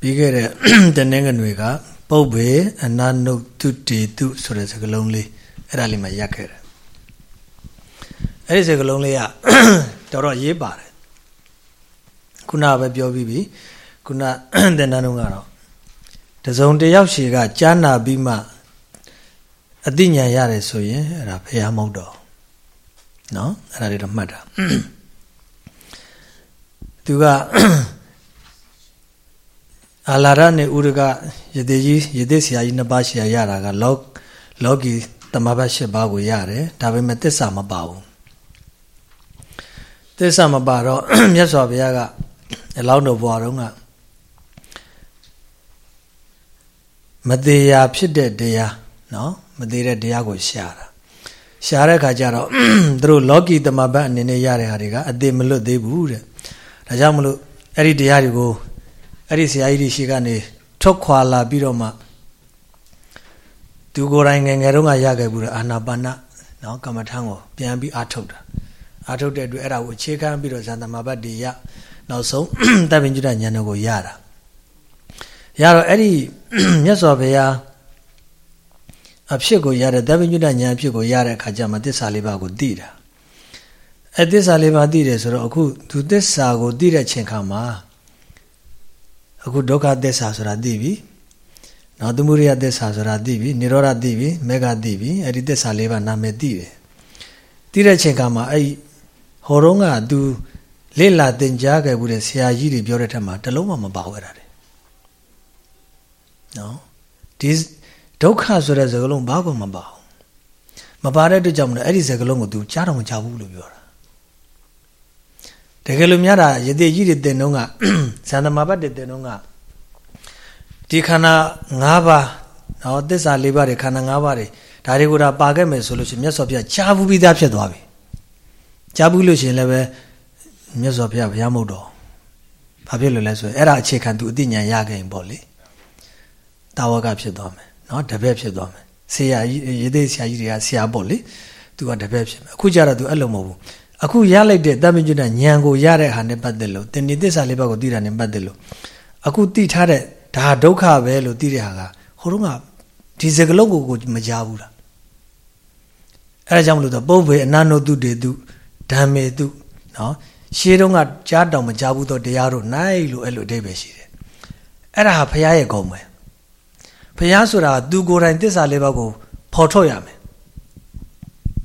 ပြီးခဲ့တဲ့တနင်္ဂနွေကပုပ်ဘေအနာနုတုတေတုဆိုတဲ့စကားလုံးလေးအဲ့ဒါလေးမှရက်ခဲ့တယ်အဲ့ဒီစကားလုံးလေးကတော်တော်ရေးပါတယ်ခုနပဲပြောပြီးပြီခုနသင်္ဍန်းတုန်းကတော့တစုံတယောက်ရှည်ကကြားနာပြီးမှအသိဉာဏ်ရတယ်ဆိုရင်အဲ့ဒါဘုရားမဟုတ်တော့နော်အဲ့ဒါလေးတော့မှတ်တာသူက အာလာရနဲ့ဥရကယတိကြီးယတိဆရာကြီးနှစ်ပါးဆရာရတာကလောလောကီတမဘတ်၈ပါးကိုရတယ်ဒါပေမဲ့သစ္စာမပါဘူးသစ္စာမပါတော့မြတ်စွာဘုရားကအလောင်းတော်ဘွားတော်ကမသေးရာဖြစ်တဲ့တရားနော်မသေးတဲ့တရားကိုရှာတာရှာတဲ့ခါကျတော့သူတို့လောကီတမဘတ်အနေနဲ့ရတဲ့ဟာတွေကအသေးမလွတ်သေးဘူးတဲ့ဒါကြောင့်မလို့အဲ့ဒီတရားတွေကို အဲ့ဒီဆရာကြီးတွေရှိကနေထုတ်ခွာလာပြီးတော့မှသူကိုယ်တိုင်ငယ်ငယ်တုန်းကရခဲ့ဘူးအာနာပါနနော်ကမ္မထံကိုပြန်ပြီးအာထုတ်တာအာထုတ်တဲ့အတွက်အဲ့ဒါကိုအခြေခံပြီးတော့ဇန်တမဘတ်တွေရနောက်ဆုံးတပ်ပင်ကျွတ်ဉာဏ်တော်ကိုရတာရတော့အဲ့ဒီမြတ်စွာဘုရားအဖြစ်ကိုရတဲ့တပ်ပင်ကျွတ်ဉာဏ်အဖြစ်ကိုရတဲ့အခါကျမှသစ္စာလေးပါးကိုသိတာအဲသစ္စာလေးပါးသိတယ်ဆိုတော့အခုသူသစ္စာကိုသိတဲ့ချိန်ခါမှာ အခုဒုက္ခသစ္စာဆိုတာသိပြီနောက်သမုဒယသစ္စာဆိုတာသိပြီនិရောဓသိပြီမေဃသိပြီအဲ့ဒီသစ္စာလေးပါးနာမည်သိတယ်သိတဲ့ချိန်ခါမှာအဲ့ဟောတော့က तू လေ့လာသင်ကြားခဲ့ဘူးတဲ့ဆရာကြီးတွေပြောတဲ့ထက်မှာတလုံးမှမပါဘူးအဲ့ဒါတွေနော်ဒီဒုက္ခဆိုတဲ့စကားလုံးဘာမှမပါဘူးမပါတဲ့အတွက်ကြောင့်မလို့အဲ့ဒီစကားလုံးကို तू ကြားတော့မကြားဘူးလို့ပြောတာ တကယ်လို့များတာယတိကြီးတွေတင်တော့ကဇန်သမဘတ်တွေတင်တော့ကဒီခန္ဓာ၅ပါးနော်သစ္စာ၄ပါးတွေခန္ဓာ၅ပါးတွေဒါတွေကိုဒါပါခဲ့မယ်ဆိုလို့ရှိရင်မြတ်စွာဘုရားကြားဘူးပြီးသားဖြစ်သွားပြီကြားဘူးလို့ရှိရင်လည်းပဲမြတ်စွာဘုရားဘုရားမဟုတ်တော့ဘာဖြစ်လို့လဲဆိုရင်အဲ့ဒါအခြေခံသူအသိဉာဏ်ရခဲ့ရင်ပေါ့လေတာဝကဖြစ်သွားမယ်နော်တပည့်ဖြစ်သွားမယ်ဆရာကြီးရေသေးဆရာကြီးတွေကဆရာပေါ့လေသူကတပည့်ဖြစ်မယ်အခုကျတော့သူအဲ့လိုမဟုတ်ဘူး အခုရလိုက်တဲ့တမ္ပညုတဉာဏ်ကိုရတဲ့ဟာနဲ့ပတ်သက်လို့တင်ဒီသစ္စာလေးပါးကိုသိတာနဲ့ပတ်သက်လို့အခုသိထားတဲ့ဒါဒုက္ခပဲလို့သိတဲ့ဟာကဟိုတုန်းကဒီစကလုံးကိုကိုမကြားဘူးလားအဲဒါကြောင့်မလို့တော့ပုဗ္ဗေအနန္နုတုတေတုဓမ္မေတုနော်ရှေးတုန်းကကြားတောင်မကြားဘူးတော့တရားတို့နိုင်လို့အဲ့လိုအဓိပ္ပာယ်ရှိတယ်အဲ့ဒါဟာဘုရားရဲ့ဂုဏ်ပဲဘုရားဆိုတာသူကိုယ်တိုင်သစ္စာလေးပါးကိုဖော်ထုတ်ရမယ်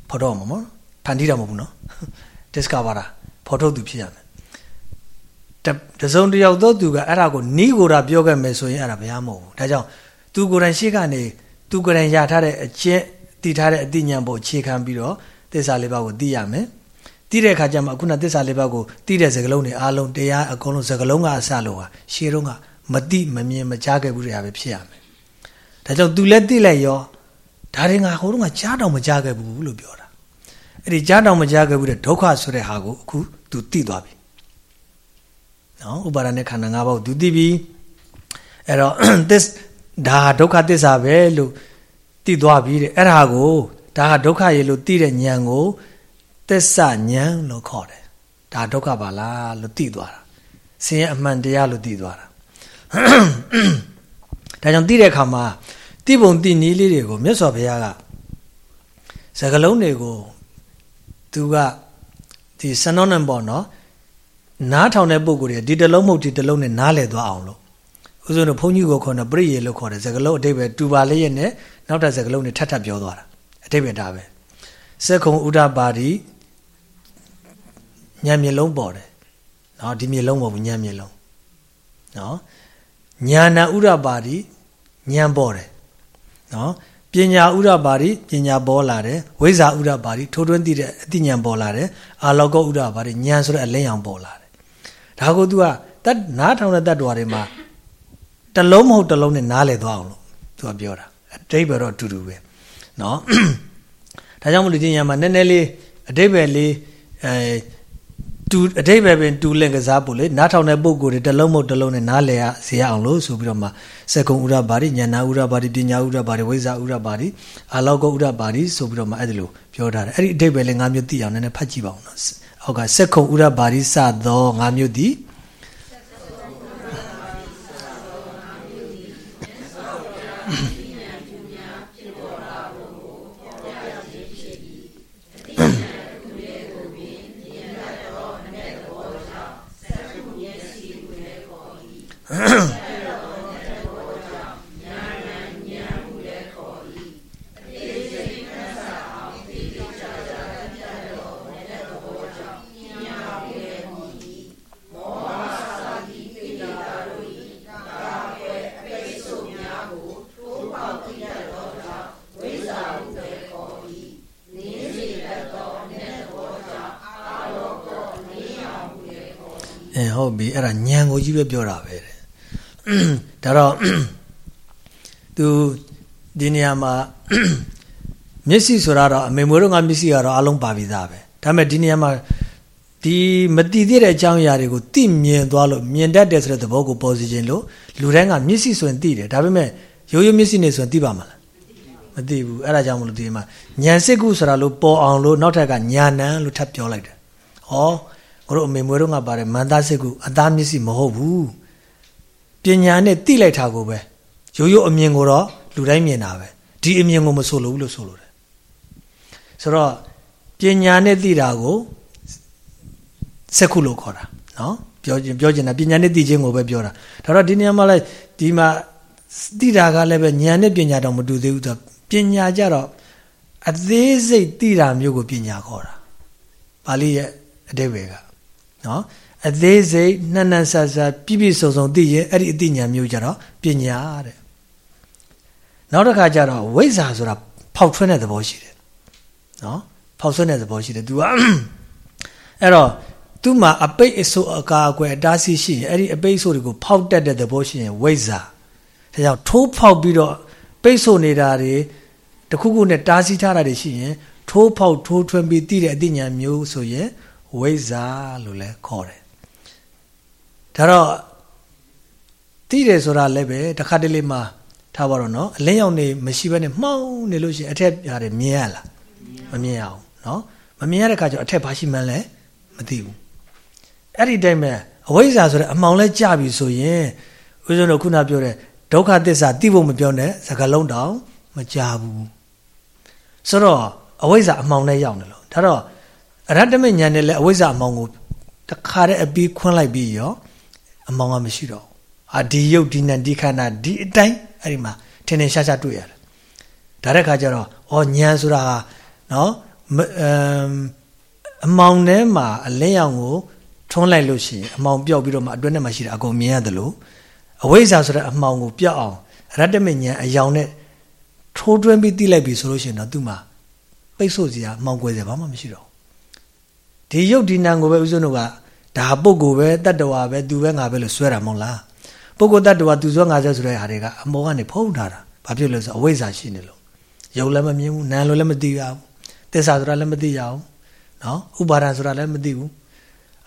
ဖော်ထုတ်မှာမဟုတ်ဖန်တီးတာမဟုတ်ဘူးနော် discover တာဖော်ထုတ်သူဖြစ်ရမယ်တစုံတယောက်သောသူကအဲ့ဒါကိုနီးကိုယ်တာပြောခဲ့မယ်ဆိုရင်အဲ့ဒါဘုရားမဟုတ်ဘူးဒါကြောင့်သူကိုယ်တိုင်ရှေ့ကနေသူကိုယ်တိုင်ရထားတဲ့အကျင့်တည်ထားတဲ့အသိဉာဏ်ပေါ်အခြေခံပြီးတော့သစ္စာလေးပါးကိုသိရမယ်သိတဲ့အခါကျမှအခုနသစ္စာလေးပါးကိုသိတဲ့စကားလုံးတွေအားလုံးတရားအကုန်လုံးစကားလုံးကအစလို့ဟာရှေးတုန်းကမသိမမြင်မကြားခဲ့ဘူးတရားပဲဖြစ်ရမယ်ဒါကြောင့်သူလည်းသိလိုက်ရောဒါတွေငါဟိုတုန်းကကြားတော့မကြားခဲ့ဘူးလို့ပြောတာ အဲ့ဒီကြားတော့မကြားခဲ့ဘူးတဲ့ဒုက္ခဆိုတဲ့ဟာကိုအခုသူသိသွားပြီနော်ဥပါဒณะခန္ဓာ၅ပါးကိုသူသိပြီအဲ့တော့ this ဒါဒုက္ခသစ္စာပဲလို့သိသွားပြီတဲ့အဲ့ဒါကိုဒါဟာဒုက္ခရေလို့သိတဲ့ဉာဏ်ကိုသစ္စာဉာဏ်လို့ခေါ်တယ်ဒါဒုက္ခပါလားလို့သိသွားတာဆင်းရဲအမှန်တရားလို့သိသွားတာဒါကြောင့်သိတဲ့အခါမှာတိပုံတိနည်းလေးတွေကိုမြတ်စွာဘုရားကစကလုံးတွေကို သူကဒီစနောနံပေါ့နော်နားထောင်တဲ့ပုံကိုယ်တွေဒီတလုံးမဟုတ်ဒီတလုံးနဲ့နားလည်သွားအောင်လို့ဥစဉ်တို့ဘုန်းကြီးကိုခေါ်တယ်ပရိယေလို့ခေါ်တယ်စကလုံးအတိတ်ပဲတူပါလေးရဲ့နဲ့နောက်ထပ်စကလုံးနဲ့ထပ်ထပ်ပြောသွားတာအတိတ်ပဲဒါပဲစက္ခုံဥဒ္ဒပါတိညံမျက်လုံးပေါ်တယ်နော်ဒီမျက်လုံးမဟုတ်ဘူးညံမျက်လုံးနော်ညာနာဥဒ္ဒပါတိညံပေါ်တယ်နော် ပညာဥဒ္ဒပါတိပညာပေါ်လာတယ်ဝိဇ္ဇာဥဒ္ဒပါတိထိုးထွင်းသိတဲ့အတိညာပေါ်လာတယ်အာလောကဥဒ္ဒပါတိဉာဏ်ဆိုတဲ့အလင်းရောင်ပေါ်လာတယ်ဒါကို तू ကတတ်နားထောင်တဲ့တတ်တော်တွေမှာတလုံးမဟုတ်တလုံးနဲ့နားလည်သွားအောင်လို့ तू ကပြောတာအတိတ်ပဲတော့အတူတူပဲเนาะဒါကြောင့်မလို့ဒီညမှာနည်းနည်းလေးအတိတ်ပဲလေးအဲ တူအတိတ်ပဲပင်တူလင်ကစားဖို့လေနားထောင်တဲ့ပုံကိုယ်တွေတလုံးမဟုတ်တလုံးနဲ့နားလည်ရစေရအောင်လို့ဆိုပြီးတော့မှစကုံဥရပါတိဉာဏဥရပါတိပညာဥရပါတိဝိဇ္ဇာဥရပါတိအာလောကဥရပါတိဆိုပြီးတော့မှအဲ့ဒီလိုပြောထားတယ်အဲ့ဒီအတိတ်ပဲလေး၅မျိုးသိအောင်နည်းနည်းဖတ်ကြည့်ပါဦးနော်ဟောကစကုံဥရပါတိစသော၅မျိုးသည်အဲ ဟုတ်ပြီအဲ့ဒါညံကိုကြီးပဲပြောတာပဲတဲ့ဒါတော့သူဒီနေရာမှာမျက်စိဆိုတာတော့အမေမွေးတို့ကမျက်စိကတော့အလုံးပါပြီးသားပဲဒါပေမဲ့ဒီနေရာမှာဒီမတည်သေးတဲ့အကြောင်းအရာတွေကိုသိမြင်သွားလို့မြင်တတ်တယ်ဆိုတဲ့သဘောကိုပေါ်စီခြင်းလို့လူတိုင်းကမျက်စိဆိုရင်သိတယ်ဒါပေမဲ့ရိုးရိုးမျက်စိနေဆိုရင်သိပါမလားမသိဘူးအဲ့ဒါကြောင့်မလို့ဒီမှာဉာဏ်စစ်ကုဆိုတာလို့ပေါ်အောင်လို့နောက်ထပ်ကညာဏန်လို့ထပ်ပြောလိုက်တယ်ဟော ကိုတို့အမေမွေးတို့ကပါတယ်မန္တစစ်ကုအသားမျက်စိမဟုတ်ဘူးပညာနဲ့သိလိုက်တာကိုပဲရိုးရိုးအမြင်ကိုတော့လူတိုင်းမြင်တာပဲဒီအမြင်ကိုမဆိုလို့ဘူးလို့ဆိုလို့တယ်ဆိုတော့ပညာနဲ့သိတာကိုစက္ခုလို့ခေါ်တာနော်ပြောခြင်းပြောခြင်းတာပညာနဲ့သိခြင်းကိုပဲပြောတာဒါတော့ဒီနေရာမှာလဲဒီမှာသိတာကလည်းပဲဉာဏ်နဲ့ပညာတော့မတူသေးဘူးသူပညာကြတော့အသေးစိတ်သိတာမျိုးကိုပညာခေါ်တာပါဠိရဲ့အတိပ္ပယ်က နော်အသေးစိတ်နှံ့နှံ့ဆဆပြည့်ပြည့်စုံစုံသိရင်အဲ့ဒီအသိဉာဏ်မျိုးကြတော့ပညာတဲ့နောက်တစ်ခါကျတော့ဝိဇ္ဇာဆိုတာဖောက်ထွင်းတဲ့သဘောရှိတယ်နော်ဖောက်ဆွဲတဲ့သဘောရှိတယ် तू ကအဲ့တော့သူ့မှာအပိတ်အဆိုးအကာအကွယ်အတားဆီးရှိရင်အဲ့ဒီအပိတ်အဆိုးတွေကိုဖောက်တတ်တဲ့သဘောရှိရင်ဝိဇ္ဇာဒါကြောင့်ထိုးဖောက်ပြီးတော့ပိတ်ဆို့နေတာတွေတခုခုနဲ့တားဆီးထားတာတွေရှိရင်ထိုးဖောက်ထိုးထွင်းပြီးသိတဲ့အသိဉာဏ်မျိုးဆိုရင် ဝိဇ္ဇာလို့လည်းခေါ်တယ်ဒါတော့သိတယ်ဆိုတာလည်းပဲတစ်ခါတလေမှထားပါတော့နော်အလင်းရောင်နေမရှိဘဲနဲ့မှောင်နေလို့ရှိရင်အထက်ပြားတယ်မြင်ရလားမမြင်ရအောင်နော်မမြင်ရတဲ့ခါကျတော့အထက်ဘာရှိမှန်းလဲမသိဘူးအဲ့ဒီတိုင်းပဲအဝိဇ္ဇာဆိုတဲ့အမှောင်လဲကြပြီဆိုရင်ဦးဇင်းတို့ခုနပြောတဲ့ဒုက္ခသစ္စာသိဖို့မပြောနဲ့စကားလုံးတောင်မကြဘူးဆိုတော့အဝိဇ္ဇာအမှောင်နဲ့ရောက်နေလို့ဒါတော့ အရတ္တမဉာဏ်နဲ့လည်းအဝိဇ္ဇာအမှောင်ကိုတခါတည်းအပြီးခွန်းလိုက်ပြီးရောအမှောင်ကမရှိတော့အာဒီယုတ်ဒီနံဒီခန္ဓာဒီအတိုင်းအဲ့ဒီမှာထင်ထင်ရှားရှားတွေ့ရတယ်ဒါတဲ့ခါကျတော့ဩဉာဏ်ဆိုတာဟာနော်အမ်အမောင်ထဲမှာအလင်းရောင်ကိုထွန်းလိုက်လို့ရှိရင်အမောင်ပြောက်ပြီးတော့မှအတွင်းထဲမှာရှိတာအကုန်မြင်ရတယ်လို့အဝိဇ္ဇာဆိုတဲ့အမောင်ကိုပြောက်အောင်ရတ္တမဉာဏ်အယောင်နဲ့ထိုးတွင်းပြီးတိလိုက်ပြီဆိုလို့ရှိရင်တော့သူ့မှာပိတ်ဆို့စရာမောင်ကွယ်စရာဘာမှမရှိတော့ ဒီယုတ်ဒီနံကိုပဲဥစွန်းတို့ကဒါပုဂ္ဂိုလ်ပဲတတ္တဝါပဲသူပဲငါပဲလို့ဆွဲတာမဟုတ်လားပုဂ္ဂိုလ်တ attva သူစွဲငါစွဲဆိုတဲ့ဟာတွေကအမောကနေဖုံးထားတာဘာဖြစ်လို့လဲဆိုအဝိဇ္ဇာရှိနေလို့ယုံလည်းမမြင်ဘူးနာမ်လို့လည်းမသိရဘူးသစ္စာဆိုတာလည်းမသိရဘူးနော်ဥပါဒံဆိုတာလည်းမသိဘူး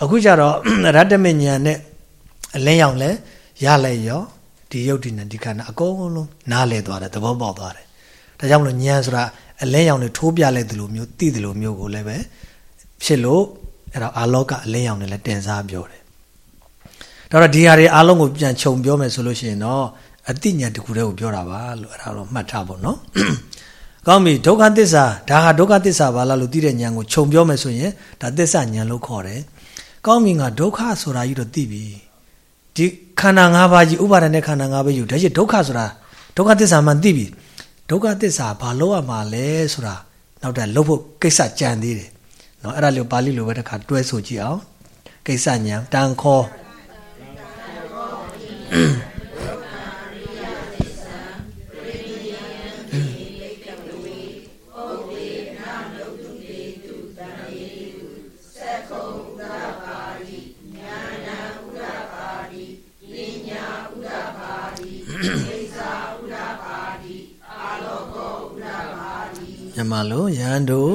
အခုကျတော့ရတ္တမဉဏ်နဲ့အလင်းရောင်လဲရလဲရောဒီယုတ်ဒီနဲ့ဒီခန္ဓာအကုန်လုံးနားလဲသွားတယ်သဘောပေါက်သွားတယ်ဒါကြောင့်မလို့ဉာဏ်ဆိုတာအလင်းရောင်နဲ့ထိုးပြလိုက်တယ်လို့မျိုးသိတယ်လို့မျိုးကိုလည်းပဲ ဖြစ်လို့အဲ့တော့အာလောကအလင်းရောင်နဲ့လည်းတင်စားပြောတယ်ဒါတော့ဒီဟာတွေအားလုံးကိုပြန်ခြုံပြောမယ်ဆိုလို့ရှိရင်တော့အတိညာတခုတည်းကိုပြောတာပါလို့အဲ့ဒါတော့မှတ်ထားဖို့နော်ကောင်းပြီဒုက္ခသစ္စာဒါဟာဒုက္ခသစ္စာဘာလားလို့သိတဲ့ဉာဏ်ကိုခြုံပြောမယ်ဆိုရင်ဒါသစ္စာဉာဏ်လို့ခေါ်တယ်ကောင်းပြီငါဒုက္ခဆိုတာကြီးတော့သိပြီဒီခန္ဓာ၅ပါးကြီးဥပါဒณะခန္ဓာ၅ပါးယူဒါကြီးဒုက္ခဆိုတာဒုက္ခသစ္စာမှသိပြီဒုက္ခသစ္စာဘာလို့ရမှာလဲဆိုတာနောက်ထပ်လုပ်ဖို့ကိစ္စကြံသေးတယ် နော်အဲ့ဒါလေးပါဠိလိုပဲတစ်ခါတွဲဆိုကြည့်အောင်ကိစ္စညာတန်ခေါ်မြန်မာလိုရန်တို့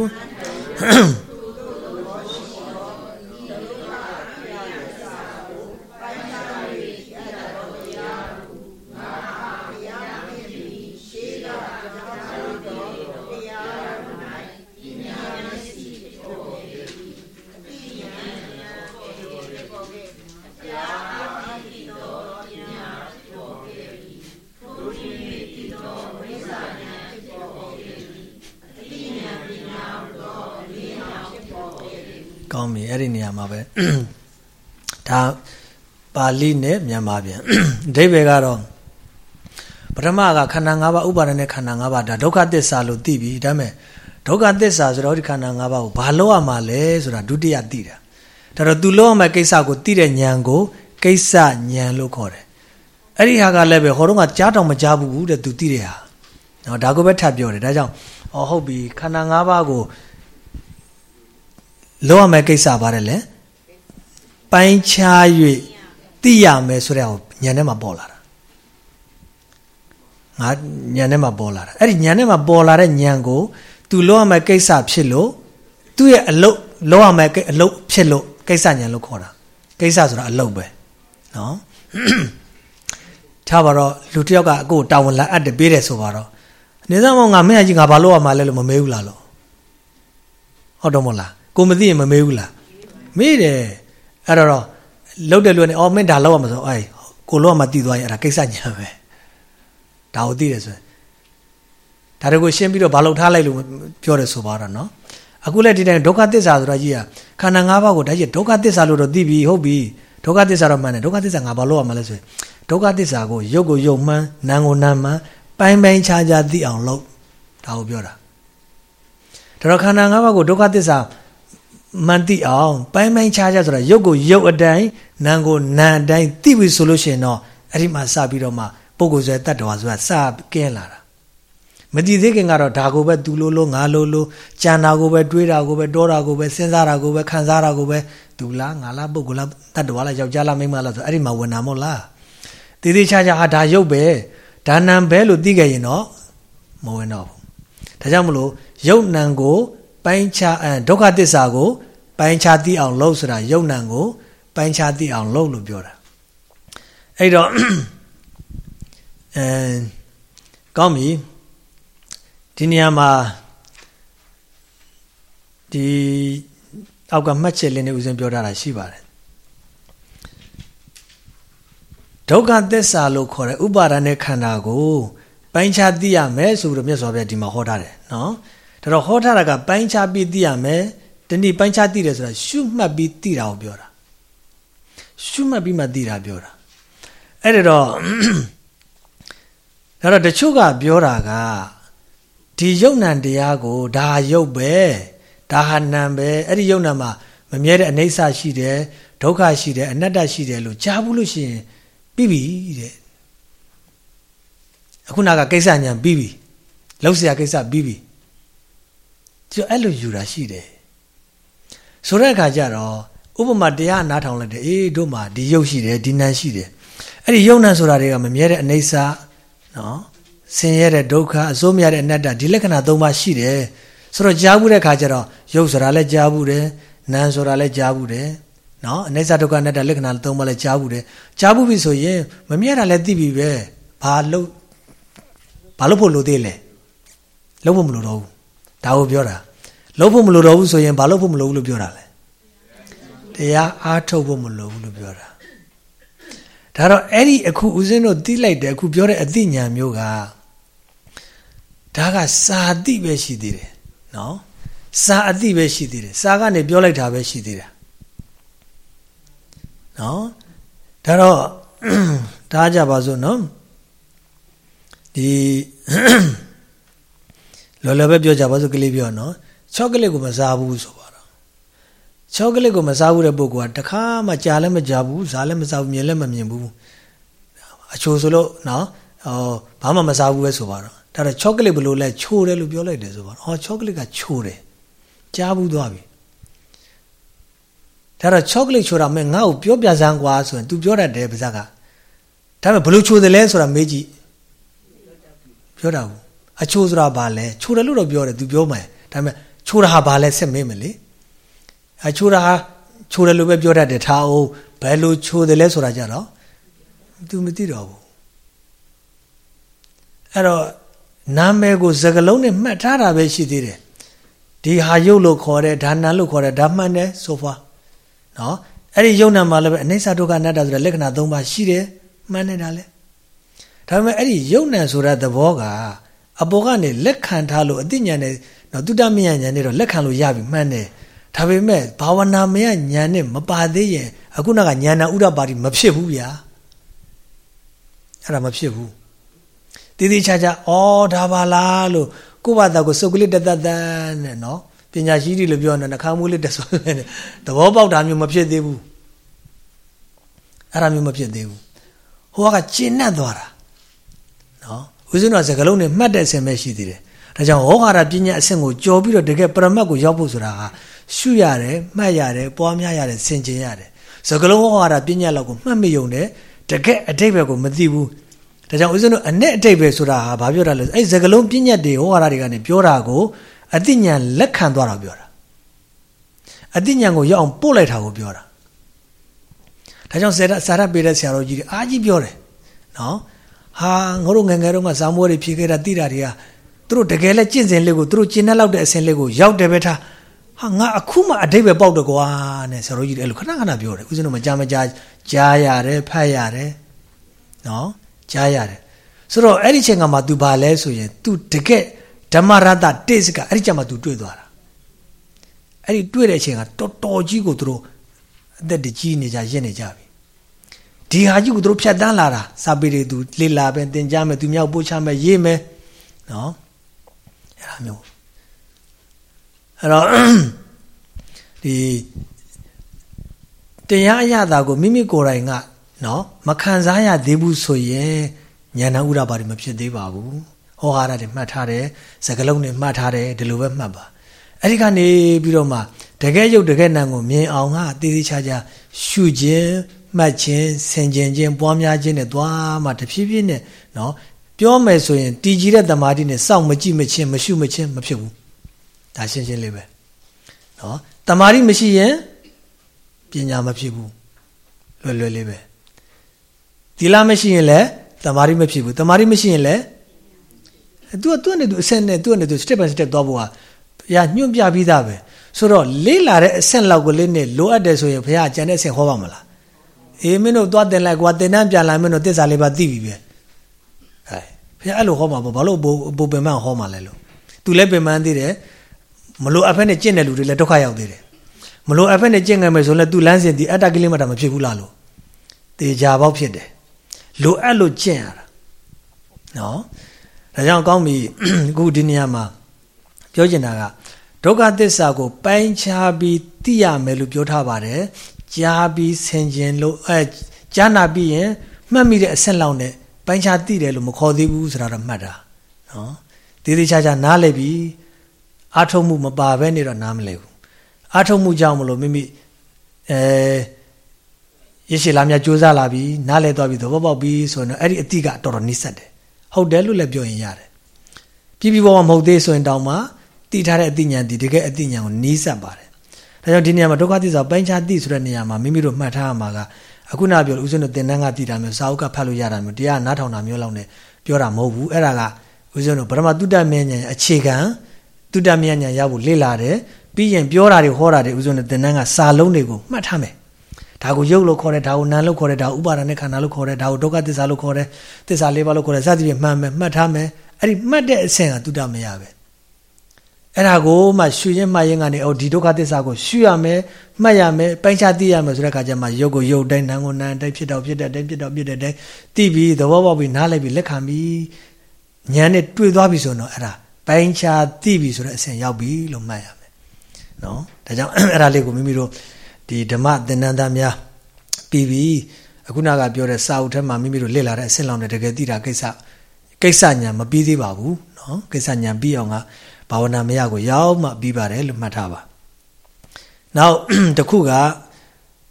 င်းပြီအဲ့ဒီနေရာမှာပဲဒါပါဠိနဲ့မြန်မာပြန်အဓိပ္ပာယ်ကတော့ပထမကခန္ဓာ၅ပါးဥပါဒနဲ့ခန္ဓာ၅ပါးဒါဒုက္ခသစ္စာလို့သိပြီဒါပေမဲ့ဒုက္ခသစ္စာဆိုတော့ဒီခန္ဓာ၅ပါးကိုဘာလို့ရမှာလဲဆိုတာဒုတိယသိတာဒါတော့သူလို့ရမယ့်ကိစ္စကိုသိတဲ့ဉာဏ်ကိုကိစ္စဉာဏ်လို့ခေါ်တယ်အဲ့ဒီဟာကလည်းပဲဟောတော့ကကြားတောင်မကြားဘူးတဲ့သူသိတဲ့ဟာနော်ဒါကိုပဲထပ်ပြောတယ်ဒါကြောင့်အော်ဟုတ်ပြီခန္ဓာ၅ပါးကို လောရမယ့်ကိစ္စပါတယ်လေပိုင်းခြား၍သိရမယ်ဆိုတဲ့ဟိုညံထဲမှာပေါ်လာတာငါညံထဲမှာပေါ်လာတာအဲ့ဒီညံထဲမှာပေါ်လာတဲ့ညံကို तू လောရမယ့်ကိစ္စဖြစ်လို့သူ့ရဲ့အလုတ်လောရမယ့်အလုတ်ဖြစ်လို့ကိစ္စညံလို့ခေါ်တာကိစ္စဆိုတာအလုတ်ပဲနော်ထားပါတော့လူတစ်ယောက်ကအခုတာဝန်လာအပ်တယ်ပေးတယ်ဆိုပါတော့နေစမ်းမောင်ငါမင်းအကြီးငါဘာလို့ရမှာလဲလို့မမေးဘူးလားလို့ဟုတ်တော့မလား ကိုမသိရင်မမေးဘူးလားမေးတယ်အဲ့တော့လှုပ်တယ်လို့နေအော်မင်းဒါလောက်ရမှာဆိုအေးကိုလောက်မှတည်သွားရင်အဲ့ဒါကိစ္စညာပဲဒါကိုသိတယ်ဆိုရင်ဒါတွေကိုရှင်းပြီးတော့ဘာလို့ထားလိုက်လို့ပြောတယ်ဆိုပါတော့နော်အခုလည်းဒီတိုင်းဒုက္ခသစ္စာဆိုတာကြီးကခန္ဓာ၅ပါးကိုဒါကြီးဒုက္ခသစ္စာလို့တော့သိပြီဟုတ်ပြီဒုက္ခသစ္စာတော့မှန်တယ်ဒုက္ခသစ္စာငါဘာလို့ရမှာလဲဆိုရင်ဒုက္ခသစ္စာကိုရုပ်ကိုရုပ်မှန်းနာမ်ကိုနာမ်မှန်းပိုင်းပိုင်းခြားခြားသိအောင်လုပ်ဒါကိုပြောတာဒါတော့ခန္ဓာ၅ပါးကိုဒုက္ခသစ္စာ မှန်သိအောင်ပိုင်းပိုင်းခြားခြားဆိုတာရုပ်ကိုရုပ်အတိုင်းနာမ်ကိုနာမ်အတိုင်းသိပြီဆိုလို့ရှိရင်တော့အဲ့ဒီမှာစပြီးတော့မှပုဂ္ဂိုလ်ဆွဲတတ္တဝါဆိုတာစကင်းလာတာမတည်သေးခင်ကတော့ဒါကိုပဲသူလိုလိုငါလိုလိုကြံတာကိုပဲတွေးတာကိုပဲတောတာကိုပဲစဉ်းစားတာကိုပဲခံစားတာကိုပဲသူလားငါလားပုဂ္ဂိုလ်လားတတ္တဝါလားယောက်ျားလားမိန်းမလားဆိုအဲ့ဒီမှာဝင်တာမို့လားတည်သေးချာချာဟာဒါရုပ်ပဲဒါနံပဲလို့သိခဲ့ရင်တော့မဝင်တော့ဘူးဒါကြောင့်မလို့ရုပ်နံကို ပိုင်းခြားအဲဒုက္ခသစ္စာကိုပိုင်းခြားသိအောင်လုပ်ဆိုတာယုံ nant ကိုပိုင်းခြားသိအောင်လုပ်လို့ပြောတာအဲ့တော့အဲကောင်းပြီဒီနေရာမှာဒီအောက်ကမှတ်ချက်လေးနဲ့ဦးဇင်းပြောထားတာရှိပါတယ်ဒုက္ခသစ္စာလို့ခေါ်တဲ့ဥပါဒณะခန္ဓာကိုပိုင်းခြားသိရမယ်ဆိုပြီးတော့မြတ်စွာဘုရားဒီမှာဟောထားတယ်နော် ဒါတော့ဟောထားတာကပိုင်းခြားပြီးသိရမယ်တနည်းပိုင်းခြားသိတယ်ဆိုတာရှုမှတ်ပြီးသိတာကိုပြောတာရှုမှတ်ပြီးမှသိတာပြောတာအဲ့ဒါတော့ဒါတော့တချို့ကပြောတာကဒီယုံ nant တရားကိုဒါယုတ်ပဲဒါဟာနံပဲအဲ့ဒီယုံ nant မှာမမြဲတဲ့အနိစ္စရှိတယ်ဒုက္ခရှိတယ်အနတ္တရှိတယ်လို့ကြားဘူးလို့ရှိရင်ပြီးပြီတဲ့အခုနာကကိစ္စညာပြီးပြီလောက်เสียကိစ္စပြီးပြီ ကျအဲ့လိုယူတာရှိတယ်ဆိုတဲ့အခါကျတော့ဥပမာတရားနားထောင်လိုက်တယ်အေးတို့မှာဒီယုတ်ရှိတယ်ဒီနံရှိတယ်အဲ့ဒီယုတ်နံဆိုတာတွေကမမြဲတဲ့အနေစာနော်ဆင်းရဲတဲ့ဒုက္ခအစိုးမရတဲ့အနတ္တဒီလက္ခဏာ၃ပါးရှိတယ်ဆိုတော့ကြားဘူးတဲ့အခါကျတော့ယုတ်ဆိုတာလည်းကြားဘူးတယ်နံဆိုတာလည်းကြားဘူးတယ်နော်အနေစာဒုက္ခအနတ္တလက္ခဏာ၃ပါးလည်းကြားဘူးတယ်ကြားဘူးပြီဆိုရင်မမြဲတာလည်းသိပြီပဲဘာလို့ဘာလို့ဖို့လိုသေးလဲလုံးဖို့မလိုတော့ဘူး ဒါကိုပြောတာလုံးဖို့မလိုတော့ဘူးဆိုရင်ဘာလို့ဖို့မလိုဘူးလို့ပြောတာလဲတရားအားထုတ်ဖို့မလိုဘူးလို့ပြောတာဒါတော့အဲ့ဒီအခုဦးဇင်းတို့သိလိုက်တယ်အခုပြောတဲ့အသိဉာဏ်မျိုးကဒါကစာတိပဲရှိသေးတယ်နော်စာအတိပဲရှိသေးတယ်စာကနေပြောလိုက်တာပဲရှိသေးတယ်နော်ဒါတော့ဒါကြပါစို့နော်ဒီ လော်လော်ပဲပြောကြပါစို့ကလေးပြောနော်ချောကလက်ကိုမစားဘူးဆိုပါတော့ချောကလက်ကိုမစားဘူးတဲ့ပုဂ္ဂိုလ်ကတခါမှကြားလည်းမကြားဘူးစားလည်းမစားဘူးမြင်လည်းမမြင်ဘူးအချိုဆိုလို့နော်ဟောဘာမှမစားဘူးပဲဆိုပါတော့ဒါတော့ချောကလက်ဘလို့လဲချိုးတယ်လို့ပြောလိုက်တယ်ဆိုပါတော့ဟောချောကလက်ကချိုးတယ်ကြားဘူးသွားပြီဒါတော့ချောကလက်ချိုးတာမဲ့ငါ့ကိုပြောပြစမ်းကွာဆိုရင် तू ပြောတတ်တယ်ပါဇက်ကဒါပေမဲ့ဘလို့ချိုးတယ်လဲဆိုတာမေးကြည့်ပြောတာဘူး အချိုးဆိုတာဘာလဲချိုးတယ်လို့တော့ပြောတယ် तू ပြောမှဒါပေမဲ့ချိုးတာဟာဘာလဲဆက်မေးမလေအချိုးတာဟာချိုးတယ်လို့ပဲပြောတတ်တယ်ထားအောင်ဘယ်လိုချိုးတယ်လဲဆိုတာကြတော့ तू မသိတော့ဘူးအဲ့တော့နာမည်ကိုစကလုံးနဲ့မှတ်ထားတာပဲရှိသေးတယ်ဒီဟာယုတ်လို့ခေါ်တယ်ဒါနံလို့ခေါ်တယ်ဒါမှန်တယ်ဆိုဖွာနော်အဲ့ဒီယုတ်နံမှာလည်းပဲအနိစ္စဒုက္ခအနတ္တဆိုတဲ့လက္ခဏာ၃ပါးရှိတယ်မှန်နေတာလေဒါပေမဲ့အဲ့ဒီယုတ်နံဆိုတဲ့သဘောက အပေါ်ကနေလက်ခံထားလို့အသိဉာဏ်နဲ့နော်တုတ္တမယဉာဏ်နဲ့တော့လက်ခံလို့ရပြီမှန်တယ်ဒါပေမဲ့ဘာဝနာမယညာနဲ့မပါသေးရင်အခုနကညာနာဥဒ္ဒပါတိမဖြစ်ဘူးဗျာအဲ့ဒါမဖြစ်ဘူးတည်တည်ချာချာဩဒါပါလားလို့ကိုယ့်ဘာသာကိုစုပ်ကလေးတသက်တန်းနဲ့နော်ပညာရှိတွေလို့ပြောနေနှခါမွေးလေးတဆိုသဘောပေါက်တာမျိုးမဖြစ်သေးဘူးအဲ့ဒါမျိုးမဖြစ်သေးဘူးဟိုကကျင့်납သွားတာနော် ဦးဇင်းတော်စကလုံးနဲ့မှတ်တဲ့အဆင့်ပဲရှိသေးတယ်ဒါကြောင့်ဟောဟာရပညာအဆင့်ကိုကြော်ပြီးတော့တကယ်ပရမတ်ကိုရောက်ဖို့ဆိုတာဟာရှုရတယ်မှတ်ရတယ်ပွားများရတယ်ဆင်ခြင်ရတယ်စကလုံးဟောဟာရပညာလောက်ကိုမှတ်မယုံနဲ့တကယ်အတိတ်ဘက်ကိုမသိဘူးဒါကြောင့်ဦးဇင်းတို့အ내အတိတ်ပဲဆိုတာဟာဘာပြောတာလဲအဲ့စကလုံးပညာတွေဟောဟာရတွေကနေပြောတာကိုအတိညာလက်ခံသွားတာပြောတာအတိညာကိုရောက်အောင်ပို့လိုက်တာကိုပြောတာဒါကြောင့်စာရစာရပေးတဲ့ဆရာတော်ကြီးတွေအားကြီးပြောတယ်နော် ဟာငါတို့ငငယ်တုန်းကဇာမွေးတွေဖြေခဲ့တာတိတာတွေကသူတို့တကယ်လဲကျင့်စဉ်လေးကိုသူတို့ကျင့်တတ်လောက်တဲ့အဆင့်လေးကိုရောက်တယ်ပဲထားဟာငါအခုမှအတိတ်ပဲပေါက်တယ်ကွာနဲ့ဆရာတော်ကြီးတွေအဲ့လိုခဏခဏပြောတယ်ဦးဇင်းတို့မကြားမကြားကြားရတယ်ဖတ်ရတယ်နော်ကြားရတယ်ဆိုတော့အဲ့ဒီချိန်ကမှ तू ဘာလဲဆိုရင် तू တကယ်ဓမ္မရတတေစကအဲ့ဒီကြမှာ तू တွေ့သွားတာအဲ့ဒီတွေ့တဲ့အချိန်ကတော်တော်ကြီးကိုသူတို့အသက်တကြီးနေကြရင့်နေကြပြီ ဒီဟာကြီးကိုသူတို့ဖြတ်တန်းလာတာစာပေတွေသူလေ့လာပဲသင်ကြားမယ်သူမြောက်ပို့ချမယ်ရေးမယ်နော်အဲ့ဒါမျိုးအဲ့တော့ဒီတရားအရသာကိုမိမိကိုယ်တိုင်ကနော်မခံစားရသေးဘူးဆိုရင်ဉာဏ်ဥဒ္ဒပါတွေမဖြစ်သေးပါဘူးဟောဟာရတွေမှတ်ထားတယ်စကလုံးတွေမှတ်ထားတယ်ဒီလိုပဲမှတ်ပါအဲ့ဒီကနေပြီးတော့မှတကယ်ရုပ်တကယ်နံကိုမြင်အောင်ကတည်တည်ချာချာရှုခြင်း မှတ်ခြင်းဆင်ခြင်ခြင်းပွားများခြင်းနဲ့သွားမှတဖြည်းဖြည်းနဲ့နော်ပြောမယ်ဆိုရင်တည်ကြည်တဲ့တမာတိနဲ့စောင့်မကြည့်မချင်းမရှုမချင်းမဖြစ်ဘူးဒါရှင်းရှင်းလေးပဲနော်တမာတိမရှိရင်ပညာမဖြစ်ဘူးလွယ်လွယ်လေးပဲသီလမရှိရင်လည်းတမာတိမဖြစ်ဘူးတမာတိမရှိရင်လည်းသူကသူ့နဲ့သူအဆက်နဲ့သူ့နဲ့သူ step by step သွားဖို့ဟာဘုရားညွှန်ပြပြီးသားပဲဆိုတော့လေးလာတဲ့အဆင့်လောက်ကိုလေးနဲ့လိုအပ်တယ်ဆိုရင်ဘုရားကျန်တဲ့အဆင့်ဟောပါမလား အေးမင်းတို့သွားတင်လိုက်ကွာတင်တန်းပြန်လာမင်းတို့တစ္ဆာလေးပါသိပြီပဲဟဲ့ဘုရားအဲ့လိုဟောမှာပေါ့ဘာလို့ဘိုးပင်မဟောမှာလဲလို့သူလည်းပင်မသိတယ်မလို့အဖက်နဲ့ကျင့်တဲ့လူတွေလည်းဒုက္ခရောက်သေးတယ်မလို့အဖက်နဲ့ကျင့်ငယ်မယ်ဆိုလည်းသူလမ်းစဉ်ဒီအတ္တကိလေသာမဖြစ်ဘူးလားလို့တေချာပေါက်ဖြစ်တယ်လိုအပ်လို့ကျင့်ရတာနော်ဒါကြောင့်ကောင်းပြီအခုဒီနေရာမှာပြောချင်တာကဒုက္ခသစ္စာကိုပိုင်းခြားပြီးသိရမယ်လို့ပြောထားပါတယ် ကြားပြီးဆင်ခြင်လို့အဲကြားနာပြီးရင်မှတ်မိတဲ့အဆင့်လောက်နဲ့ပိုင်းခြားသိတယ်လို့မခေါ်သေးဘူးဆိုတာတော့မှတ်တာနော်သေးသေးချာချာနားလည်ပြီးအာထုံမှုမပါဘဲနေတော့နားမလဲဘူးအာထုံမှုကြောင့်မလို့မိမိအဲရရှိလာမြတ်ကြိုးစားလာပြီးနားလဲသွားပြီးသဘောပေါက်ပြီးဆိုရင်အဲ့ဒီအတိကတော်တော်နိစ္စတယ်ဟုတ်တယ်လို့လည်းပြောရင်ရတယ်ပြည်ပြည်ပေါ်မှာမဟုတ်သေးဆိုရင်တောင်မှတည်ထားတဲ့အသိဉာဏ်ဒီတကယ်အသိဉာဏ်ကိုနီးစပ်ပါတယ် ဒါကြောင့်ဒီနေရာမှာဒုက္ခသစ္စာပိုင်းခြားသိဆိုတဲ့နေရာမှာမိမိတို့မှတ်ထားရမှာကအခုနပြောလို့ဦးဇင်းတို့သင်တန်းကသိတာမျိုးစာအုပ်ကဖတ်လို့ရတာမျိုးတရားနားထောင်တာမျိုးလောက်နဲ့ပြောတာမဟုတ်ဘူးအဲ့ဒါကဦးဇင်းတို့ဗရမတုတ္တမဉ္ဇဉ်အခြေခံတုတ္တမဉ္ဇဉ်ရဖို့လေ့လာတယ်ပြီးရင်ပြောတာတွေဟောတာတွေဦးဇင်းတို့သင်တန်းကစာလုံးတွေကိုမှတ်ထားမယ်ဒါကိုယုတ်လို့ခေါ်တယ်ဒါကိုနာလို့ခေါ်တယ်ဒါကိုဥပါဒနဲ့ခန္ဓာလို့ခေါ်တယ်ဒါကိုဒုက္ခသစ္စာလို့ခေါ်တယ်သစ္စာလေးပါးလို့ခေါ်တယ်စသဖြင့်မှတ်မယ်မှတ်ထားမယ်အဲ့ဒီမှတ်တဲ့အဆင့်ကတုတ္တမယပဲ အဲ့ဒါကိုမှရှုရင်းမှတ်ရင်းကနေအော်ဒီဒုက္ခသစ္စာကိုရှုရမယ်မှတ်ရမယ်ပိုင်းခြားသိရမယ်ဆိုတဲ့အခါကျမှယုတ်ကိုယုတ်တိုင်းနာကိုနာတိုင်းဖြစ်တော့ဖြစ်တဲ့တိုင်းဖြစ်တော့ဖြစ်တဲ့တိုင်းသိပြီးသဘောပေါက်ပြီးနားလိုက်ပြီးလက်ခံပြီးဉာဏ်နဲ့တွေ့သွားပြီဆိုတော့အဲ့ဒါပိုင်းခြားသိပြီဆိုတဲ့အဆင့်ရောက်ပြီလို့မှတ်ရမယ်နော်ဒါကြောင့်အဲ့ဒါလေးကိုမိမိတို့ဒီဓမ္မသင်္นานသားများပြီးပြီးအခုနကပြောတဲ့စာအုပ်ထဲမှာမိမိတို့လေ့လာတဲ့အဆင့်လောက်နဲ့တကယ်သိတာကိစ္စကိစ္စညာမပြီးသေးပါဘူးနော်ကိစ္စညာပြီးအောင်က ဘာဝနာမရကိုရောက်မှပြီးပါတယ်လို့မှတ်ထားပါနောက်တစ်ခုက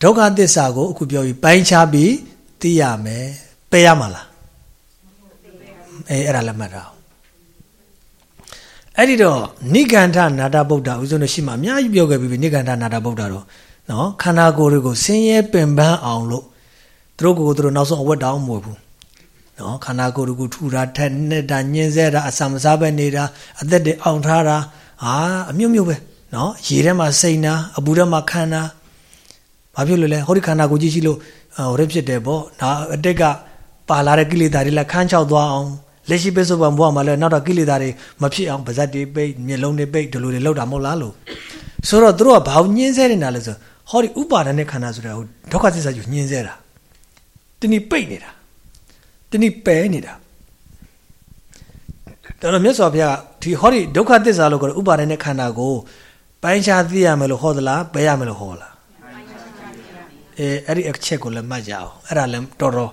ဒုက္ခသစ္စာကိုအခုပြောပြီးပိုင်းခြားပြီးသိရမယ်ပယ်ရမှာလားအဲအဲ့ဒါလည်းမှတ်ထားအောင်အဲ့ဒီတော့နိဂန္ဓနာတာဗုဒ္ဓဥဆုံးတို့ရှိမှအများကြီးပြောခဲ့ပြီးနိဂန္ဓနာတာဗုဒ္ဓတော့နော်ခန္ဓာကိုယ်တွေကိုဆင်းရဲပင်ပန်းအောင်လို့သူတို့ကိုယ်သူတို့နောက်ဆုံးအဝတ်တောင်းမွေဘူး နော်ခန္ဓာကိုယ်ကိုထူတာထက်နေတာညင်းဆဲတာအစာမစားပဲနေတာအသက်တွေအောင်ထားတာဟာအမြုပ်မြုပ်ပဲနော်ရေထဲမှာစိန်တာအပူထဲမှာခန္ဓာဘာဖြစ်လို့လဲဟောဒီခန္ဓာကိုယ်ကြီးရှိလို့ဟိုရဖြစ်တယ်ပေါ့ဒါအတက်ကပါလာတဲ့ကိလေသာတွေလည်းခန်းချောက်သွားအောင်လက်ရှိပိစုံဘဘဝမှာလည်းနောက်တော့ကိလေသာတွေမဖြစ်အောင်ပါဇက်တွေပိတ်မျက်လုံးတွေပိတ်ဒီလိုတွေလောက်တာမဟုတ်လားလို့ဆိုတော့သူတို့ကဘာကိုညှင်းဆဲနေတာလဲဆိုဟောဒီဥပါဒနဲ့ခန္ဓာဆိုတာဟိုဒုက္ခသစ္စာကိုညှင်းဆဲတာတနည်းပိတ်နေတာ တနည်းပယ်နေတာတော်တော်မြတ်စွာဘုရားဒီဟောဒီဒုက္ခသစ္စာလို့ခေါ်တဲ့ဥပါဒနဲ့ခန္ဓာကိုပိုင်းခြားသိရမယ်လို့ဟောသလားပယ်ရမယ်လို့ဟောလားအဲအဲ့ဒီအချက်ကိုလည်းမှတ်ကြအောင်အဲ့ဒါလည်းတော်တော်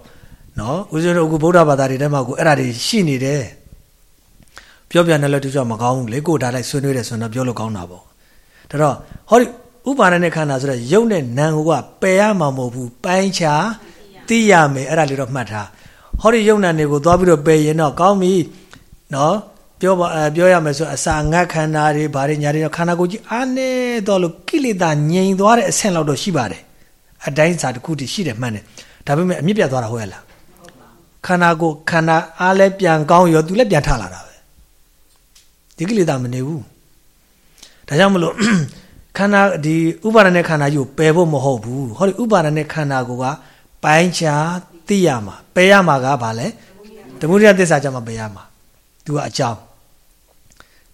နော်ဦးဇင်းတို့အခုဗုဒ္ဓဘာသာတွေထဲမှာကိုအဲ့ဒါတွေရှိနေတယ်ပြောပြနေလို့တူချောမကောင်းဘူးလေကိုဒါလိုက်ဆွေးနွေးတယ်ဆိုတော့ပြောလို့ကောင်းတာပေါ့ဒါတော့ဟောဒီဥပါဒနဲ့ခန္ဓာဆိုတော့ရုပ်နဲ့နာမ်ကပယ်ရမှာမဟုတ်ဘူးပိုင်းခြားသိရမယ်အဲ့ဒါလေးတော့မှတ်ထား ဟောဒီရုပ်နာမ်တွေကိုသွားပြီးတော့ပယ်ရင်တော့ကောင်းပြီနော်ပြောပါပြောရမယ်ဆိုအစာငတ်ခန္ဓာတွေဘာတွေညာတွေခန္ဓာကိုယ်ကြီးအားနေတော့လို့ကိလေသာငြိမ်သွားတဲ့အဆင့်လောက်တော့ရှိပါတယ်အတိုင်းစာတစ်ခုတည်းရှိတယ်မှန်တယ်ဒါပေမဲ့အမြင့်ပြတ်သွားတာဟုတ်ရဲ့လားခန္ဓာကိုယ်ခန္ဓာအားလည်းပြန်ကောင်းရောသူလည်းပြန်ထလာတာပဲဒီကိလေသာမနေဘူးဒါကြောင့်မလို့ခန္ဓာဒီဥပါဒณะခန္ဓာကြီးကိုပယ်ဖို့မဟုတ်ဘူးဟောဒီဥပါဒณะခန္ဓာကိုကပိုင်းခြား သိရမှာပယ်ရမှာကဘာလဲတမှုရိယသစ္စာကြမှာပယ်ရမှာသူကအကြောင်း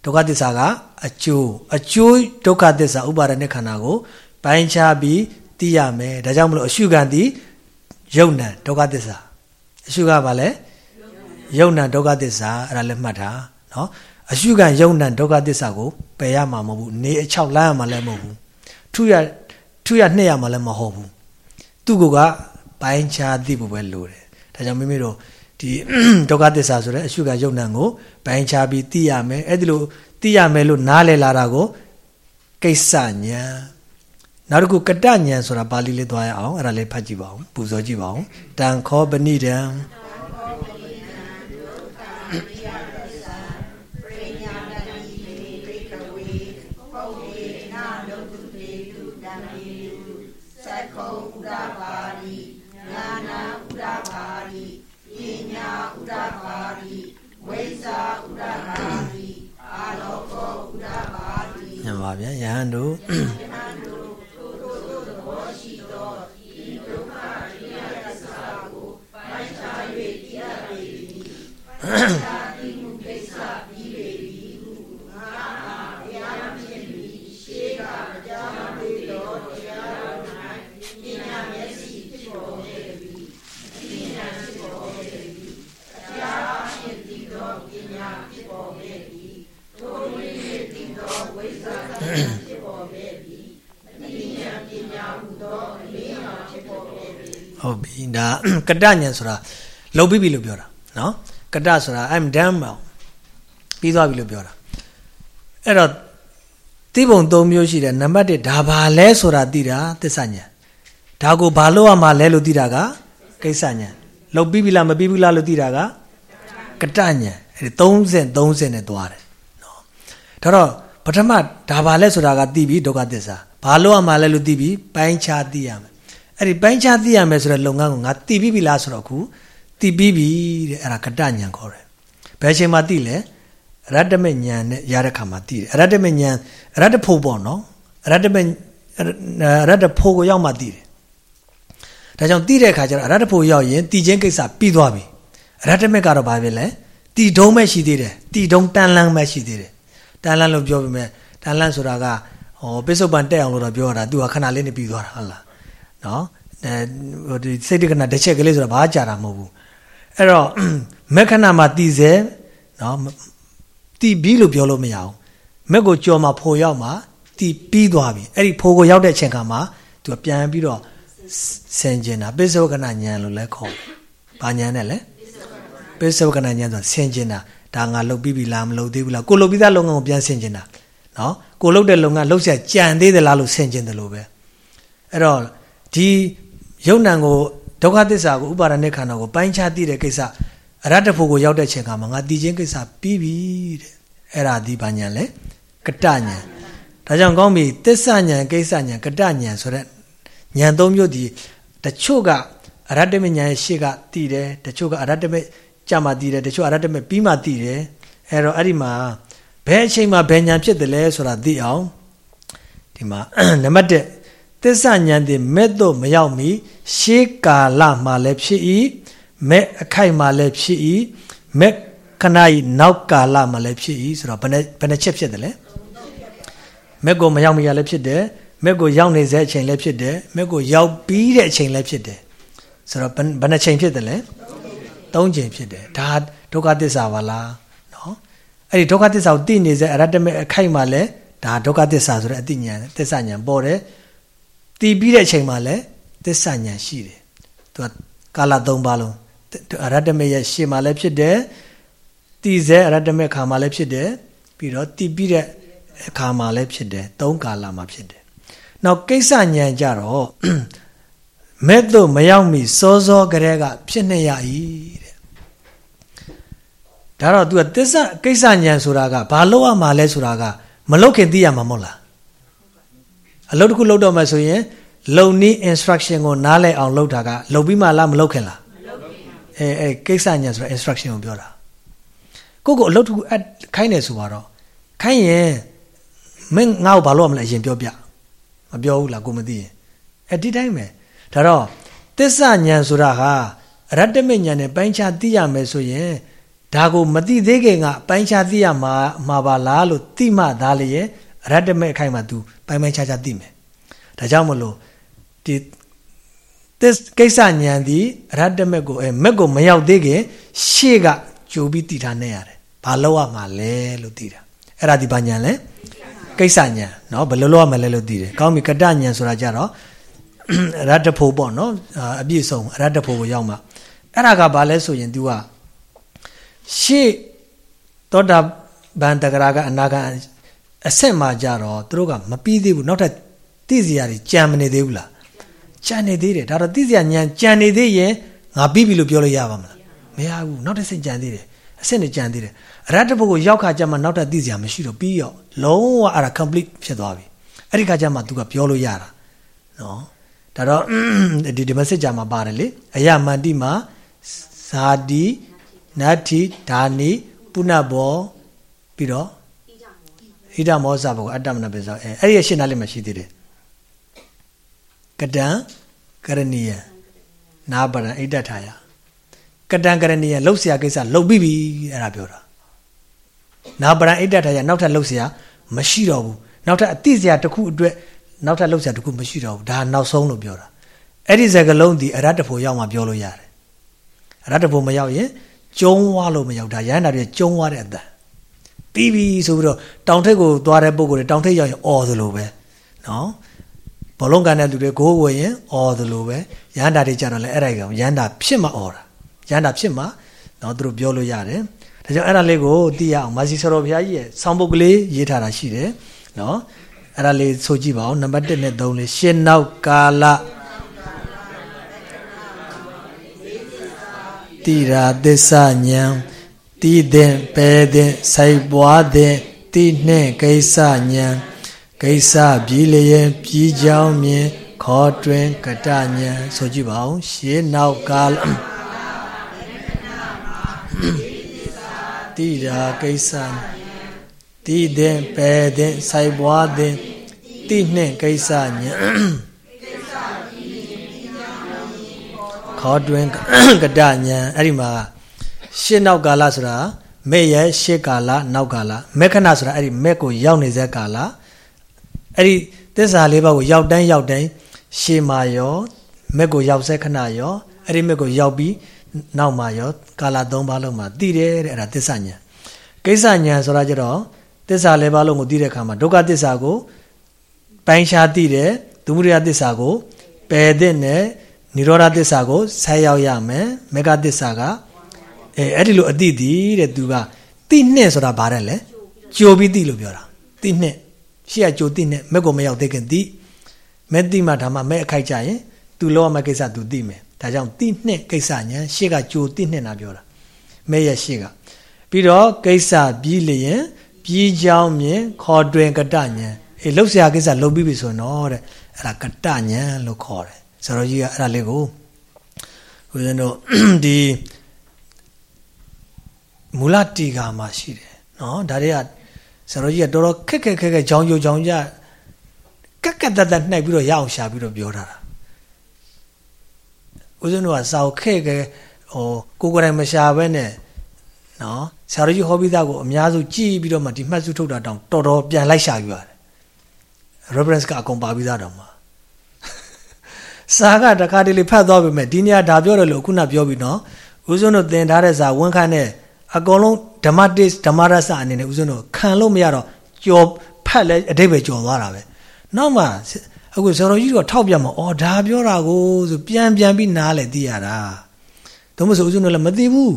ဒုက္ခသစ္စာကအကျိုးအကျိုးဒုက္ခသစ္စာဥပါဒณะခန္ဓာကိုပိုင်းခြားပြီးသိရမယ်ဒါကြောင့်မလို့အရှုခံသည်ယုံ nant ဒုက္ခသစ္စာအရှုကဘာလဲယုံ nant ဒုက္ခသစ္စာအဲ့ဒါလည်းမှတ်တာနော်အရှုခံယုံ nant ဒုက္ခသစ္စာကိုပယ်ရမှာမဟုတ်ဘူးနေအချောက်လမ်းရမှာလည်းမဟုတ်ဘူးထုရထုရနှိမ့်ရမှာလည်းမဟုတ်ဘူးသူ့ကိုက ပိုင်းခြားသိဖို့ပဲလိုတယ်ဒါကြောင့်မိမိတို့ဒီဒုက္ခသစ္စာဆိုတဲ့အရှုခံယုံ nant ကိုပိုင်းခြားပြီးသိရမယ်အဲ့ဒီလိုသိရမယ်လို့နားလည်လာတာကိုကိစ္စညာနောက်တစ်ခုကတဉဏ်ဆိုတာပါဠိလေးသွားရအောင်အဲ့ဒါလေးဖတ်ကြည့်ပါဦးပူဇော်ကြည့်ပါဦးတန်ခောပဏိတံ ပါဗျာယဟန်တို့ဟု ကတညံဆိုတာလှုပ်ပြီးပြီလို့ပြောတာနော်ကတဆိုတာ I'm done ပြီးသွားပြီလို့ပြောတာအဲ့တော့တိပုံ၃မျိုးရှိတယ်နံပါတ်1ဒါဘာလဲဆိုတာသိတာသစ္စာဉာဏ်ဒါကိုဘာလို့ရမှာလဲလို့သိတာကကိစ္စဉာဏ်လှုပ်ပြီးပြီလားမပြီးဘူးလားလို့သိတာကကတဉာဏ်အဲ့ဒီ30 30နဲ့သွားတယ်နော်ဒါတော့ပထမဒါဘာလဲဆိုတာကသိပြီဒုက္ခသစ္စာဘာလို့ရမှာလဲလို့သိပြီပိုင်းခြားသိရမယ် အဲ့ဒီပိုင်းခြားသိရမယ်ဆိုတဲ့လုပ်ငန်းကိုငါသိပြီးပြီလားဆိုတော့ခုသိပြီးပြီတဲ့အဲ့ဒါကတဉာဏ်ခေါ်တယ်ဘယ်ချိန်မှသိလဲရတ္တမဉာဏ်နဲ့ရတဲ့ခါမှာသိတယ်ရတ္တမဉာဏ်ရတ္တဖို့ပေါ့နော်ရတ္တမရတ္တဖို့ကိုရောက်မှသိတယ်ဒါကြောင့်သိတဲ့အခါကျတော့ရတ္တဖို့ရောက်ရင်တည်ခြင်းကိစ္စပြီးသွားပြီရတ္တမကတော့ဘာဖြစ်လဲတည်တုံးမဲ့ရှိသေးတယ်တည်တုံးတန်လန်းမဲ့ရှိသေးတယ်တန်လန်းလို့ပြောပြမယ်တန်လန်းဆိုတာကဟောပိစုပန်တက်အောင်လို့တော့ပြောတာသူကခဏလေးနဲ့ပြီးသွားတာဟုတ်လား နော်အဲဒီစိတ်တက္ကနာတစ်ချက်ကလေးဆိုတာဘာကြာတာမဟုတ်ဘူးအဲ့တော့မက္ခဏာမှာတည်စေနော်တည်ပြီးလို့ပြောလို့မရအောင်မက်ကိုကြော်မှာဖိုရောက်မှာတည်ပြီးသွားပြီအဲ့ဒီဖိုကိုရောက်တဲ့အချိန်ခါမှာသူကပြန်ပြီးတော့ဆင်ကျင်တာပိဿဝကနာဉာဏ်လို့လည်းခေါ်ဘာဉာဏ်နဲ့လဲပိဿဝကနာဉာဏ်ဆိုဆင်ကျင်တာဒါငါလုပ်ပြီးပြီလားမလုပ်သေးဘူးလားကိုလုပ်ပြီးသားလုပ်ငန်းကိုပြန်ဆင်ကျင်တာနော်ကိုလုပ်တဲ့လုပ်ငန်းလုပ်ဆက်ကြံသေးသလားလို့ဆင်ကျင်တယ်လို့ပဲအဲ့တော့ ဒီယုံ nant ကိုဒုက္ခသစ္စာကိုဥပါဒณะခန္ဓာကိုပိုင်းခြားသိတဲ့ကိစ္စအရတ္တဖို့ကိုရောက်တဲ့ချိန်ကမှငါသိချင်းကိစ္စပြီးပြီတဲ့အဲ့ဒါဒီဘာညာလဲကတညာဒါကြောင့်ကောင်းပြီသစ္စာညာကိစ္စညာကတညာဆိုတဲ့ညာသုံးမျိုးဒီတချို့ကအရတ္တမညာရဲ့ရှေ့ကတည်တယ်တချို့ကအရတ္တမကြမှာတည်တယ်တချို့အရတ္တမပြီးမှတည်တယ်အဲ့တော့အဲ့ဒီမှာဘယ်အချိန်မှာဘယ်ညာဖြစ်တယ်လဲဆိုတာသိအောင်ဒီမှာနံပါတ်1 သစ္စာဉာဏ်သည်မဲ့တော့မရောက်မီရှေးကာလမှာလည်းဖြစ်၏မဲ့အခိုက်မှာလည်းဖြစ်၏မဲ့ခဏဤနောက်ကာလမှာလည်းဖြစ်၏ဆိုတော့ဘယ်နှဘယ်နှချက်ဖြစ်တယ်လဲမက်ကိုမရောက်မရလည်းဖြစ်တယ်မက်ကိုရောက်နေစေအချိန်လည်းဖြစ်တယ်မက်ကိုရောက်ပြီးတဲ့အချိန်လည်းဖြစ်တယ်ဆိုတော့ဘယ်နှချိန်ဖြစ်တယ်လဲ၃ချိန်ဖြစ်တယ်ဒါဒုက္ခသစ္စာပါလားနော်အဲ့ဒီဒုက္ခသစ္စာကိုသိနေစေအရတ္တမေအခိုက်မှာလည်းဒါဒုက္ခသစ္စာဆိုတဲ့အသိဉာဏ်သစ္စာဉာဏ်ပေါ်တယ် တည်ပြီးတဲ့အချိန်မှာလည်းသစ္စာဉာဏ်ရှိတယ်သူကကာလ၃ပါးလုံးအရတ္တမေရဲ့ရှေ့မှာလည်းဖြစ်တယ်တည်စေအရတ္တမေခါမှာလည်းဖြစ်တယ်ပြီးတော့တည်ပြီးတဲ့အခါမှာလည်းဖြစ်တယ်သုံးကာလမှာဖြစ်တယ်နောက်ကိစ္စဉာဏ်ကြတော့မဲ့တို့မရောက်မီစောစောကလေးကဖြစ်နေရ၏တဲ့ဒါတော့ तू ကသစ္စာကိစ္စဉာဏ်ဆိုတာကဘာလို့ရမှာလဲဆိုတာကမလုတ်ခင်သိရမှာမဟုတ်လား အလုပ်တစ်ခုလုပ်တော့မှဆိုရင်လုံနီး instruction ကိုနားလည်အောင်လုပ်တာကလုပ်ပြီးမှလားမလုပ်ခင်လားမလုပ်ခင်အဲအဲကိစ္စဉာဏ်ဆိုတာ instruction ကိုပြောတာကိုကိုအလုပ်တစ်ခုခိုင်းတယ်ဆိုတော့ခိုင်းရင်မင်းငါ့ကိုဘာလို့မလဲအရင်ပြောပြမပြောဘူးလားကိုမသိရင်အဲ့ဒီတိုင်းပဲဒါတော့သစ္စာဉာဏ်ဆိုတာဟာရတ္တမဉာဏ်နဲ့ပိုင်းခြားသိရမယ်ဆိုရင်ဒါကိုမသိသေးခင်ကပိုင်းခြားသိရမှာမှာပါလားလို့သိမှသာလျ င်ရတ္တမအခိုင်မှာ तू ပိုင်းပိုင်းခြားခြားသိမယ်ဒါကြောင့်မလို့ဒီသစ္ကိစ္စဉာဏ်ဒီရတ္တမကိုအဲမက်ကိုမရောက်သေးခင်ရှေ့ကကြိုပြီးသိထားနေရတယ်ဘာလို့ရမှာလဲလို့သိတာအဲ့ဒါဒီဘာဉာဏ်လဲကိစ္စဉာဏ်เนาะဘယ်လိုလုပ်ရမလဲလို့သိတယ်ကောင်းပြီကတဉာဏ်ဆိုတာကြတော့ရတ္တဖို့ပေါ့เนาะအပြည့်စုံရတ္တဖို့ကိုရောက်မှာအဲ့ဒါကဘာလဲဆိုရင် तू ကရှေ့သောတာဗန်တဂရာကအနာဂတ် အဆင့်မှာကြတော့သူတို့ကမပြီးသေးဘူးနောက်ထပ်သိစရာတွေကြံမနေသေးဘူးလားကြံနေသေးတယ်ဒါတော့သိစရာညံကြံနေသေးရင်ငါပြီးပြီလို့ပြောလို့ရပါမလားမရဘူးနောက်တစ်ဆင့်ကြံသေးတယ်အဆင့်နဲ့ကြံသေးတယ်အရတ္တဘုတ်ကိုရောက်ခါကျမှနောက်ထပ်သိစရာမရှိတော့ပြီးရောလုံးဝအဲ့ဒါ complete ဖြစ်သွားပြီအဲ့ဒီခါကျမှ तू ကပြောလို့ရတာနော်ဒါတော့ဒီဒီ message ကြမှာပါတယ်လေအယမန္တိမှာဇာတိနတ္ထိဒါနိပုဏ္ဏဘောပြီးတော့ ဣဒမောဇဘောအတ္တမနပိသောအဲအဲ့ဒီရှင်းသားလေးမှရှိသေးတယ်ကတံကရဏီယနာပရံဣဒ္ဓထာယကတံကရဏီယလှုပ်เสียကိစ္စလှုပ်ပြီးပြီအဲ့ဒါပြောတာနာပရံဣဒ္ဓထာယနောက်ထပ်လှုပ်เสียမရှိတော့ဘူးနောက်ထပ်အတိเสียတစ်ခုအတွက်နောက်ထပ်လှုပ်เสียတစ်ခုမရှိတော့ဘူးဒါနောက်ဆုံးလို့ပြောတာအဲ့ဒီစကလုံးဒီအရတ္တဖို့ရောက်မှပြောလို့ရတယ်အရတ္တဖို့မရောက်ရင်ကျုံးဝါလို့မရောက်တာရဟန္တာတွေကျုံးဝါတဲ့အတန် ပြီးပြီဆိုပြီးတော့တောင်ထိပ်ကိုသွားတဲ့ပုံကိုတောင်ထိပ်ရောက်ရင်အော်သလိုပဲနော်ဘောလုံးကန်တဲ့သူတွေကိုးဝင်ရင်အော်သလိုပဲရဟန္တာတွေကြတော့လဲအဲ့ဒါကောင်ရဟန္တာဖြစ်မှအော်တာရဟန္တာဖြစ်မှနော်သူတို့ပြောလို့ရတယ်ဒါကြောင့်အဲ့ဒါလေးကိုသိရအောင်မာစီဆရာဘုရားကြီးရဲ့ဆောင်းပုတ်ကလေးရေးထားတာရှိတယ်နော်အဲ့ဒါလေးဆိုကြည့်ပါဦးနံပါတ်1နဲ့3လေးရှင်းနောက်ကာလတိရာသစ္စာဉာဏ် တိတဲ့ပဲတဲ့စိုက်ပွားတဲ့တိနှင့်ကိစ္စဉာဏ်ကိစ္စပြီးလျင်ပြီးကြောင်းမြင်ခေါ်တွင်ကတဉာဏ်ဆိုကြည့်ပါဦးရှင်းနောက်ကာလတိရာကိစ္စတိတဲ့ပဲတဲ့စိုက်ပွားတဲ့တိနှင့်ကိစ္စဉာဏ်ခေါ်တွင်ကတဉဏ်အဲ့ဒီမှာ ရှေ့နောက်ကာလဆိုတာမဲ့ရဲ့ရှေ့ကာလနောက်ကာလမဲ့ခဏဆိုတာအဲ့ဒီမဲ့ကိုရောက်နေတဲ့ကာလအဲ့ဒီသစ္စာလေးပါးကိုရောက်တိုင်းရောက်တိုင်းရှေ့မှာရောမဲ့ကိုရောက်ဆက်ခဏရောအဲ့ဒီမဲ့ကိုရောက်ပြီးနောက်မှာရောကာလ၃ပါးလုံးမှာသိတယ်တဲ့အဲ့ဒါသစ္စာဉာဏ်ကိစ္စဉာဏ်ဆိုတာကြတော့သစ္စာလေးပါးလုံးကိုသိတဲ့အခါမှာဒုက္ခသစ္စာကိုပိုင်းခြားသိတယ်ဒုမရိယသစ္စာကိုပယ်တဲ့နဲ့និရောဓသစ္စာကိုဆက်ရောက်ရမယ်မေဃသစ္စာက အဲအဲ့ဒီလိုအတိတည်တဲ့သူကတိနှစ်ဆိုတာဘာတဲ့လဲကြိုပြီးတိလို့ပြောတာတိနှစ်ရှေ့ကကြိုတိနှစ်မက်ကိုမရောက်သေးခင်တိမဲတိမှဒါမှမဲအခိုက်ကြရင်သူလောရမယ့်ကိစ္စသူသိမယ်ဒါကြောင့်တိနှစ်ကိစ္စညာရှေ့ကကြိုတိနှစ်နာပြောတာမဲရဲ့ရှေ့ကပြီးတော့ကိစ္စပြီးလျင်ပြီးချောင်းမြင်ခေါ်တွင်ကတညာအေးလှုပ်ရှားကိစ္စလှုပ်ပြီးပြီဆိုတော့တဲ့အဲ့ဒါကတညာလို့ခေါ်တယ်ဆရာတော်ကြီးကအဲ့ဒါလေးကိုဦးဇင်းတို့ဒီ မူလတီကာမှာရှိတယ်နော်ဒါတွေကဆရာတော်ကြီးကတော်တော်ခက်ခက်ခက်ခက်ကြောင်းကြိုကြောင်းကြကက်ကက်တတ်တတ်နှိုက်ပြီးတော့ရအောင်ရှာပြီးတော့ပြောထားတာဦးဇင်းတို့ကစာကိုခက်ခဲဟိုကိုကိုယ်တိုင်မရှာဘဲနဲ့နော်ဆရာတော်ကြီးဟောပြီးသားကိုအများစုကြည်ပြီးတော့မှဒီမှတ်စုထုတ်တာတောင်တော်တော်ပြန်လိုက်ရှာယူရတယ် reference ကအကုန်ပါပြီးသားတော့မှာစာကတခါတလေဖတ်သွားပြီမဲ့ဒီနေရာဒါပြောတယ်လို့ခုနပြောပြီနော်ဦးဇုံတို့သင်ထားတဲ့စာဝန်ခံတဲ့ အကုန်လုံးဓမ္မတစ်ဓမ္မရစအနေနဲ့ဦးဇုံတို့ခံလို့မရတော့ကြော်ဖတ်လဲအတိတ်ပဲကြော်သွားတာပဲနောက်မှအခုဇော်တော်ကြီးကထောက်ပြမှာအော်ဒါပြောတာကိုဆိုပြန်ပြန်ပြီးနားလဲသိရတာသို့မဟုတ်ဦးဇုံတို့လည်းမသိဘူး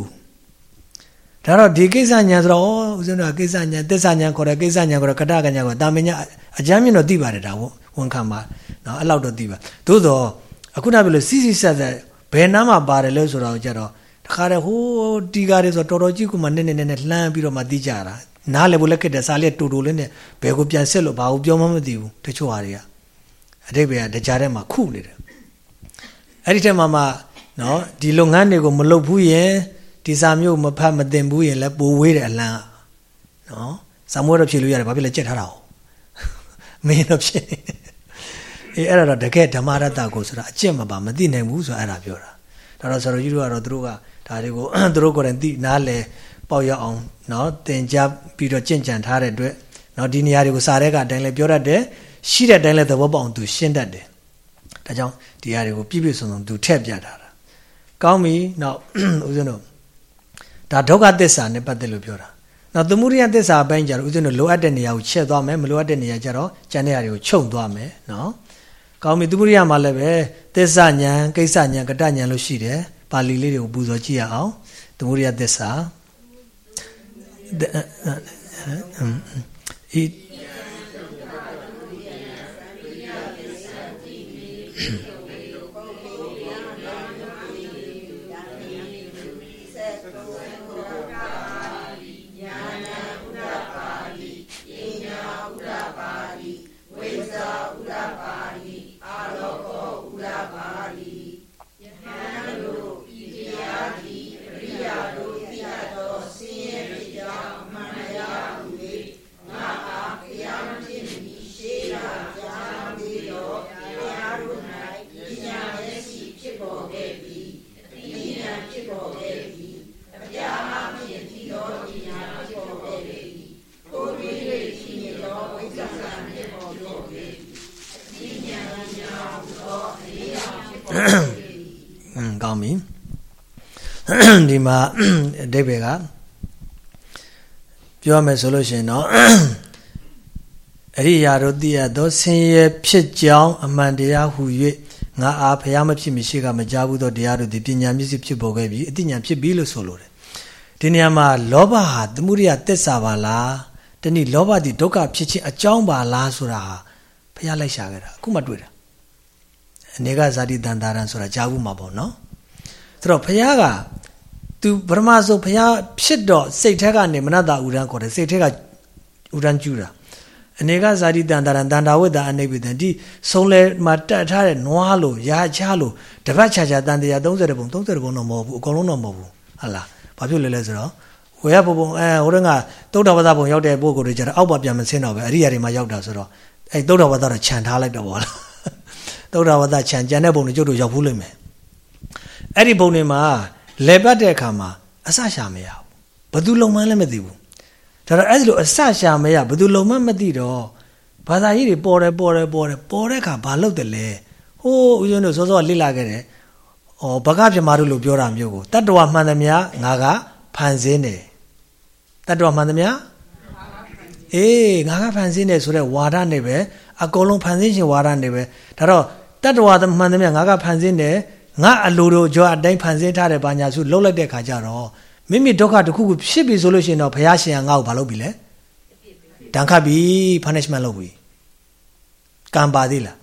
ဒါတော့ဒီကိစ္စညာဆိုတော့ဦးဇုံတို့ကကိစ္စညာသစ္စာညာခေါ်တယ်ကိစ္စညာခေါ်တယ်ကတကညာခေါ်တာမညာအကြမ်းမြင့်တော့သိပါတယ်ဒါဝန်ခံပါနော်အဲ့လောက်တော့သိပါသို့တော့အခုနပြောလို့စီစီဆက်ဆက်ဘယ်နားမှာပါတယ်လဲဆိုတော့ကြတော့ တခါတည်းဟိုးတီကားတွေဆိုတော်တော်ကြီးကမှနည်းနည်းနည်းနည်းလှမ်းပြီးတော့မှသိကြတာနားလည်းဘလို့ခက်တယ်စားလေးတူတူလေးနဲ့ဘယ်ကိုပြန်ဆက်လို့ဘာကိုပြောမှမသိဘူးတချို့ဟာတွေကအတိတ်ပဲတကြားထဲမှာခုနေတယ်အဲ့ဒီထဲမှာမှနော်ဒီလုပ်ငန်းတွေကိုမလုပ်ဘူးရင်ဒီစာမျိုးမဖတ်မသိဘူးရင်လည်းပိုဝေးတယ်အလန်းနော်စာမွေးတော့ဖြေလို့ရတယ်ဘာဖြစ်လဲကြက်ထားတာ哦မင်းတော့ဖြေအေးအဲ့ဒါတော့တကယ်ဓမ္မရတ္တကိုဆိုတာအကျင့်မပါမသိနိုင်ဘူးဆိုအဲ့ဒါပြောတာဒါတော့ဆရာကြီးတို့ကတော့သူတို့က ဒါတွေကိုသူတို့ကိုယ်တိုင်သိနားလဲပေါက်ရအောင်เนาะသင်ကြားပြီးတော့ကြင့်ကြံထားတဲ့အတွက်เนาะဒီနေရာတွေကိုစာရဲကအတိုင်းလဲပြောတတ်တယ်ရှိတဲ့အတိုင်းလဲသဘောပေါအောင်သူရှင်းတတ်တယ်ဒါကြောင့်ဒီဟာတွေကိုပြည့်ပြည့်စုံစုံသူထည့်ပြထားတာကောင်းပြီနောက်ဦးဇင်းတို့ဒါဒုက္ခသစ္စာနဲ့ပတ်သက်လို့ပြောတာနောက်သမုဒိယသစ္စာအပိုင်းကျတော့ဦးဇင်းတို့လိုအပ်တဲ့နေရာကိုချက်သွားမယ်မလိုအပ်တဲ့နေရာကျတော့ကျန်တဲ့နေရာတွေကိုချုပ်သွားမယ်နော်ကောင်းပြီသမုဒိယမှာလည်းပဲသစ္စာဉာဏ်ကိစ္စဉာဏ်ကတဉာဏ်လို့ရှိတယ် ပါဠိလေးတွေကိုပူဇော်ကြည့်ရအောင်သမုဒိယသစ္စာဤ ဒီမှာအတိတ်ဘယ်ကပြောမယ်ဆိုလို့ရှိရင်တော့အရိယာတို့သိရသောဆင်းရဲဖြစ်ကြောင်းအမှန်တရားဟူ၍ငါအားဖျားမဖြစ်မရှိကမကြားဘူးသောတရားတို့ဒီပညာမျက်စိဖြစ်ပေါ်ခဲ့ပြီအတိညာဖြစ်ပြီလို့ဆိုလိုတယ်ဒီနေရာမှာလောဘဟာသမုဒိယသစ္စာပါလားတနည်းလောဘဒီဒုက္ခဖြစ်ခြင်းအကြောင်းပါလားဆိုတာဟာဖျားလိုက်ရှာခဲ့တာအခုမှတွေ့တာအနေကဇာတိတန်တာရံဆိုတာကြားဘူးမှာပေါ့နော် ဆိုတော့ဘုရားကသူပရမဆိုဘုရားဖြစ်တော့စိတ်ထက်ကနေမနတဥဒန်းခေါ်တယ်စိတ်ထက်ကဥဒန်းကျူတာအနေကဇာတိတန်တာရံတန်တာဝိတ္တအနိဗ္ဗိတံဒီဆုံးလဲမှာတက်ထားတဲ့နွားလို့ရာချလို့တပတ်ချာချာတန်တရား30ပုံ30ပုံတော့မဟုတ်ဘူးအကုန်လုံးတော့မဟုတ်ဘူးဟုတ်လားဘာဖြစ်လဲလဲဆိုတော့ဝေရဘုံဘုံအဲဟိုတုန်းကသုဒ္ဓဝါဒဘုံရောက်တဲ့ပုဂ္ဂိုလ်တွေကျတော့အောက်ပါပြန်မဆင်းတော့ပဲအရိယာတွေမှာရောက်တာဆိုတော့အဲသုဒ္ဓဝါဒတော့ခြံထားလိုက်တော့ဗောလားသုဒ္ဓဝါဒခြံကြံတဲ့ဘုံတွေကျုပ်တို့ရောက်ဘူးလိမ့်မယ် အဲ့ဒီဘုံတွေမှာလဲပတ်တဲ့အခါမှာအစရှာမရဘူးဘယ်သူလုံမှန်းလည်းမသိဘူးဒါတော့အဲ့ဒီလိုအစရှာမရဘယ်သူလုံမှန်းမသိတော့ဘာသာရေးတွေပေါ်တယ်ပေါ်တယ်ပေါ်တယ်ပေါ်တဲ့အခါဘာလုပ်တယ်လဲဟိုးဦးဇင်းတို့စောစောလေ့လာခဲ့တယ်ဩဘဂပြမတို့လို့ပြောတာမျိုးကိုတတ္တဝမှန်သမျှငါကဖန်ဆင်းတယ်တတ္တဝမှန်သမျှအေးငါကဖန်ဆင်းတယ်ဆိုတော့ဝါဒနဲ့ပဲအကုန်လုံးဖန်ဆင်းခြင်းဝါဒနဲ့ပဲဒါတော့တတ္တဝမှန်သမျှငါကဖန်ဆင်းတယ် ငါအလိုတို့ကြွအတိုင်းဖန်ဆင်းထားတဲ့ဘာညာစုလှုပ်လိုက်တဲ့ခါကျတော့မိမိဒုက္ခတစ်ခုခုဖြစ်ပြီဆိုလို့ရှိရင်တော့ဘုရားရှင်ကငါ့ကိုဘာလုပ်ပြီလဲတန်ခတ်ပြီ punishment လုပ်ပြီကံပါသေးလား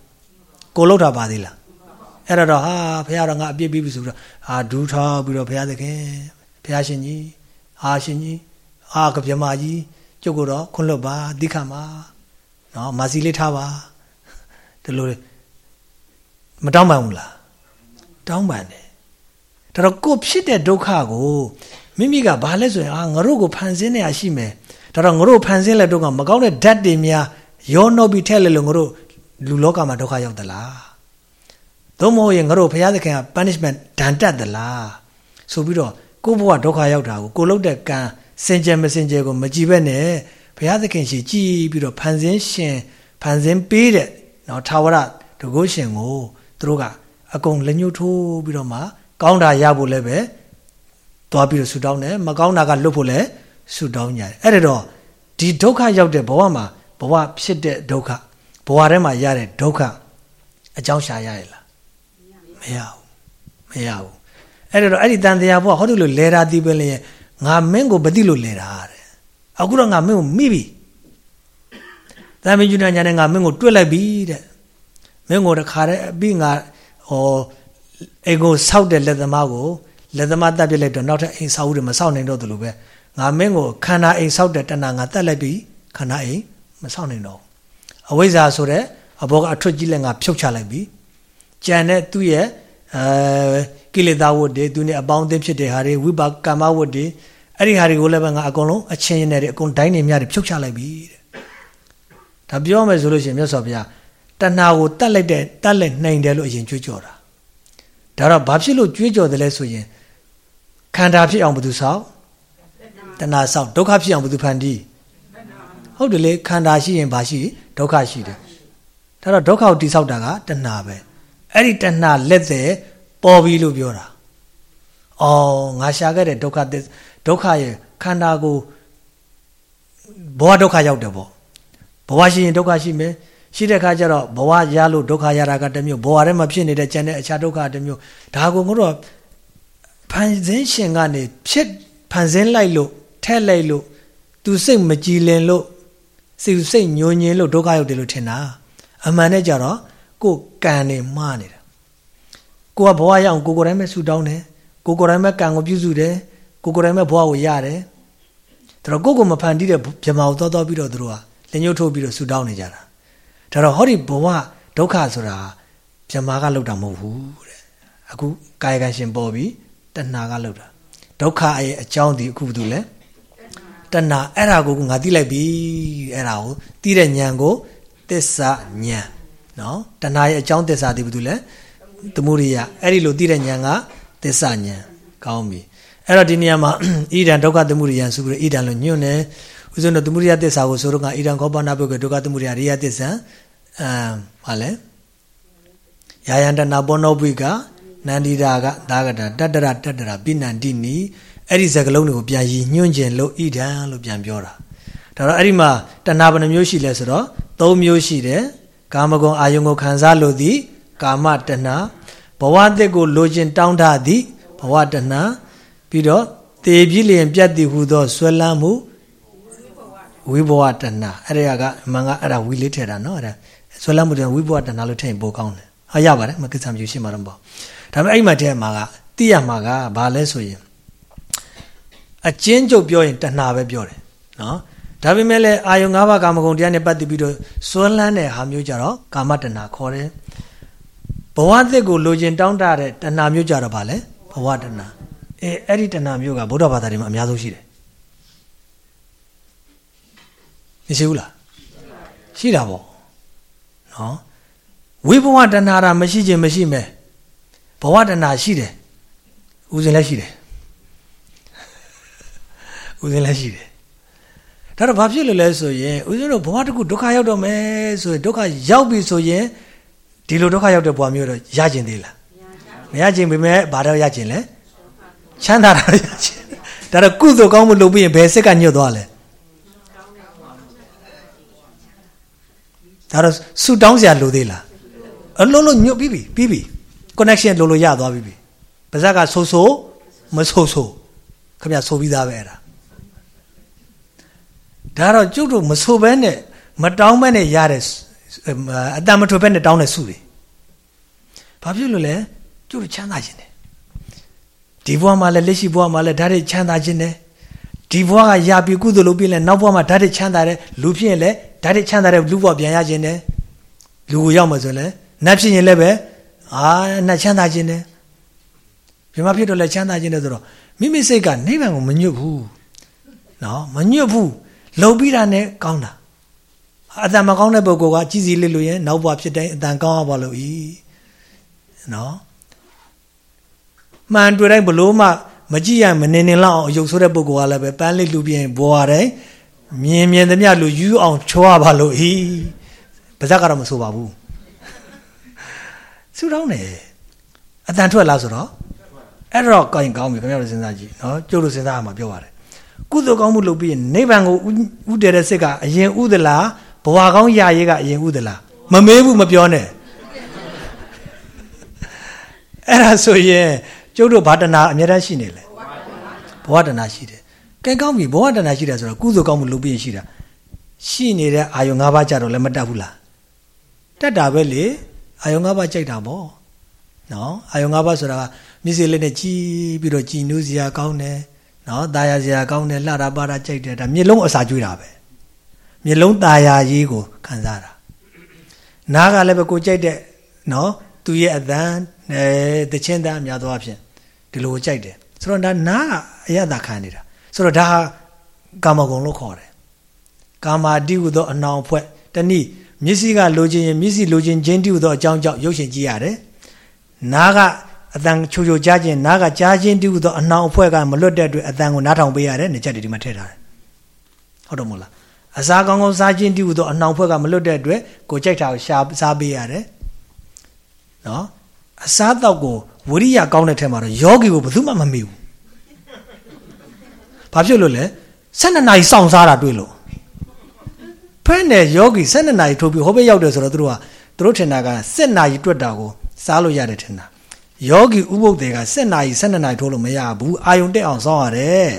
ကိုလှုပ်တာပါသေးလားအဲ့တော့ဟာဘုရားတော့ငါအပြစ်ပြီးပြီဆိုတော့ဟာဒူးထောက်ပြီးတော့ဘုရားသခင်ဘုရားရှင်ကြီးဟာရှင်ကြီးဟာကပြမကြီးကျုပ်ကတော့ခွန်းလွတ်ပါတိခတ်ပါနော်မာစီလေးထားပါဒီလိုမတောင်းပန်ဘူးလား တောင်းပန်တယ်ဒါတော့ကိုဖြစ်တဲ့ဒုက္ခကိုမိမိကဘာလဲဆိုရင်အာငါတို့ကိုဖန်ဆင်းနေရရှိမယ်ဒါတော့ငါတို့ဖန်ဆင်းလက်ဒုက္ခမကောင်းတဲ့ဓာတ်တွေများရောနှုတ်ပြီးထက်လဲလို့ငါတို့လူလောကမှာဒုက္ခရောက်သလားသို့မဟုတ်ရင်ငါတို့ဘုရားသခင်က punishment ဒဏ်တက်သလားဆိုပြီးတော့ကိုဘဝဒုက္ခရောက်တာကိုကိုလုတ်တဲ့ကံစင်ကြယ်မစင်ကြယ်ကိုမကြည့်ဘဲနဲ့ဘုရားသခင်ရှိကြည်ပြီးတော့ဖန်ဆင်းရှင်ဖန်ဆင်းပေးတဲ့နော်ထာဝရတကုရှင်ကိုသူတို့က အကုန်လက်ညှိုးထိုးပြီးတော့မှကောင်းတာရဖို့လည်းပဲသွားပြီးတော့ဆူတောင်းတယ်မကောင်းတာကလွတ်ဖို့လည်းဆူတောင်းကြတယ်အဲ့ဒါတော့ဒီဒုက္ခရောက်တဲ့ဘဝမှာဘဝဖြစ်တဲ့ဒုက္ခဘဝထဲမှာရတဲ့ဒုက္ခအကြောင်းရှာရရလားမရဘူးမရဘူးအဲ့ဒါတော့အဲ့ဒီတန်တရားဘဝဟောတယ်လို့လဲတာဒီပဲလေငါမင်းကိုမသိလို့လဲတာတဲ့အခုတော့ငါမင်းကိုမိပြီတန်မင်းကျွန်းညာနဲ့ငါမင်းကိုတွက်လိုက်ပြီတဲ့မင်းကိုတခါတည်းပြီးငါ ဟောအိမ်ကိုဆောက်တဲ့လက်သမားကိုလက်သမားတက်ပြစ်လိုက်တော့နောက်ထပ်အိမ်ဆောက်ဦးတယ်မဆောက်နိုင်တော့သလိုပဲငါမင်းကိုခန္ဓာအိမ်ဆောက်တဲ့တဏှာငါတက်လိုက်ပြီခန္ဓာအိမ်မဆောက်နိုင်တော့အဝိဇ္ဇာဆိုတဲ့အဘောကအထွတ်ကြီးလည်းငါဖြုတ်ချလိုက်ပြီကြံတဲ့သူ့ရဲ့အဲကိလေသာဝတ်တွေသူနဲ့အပေါင်းအသင်းဖြစ်တဲ့ဟာတွေဝိပါကမ္မဝတ်တွေအဲ့ဒီဟာတွေကိုလည်းပဲငါအကုန်လုံးအချင်းနဲ့တွေအကုန်တိုင်းနေမြတွေဖြုတ်ချလိုက်ပြီတဲ့ဒါပြောမယ်ဆိုလို့ရှိရင်မြတ်စွာဘုရား တဏှာကိုတတ်လိုက်တဲ့တတ်လက်နိုင်တယ်လို့အရင်ကြွေးကြော်တာဒါတော့ဘာဖြစ်လို့ကြွေးကြော်တယ်လဲဆိုရင်ခန္ဓာဖြစ်အောင်ဘယ်သူဆောက်တဏှာဆောက်ဒုက္ခဖြစ်အောင်ဘယ်သူဖန်တီးဟုတ်တယ်လေခန္ဓာရှိရင်ဘာရှိဒုက္ခရှိတယ်ဒါတော့ဒုက္ခကိုတိဆောက်တာကတဏှာပဲအဲ့ဒီတဏှာလက်သက်ပေါ်ပြီလို့ပြောတာအော်ငါရှာခဲ့တဲ့ဒုက္ခဒုက္ခရဲ့ခန္ဓာကိုဘဝဒုက္ခရောက်တယ်ပေါ့ဘဝရှိရင်ဒုက္ခရှိမယ် ရှိတဲ့ခါကျတော့ဘဝရလို့ဒုက္ခရတာကတစ်မျိုးဘဝထဲမှာဖြစ်နေတဲ့ကျန်တဲ့အခြားဒုက္ခတစ်မျိုးဒါကိုငါတို့ဖန်ဆင်းရှင်ကနေဖြစ်ဖန်ဆင်းလိုက်လို့ထက်လိုက်လို့သူစိတ်မကြည်လင်လို့စိတ်စိတ်ညှိုးညင်းလို့ဒုက္ခရောက်တယ်လို့ထင်တာအမှန်နဲ့ကြတော့ကိုကံနေမှားနေတာကိုကဘဝရအောင်ကိုကိုယ်တိုင်ပဲဆူတောင်းတယ်ကိုကိုယ်တိုင်ပဲကံကိုပြုစုတယ်ကိုကိုယ်တိုင်ပဲဘဝကိုရတယ်ဒါတော့ကိုကိုမဖန်တီးတဲ့ဗြမာကိုသောသောပြီးတော့သူတို့ကလက်ညှိုးထိုးပြီးတော့ဆူတောင်းနေကြတာ ဒါတော့ဟောဒီဘဝဒုက္ခဆိုတာဗြမာကလောက်တာမဟုတ်ဘူးတဲ့အခုကာယကံရှင်ပေါ်ပြီးတဏှာကလောက်တာဒုက္ခရဲ့အကြောင်းဒီအခုဘာလို့လဲတဏှာအဲ့ဒါကိုငါသိလိုက်ပြီအဲ့ဒါကိုသိတဲ့ဉာဏ်ကိုသစ္စာဉာဏ်နော်တဏှာရဲ့အကြောင်းသစ္စာဒီဘာလို့လဲသမုဒိယအဲ့ဒီလိုသိတဲ့ဉာဏ်ကသစ္စာဉာဏ်ကောင်းပြီအဲ့တော့ဒီနေရာမှာဣဒံဒုက္ခသမုဒိယဆိုပြီးတော့ဣဒံလို့ညွှန်တယ်ဥစဉ်တော့သမုဒိယသစ္စာကိုဆိုတော့ကဣဒံခောပနာပုဂ္ဂဒုက္ခသမုဒိယရိယသစ္စာ အမ်ဟာလဲယာယန္တနာပောနောပိကနန္ဒီတာကသာကတာတတ္တရတတ္တရပိနန္တိနီအဲ့ဒီစကလုံးတွေကိုပြန်ရည်ညွှန်းခြင်းလို့ဣဒံလို့ပြန်ပြောတာဒါတော့အဲ့ဒီမှာတဏှာဘယ်နှမျိုးရှိလဲဆိုတော့၃မျိုးရှိတယ်ကာမဂုဏ်အာယုံကိုခံစားလို့သည်ကာမတဏှာဘဝအသက်ကိုလိုချင်တောင်းတသည်ဘဝတဏှာပြီးတော့တေပြည့်လျင်ပြတ်တည်ဟူသောဆွဲလန်းမှုဝိဘဝတဏှာအဲ့ဒါကအမှန်ကအဲ့ဒါဝီလေးထည့်တာနော်အဲ့ဒါ ဆွဲလန်းမှုတဲ့ဝိဘဝတဏှာလို့ထည့်ရင်ပိုကောင်းတယ်ဟာရပါတယ်မကိစ္စမျိုးရှင်းမှာတော့ပေါ့ဒါပေမဲ့အဲ့မှာတည်းမှာကသိရမှာကဘာလဲဆိုရင်အကျဉ်းချုပ်ပြောရင်တဏှာပဲပြောတယ်နော်ဒါပေမဲ့လည်းအာယုံ၅ပါးကာမဂုဏ်တရားနဲ့ပတ်သက်ပြီးတော့စွဲလန်းတဲ့ဟာမျိုးကြတော့ကာမတဏှာခေါ်တယ်ဘဝသစ်ကိုလိုချင်တောင်းတတဲ့တဏှာမျိုးကြတော့ဗာလဲဘဝတဏှာအဲအဲ့ဒီတဏှာမျိုးကဗုဒ္ဓဘာသာတွေမှာအများဆုံးရှိတယ်မရှိဘူးလားရှိတာပေါ့ နော်ဝိဘဝတဏှာတာမရှိခြင်းမရှိမဲ့ဘဝတဏှာရှိတယ်ဥစဉ်လည်းရှိတယ်ဥစဉ်လည်းရှိတယ်ဒါတော့ဘာဖြစ်လို့လဲဆိုရင်ဥစဉ်တို့ဘဝတစ်ခုဒုက္ခရောက်တော့မယ်ဆိုရင်ဒုက္ခရောက်ပြီဆိုရင်ဒီလိုဒုက္ခရောက်တဲ့ဘဝမျိုးတော့ရကျင်သေးလားမရကျင်ပေမဲ့ဘာတော့ရကျင်လဲချမ်းသာတာရကျင်ဒါတော့ကုသိုလ်ကောင်းမှုလုပ်ပြီးရင်ဘယ်စိတ်ကညှို့သွားလဲ ဒါတော့ဆူတောင်းစရာလိုသေးလားအလုံးလုံးညှို့ပြီးပြီပြီးပြီ connection လိုလိုရသွားပြီးပြီပါဇက်ကဆိုးဆိုးမဆိုးဆိုးခင်ဗျဆိုးပြီးသားပဲအဲ့ဒါဒါတော့ကျုပ်တို့မဆိုးဘဲနဲ့မတောင်းဘဲနဲ့ရတဲ့အတန်မထွက်ဘဲနဲ့တောင်းတဲ့စုတွေဘာဖြစ်လို့လဲကျုပ်တို့ချမ်းသာခြင်းတယ်ဒီဘဝမှာလည်းလက်ရှိဘဝမှာလည်းဓာတ်တွေချမ်းသာခြင်းတယ်ဒီဘဝကရပြီကုသိုလ်လုပ်ပြီးလဲနောက်ဘဝမှာဓာတ်တွေချမ်းသာတယ်လူဖြစ်ရင်လည်း ဓာတ်တွေချမ်းသာတဲ့လူဘဝပြန်ရခြင်းတယ်လူကိုရောက်မှဆိုရင်လည်းနတ်ဖြစ်ရင်လည်းပဲအာနတ်ချမ်းသာခြင်းတယ်မြမဖြစ်တော့လည်းချမ်းသာခြင်းတယ်ဆိုတော့မိမိစိတ်ကနိဗ္ဗာန်ကိုမညွတ်ဘူးနော်မညွတ်ဘူးလုံပြီးတာနဲ့ကောင်းတာအတန်မကောင်းတဲ့ပုဂ္ဂိုလ်ကကြည်စီလေးလို့ရင်နောက်ဘဝဖြစ်တိုင်းအတန်ကောင်းရပါလို့ဤနော်မှန်တွေ့တိုင်းဘလို့မှမကြည့်ရမနေနေလောက်အောင်အယုတ်ဆိုးတဲ့ပုဂ္ဂိုလ်ကလည်းပဲပန်းလေးလူပြင်းဘွားတိုင်း မြင်မြင်သမျှလူယူအောင်ချောရပါလို့ဤပါဇက်ကတော့မဆိုပါဘူးဆူတောင်းတယ်အတန်ထွက်လားဆိုတော့အဲ့တော့ကောင်းကောင်းပြီခင်ဗျားတို့စဉ်းစားကြည့်နော်ကျုပ်တို့စဉ်းစားရမှာပြောပါတယ်ကုသိုလ်ကောင်းမှုလုပ်ပြီးနိဗ္ဗာန်ကိုဥတည်တဲ့စိတ်ကအရင်ဥဒလားဘဝကောင်းရရေးကအရင်ဥဒလားမမေးဘူးမပြောနဲ့အဲ့ဒါဆိုရင်ကျုပ်တို့ဘာတနာအများတန်းရှိနေလဲဘဝတနာရှိတယ် ကဲကောင်းပြီဘဝတနာရှိတယ်ဆိုတော့ကုသိုလ်ကောင်းမှုလုပ်ပြီးရှိတာရှိနေတဲ့အာယုံ၅ပါးကြတော့လည်းမတတ်ဘူးလားတက်တာပဲလေအာယုံ၅ပါးကြိုက်တာပေါ့နော်အာယုံ၅ပါးဆိုတာကမျက်စိလေးနဲ့ကြည်ပြီးတော့ကြည်နူးစရာကောင်းတယ်နော်ตาရစရာကောင်းတယ်လှတာပါတာကြိုက်တယ်ဒါမျက်လုံးအစာကျွေးတာပဲမျက်လုံးตาရရေးကိုခံစားတာနားကလည်းပဲကိုကြိုက်တဲ့နော်သူရဲ့အသံအဲတချင်းတန်းအများသောအဖြစ်ဒီလိုကြိုက်တယ်ဆိုတော့ဒါနားကအရသာခံနေတာ ဆိုတော့ဒါဟာကာမဂုဏ်လို့ခေါ်တယ်ကာမာတိဟုသောအနောင်ဖွဲ့တနည်းမျက်စိကလိုချင်ရင်မျက်စိလိုချင်ခြင်းတိဟုသောအကြောင်းကြောင့်ရုပ်ရှင်ကြည့်ရတယ်နားကအတန်ချိုချိုကြားခြင်းနားကကြားခြင်းတိဟုသောအနှောင်အဖွဲ့ကမလွတ်တဲ့အတွက်အတန်ကိုနားထောင်ပေးရတယ်။နှစ်ချက်ဒီမှာထည့်ထားတယ်။ဟုတ်တယ်မို့လား။အစာကောင်းကောင်းစားခြင်းတိဟုသောအနှောင်အဖွဲ့ကမလွတ်တဲ့အတွက်ကိုကြိုက်တာကိုရှာစားပေးရတယ်။နော်။အစားတော့ကိုဝိရိယကောင်းတဲ့ထဲမှာတော့ယောဂီကိုဘယ်သူမှမမေ့ဘူး။ ဘာဖြစ်လို့လဲ။၁၂နာရီစောင့်စားတာတွေ့လို့ဖဲနဲ့ယောဂီ၁၂နာရီထိုးပြီးဟိုဘက်ရောက်တယ်ဆိုတော့သူတို့ကသူတို့ထင်တာက၁၀နာရီတွက်တာကိုစားလို့ရတယ်ထင်တာယောဂီဥပုပ်တွေက7နာရီ7နာရီထိုးလို့မရဘူးအာယုံတက်အောင်စောင့်ရတယ်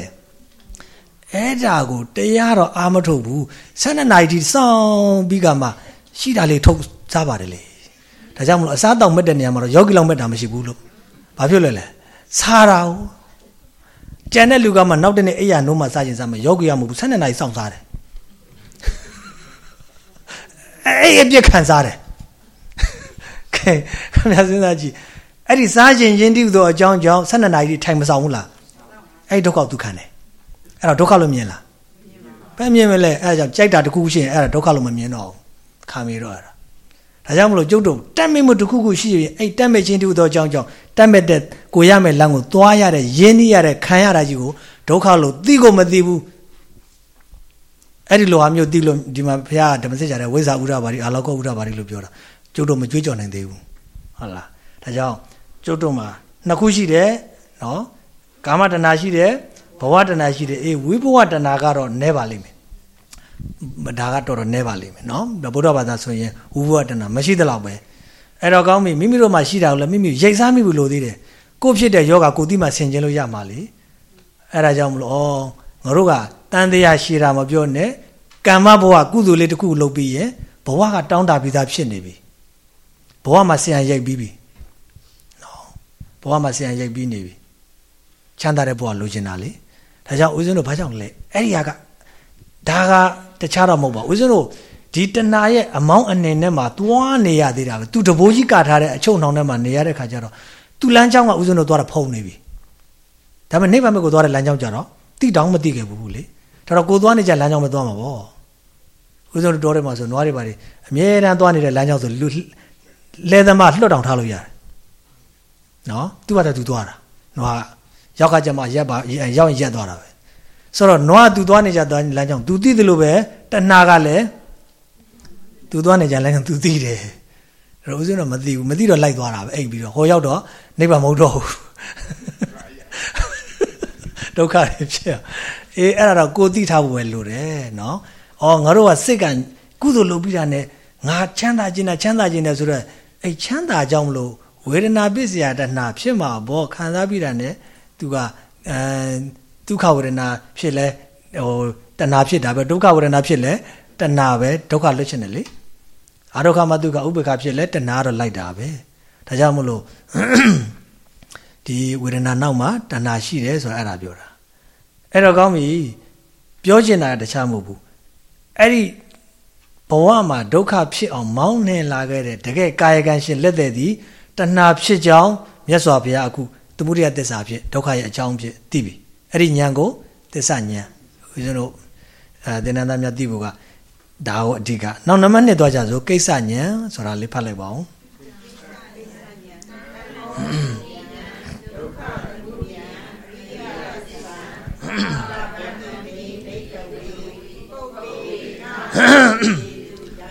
အဲ့ဒါကိုတရားတော့အာမထုတ်ဘူး7နာရီထိစောင့်ပြီးကမှရှိတာလေးထုတ်စားပါတယ်လေဒါကြောင့်မလို့အစားတောက်မဲ့တဲ့နေရာမှာတော့ယောဂီလောက်မဲ့တာမရှိဘူးလို့ဘာဖြစ်လဲလဲစားတာဟုတ် ကျန်တဲ့လူကမှနောက်တဲ့နေ့အိယာနိုးမှစားခြင်းစားမယ်ယောဂီကမဟုတ်ဘူး7နာရီစောင့်စားတယ်အဲ့အပြစ်ခံစားတယ်ကဲခင်ဗျာစဉ်းစားကြည့်အဲ့ဒီစားခြင်းရင်းတည်သောအကြောင်းကြောင့်12နာရီထိုင်မဆောင်ဘူးလားအဲ့ဒုက္ခဒုက္ခနဲ့အဲ့တော့ဒုက္ခလို့မြင်လားဘယ်မြင်မလဲအဲ့ဒါကြောင့်ကြိုက်တာတခုရှိရင်အဲ့ဒါဒုက္ခလို့မမြင်တော့ဘူးခါမေတော့အဲ့ဒါ ဒါကြောင့်မလို့ကျုပ်တို့တက်မိမှုတခုခုရှိရင်အဲ့တက်မဲ့ခြင်းတည်သောအကြောင်းကြောင့်တက်မဲ့တဲ့ကိုရမဲ့လမ်းကိုသွားရတဲ့ရင်းနှီးရတဲ့ခံရတာကြီးကိုဒုက္ခလို့သိကိုမသိဘူးအဲ့ဒီလိုဟာမျိုးသိလို့ဒီမှာဘုရားဓမ္မစစ်ကြတဲ့ဝိဇ္ဇာဥဒ္ဓဘာတိအာလောကဥဒ္ဓဘာတိလို့ပြောတာကျုပ်တို့မကြွေးကြော်နိုင်သေးဘူးဟုတ်လားဒါကြောင့်ကျုပ်တို့မှာနှစ်ခုရှိတယ်နော်ကာမတဏှာရှိတယ်ဘဝတဏှာရှိတယ်အေးဝိဘဝတဏှာကတော့နဲပါလိမ့်မယ် ဒါကတော်တော်နဲပါလိမ့်မယ်နော်ဗုဒ္ဓဘာသာဆိုရင်ဝိဘဝတဏှာမရှိသလောက်ပဲအဲ့တော့ကောင်းပြီမိမိတို့မှာရှိတာကိုလည်းမိမိရိတ်စားမိဘူးလို့သေးတယ်ကိုဖြစ်တဲ့ယောဂကိုတိမှဆင်ခြင်လို့ရမှာလေအဲ့ဒါကြောင့်မလို့ဩငါတို့ကတန်တရားရှိတာမပြောနဲ့ကမ္မဘဝကုသိုလ်လေးတစ်ခုလုပ်ပြီးရင်ဘဝကတောင်းတပြီးသားဖြစ်နေပြီဘဝမှာဆင်ရရိုက်ပြီးပြီဘဝမှာဆရာရိုက်ပြီးနေပြီချမ်းသာတဲ့ဘဝလိုချင်တာလေဒါကြောင့်ဦးဇင်းတို့ဘာကြောင့်လဲအဲ့ဒီဟာက ဒါကတခြားတော့မဟုတ်ပါဦးဇင်းတို့ဒီတဏှာရဲ့အမောင်းအနေနဲ့မှာသွားနေရသေးတာပဲသူတဘိုးကြီးကာထားတဲ့အချုပ်နှောင်ထဲမှာနေရတဲ့ခါကျတော့သူလမ်းကြောင်းကဦးဇင်းတို့သွားတာဖုံနေပြီဒါပေမဲ့နိဗ္ဗာန်ဘက်ကိုသွားတဲ့လမ်းကြောင်းကြတော့တိတောင်မတိခဲ့ဘူးလေဒါတော့ကိုသွားနေကြလမ်းကြောင်းမသွားမှာပေါ့ဦးဇင်းတို့တော်တယ်မှာဆိုနွားတွေပါလေအမြဲတမ်းသွားနေတဲ့လမ်းကြောင်းဆိုလူလဲသမားလွတ်တောင်ထားလို့ရတယ်နော်သူ့ဘာသာသူသွားတာနွားရောက်ကကြမှာရက်ပါရောက်ရင်ရက်သွားတာပဲ ဆိုတော့နွားသူသွားနေကြသွားလမ်းကြောင်းသူသိတယ်လို့ပဲတဏှာကလည်းသူသွားနေကြလမ်းကြောင်းသူသိတယ်အဲ့တော့ဦးဇင်းတော့မသိဘူးမသိတော့လိုက်သွားတာပဲအိပ်ပြီးတော့ဟိုရောက်တော့နိဗ္ဗာန်မဟုတ်တော့ဘူးဒုက္ခတွေဖြစ်အေးအဲ့ဒါတော့ကိုသိထားဖို့ပဲလိုတယ်နော်အော်ငါတို့ကစိတ်ကကုသိုလ်လုပ်ပြီးတာနဲ့ငါချမ်းသာခြင်းနဲ့ချမ်းသာခြင်းနဲ့ဆိုတော့အဲ့ချမ်းသာကြောင်းမလို့ဝေဒနာပစ္စယတဏဖြစ်မှာဘောခံစားပြီးတာ ਨੇ သူကအဲ ဒုက္ခဝေဒနာဖြစ်လဲဟိုတဏဖြစ်တာပဲဒုက္ခဝေဒနာဖြစ်လဲတဏပဲဒုက္ခလွတ်ချင်တယ်လေအာဒုက္ခမတုကဥပ္ပခဖြစ်လဲတဏတော့လိုက်တာပဲဒါကြောင့်မလို့ဒီဝေဒနာနောက်မှာတဏရှိတယ်ဆိုတာအဲ့ဒါပြောတာအဲ့တော့ကောင်းပြီပြောချင်တာတခြားမဟုတ်ဘူးအဲ့ဒီဘဝမှာဒုက္ခဖြစ်အောင်မောင်းနှင်လာခဲ့တဲ့တကယ်ကာယကံရှင်လက်သက်သည်တဏှာဖြစ်ကြောင်းမြတ်စွာဘုရားအခုသမုဒိယသစ္စာဖြစ်ဒုက္ခရဲ့အကြောင်းဖြစ်သိပြီ အဲ့ဒီဉာဏ်ကိုသစ္စာဉာဏ်ဦးဇင်းတို့အဲသင်္นานသားများသိဖို့ကဒါကိုအဓိကနောက်နံပါတ်1သွားကြဆိုကိစ္စဉာဏ်ဆိုတာလေးဖတ်လိုက်ပါဦး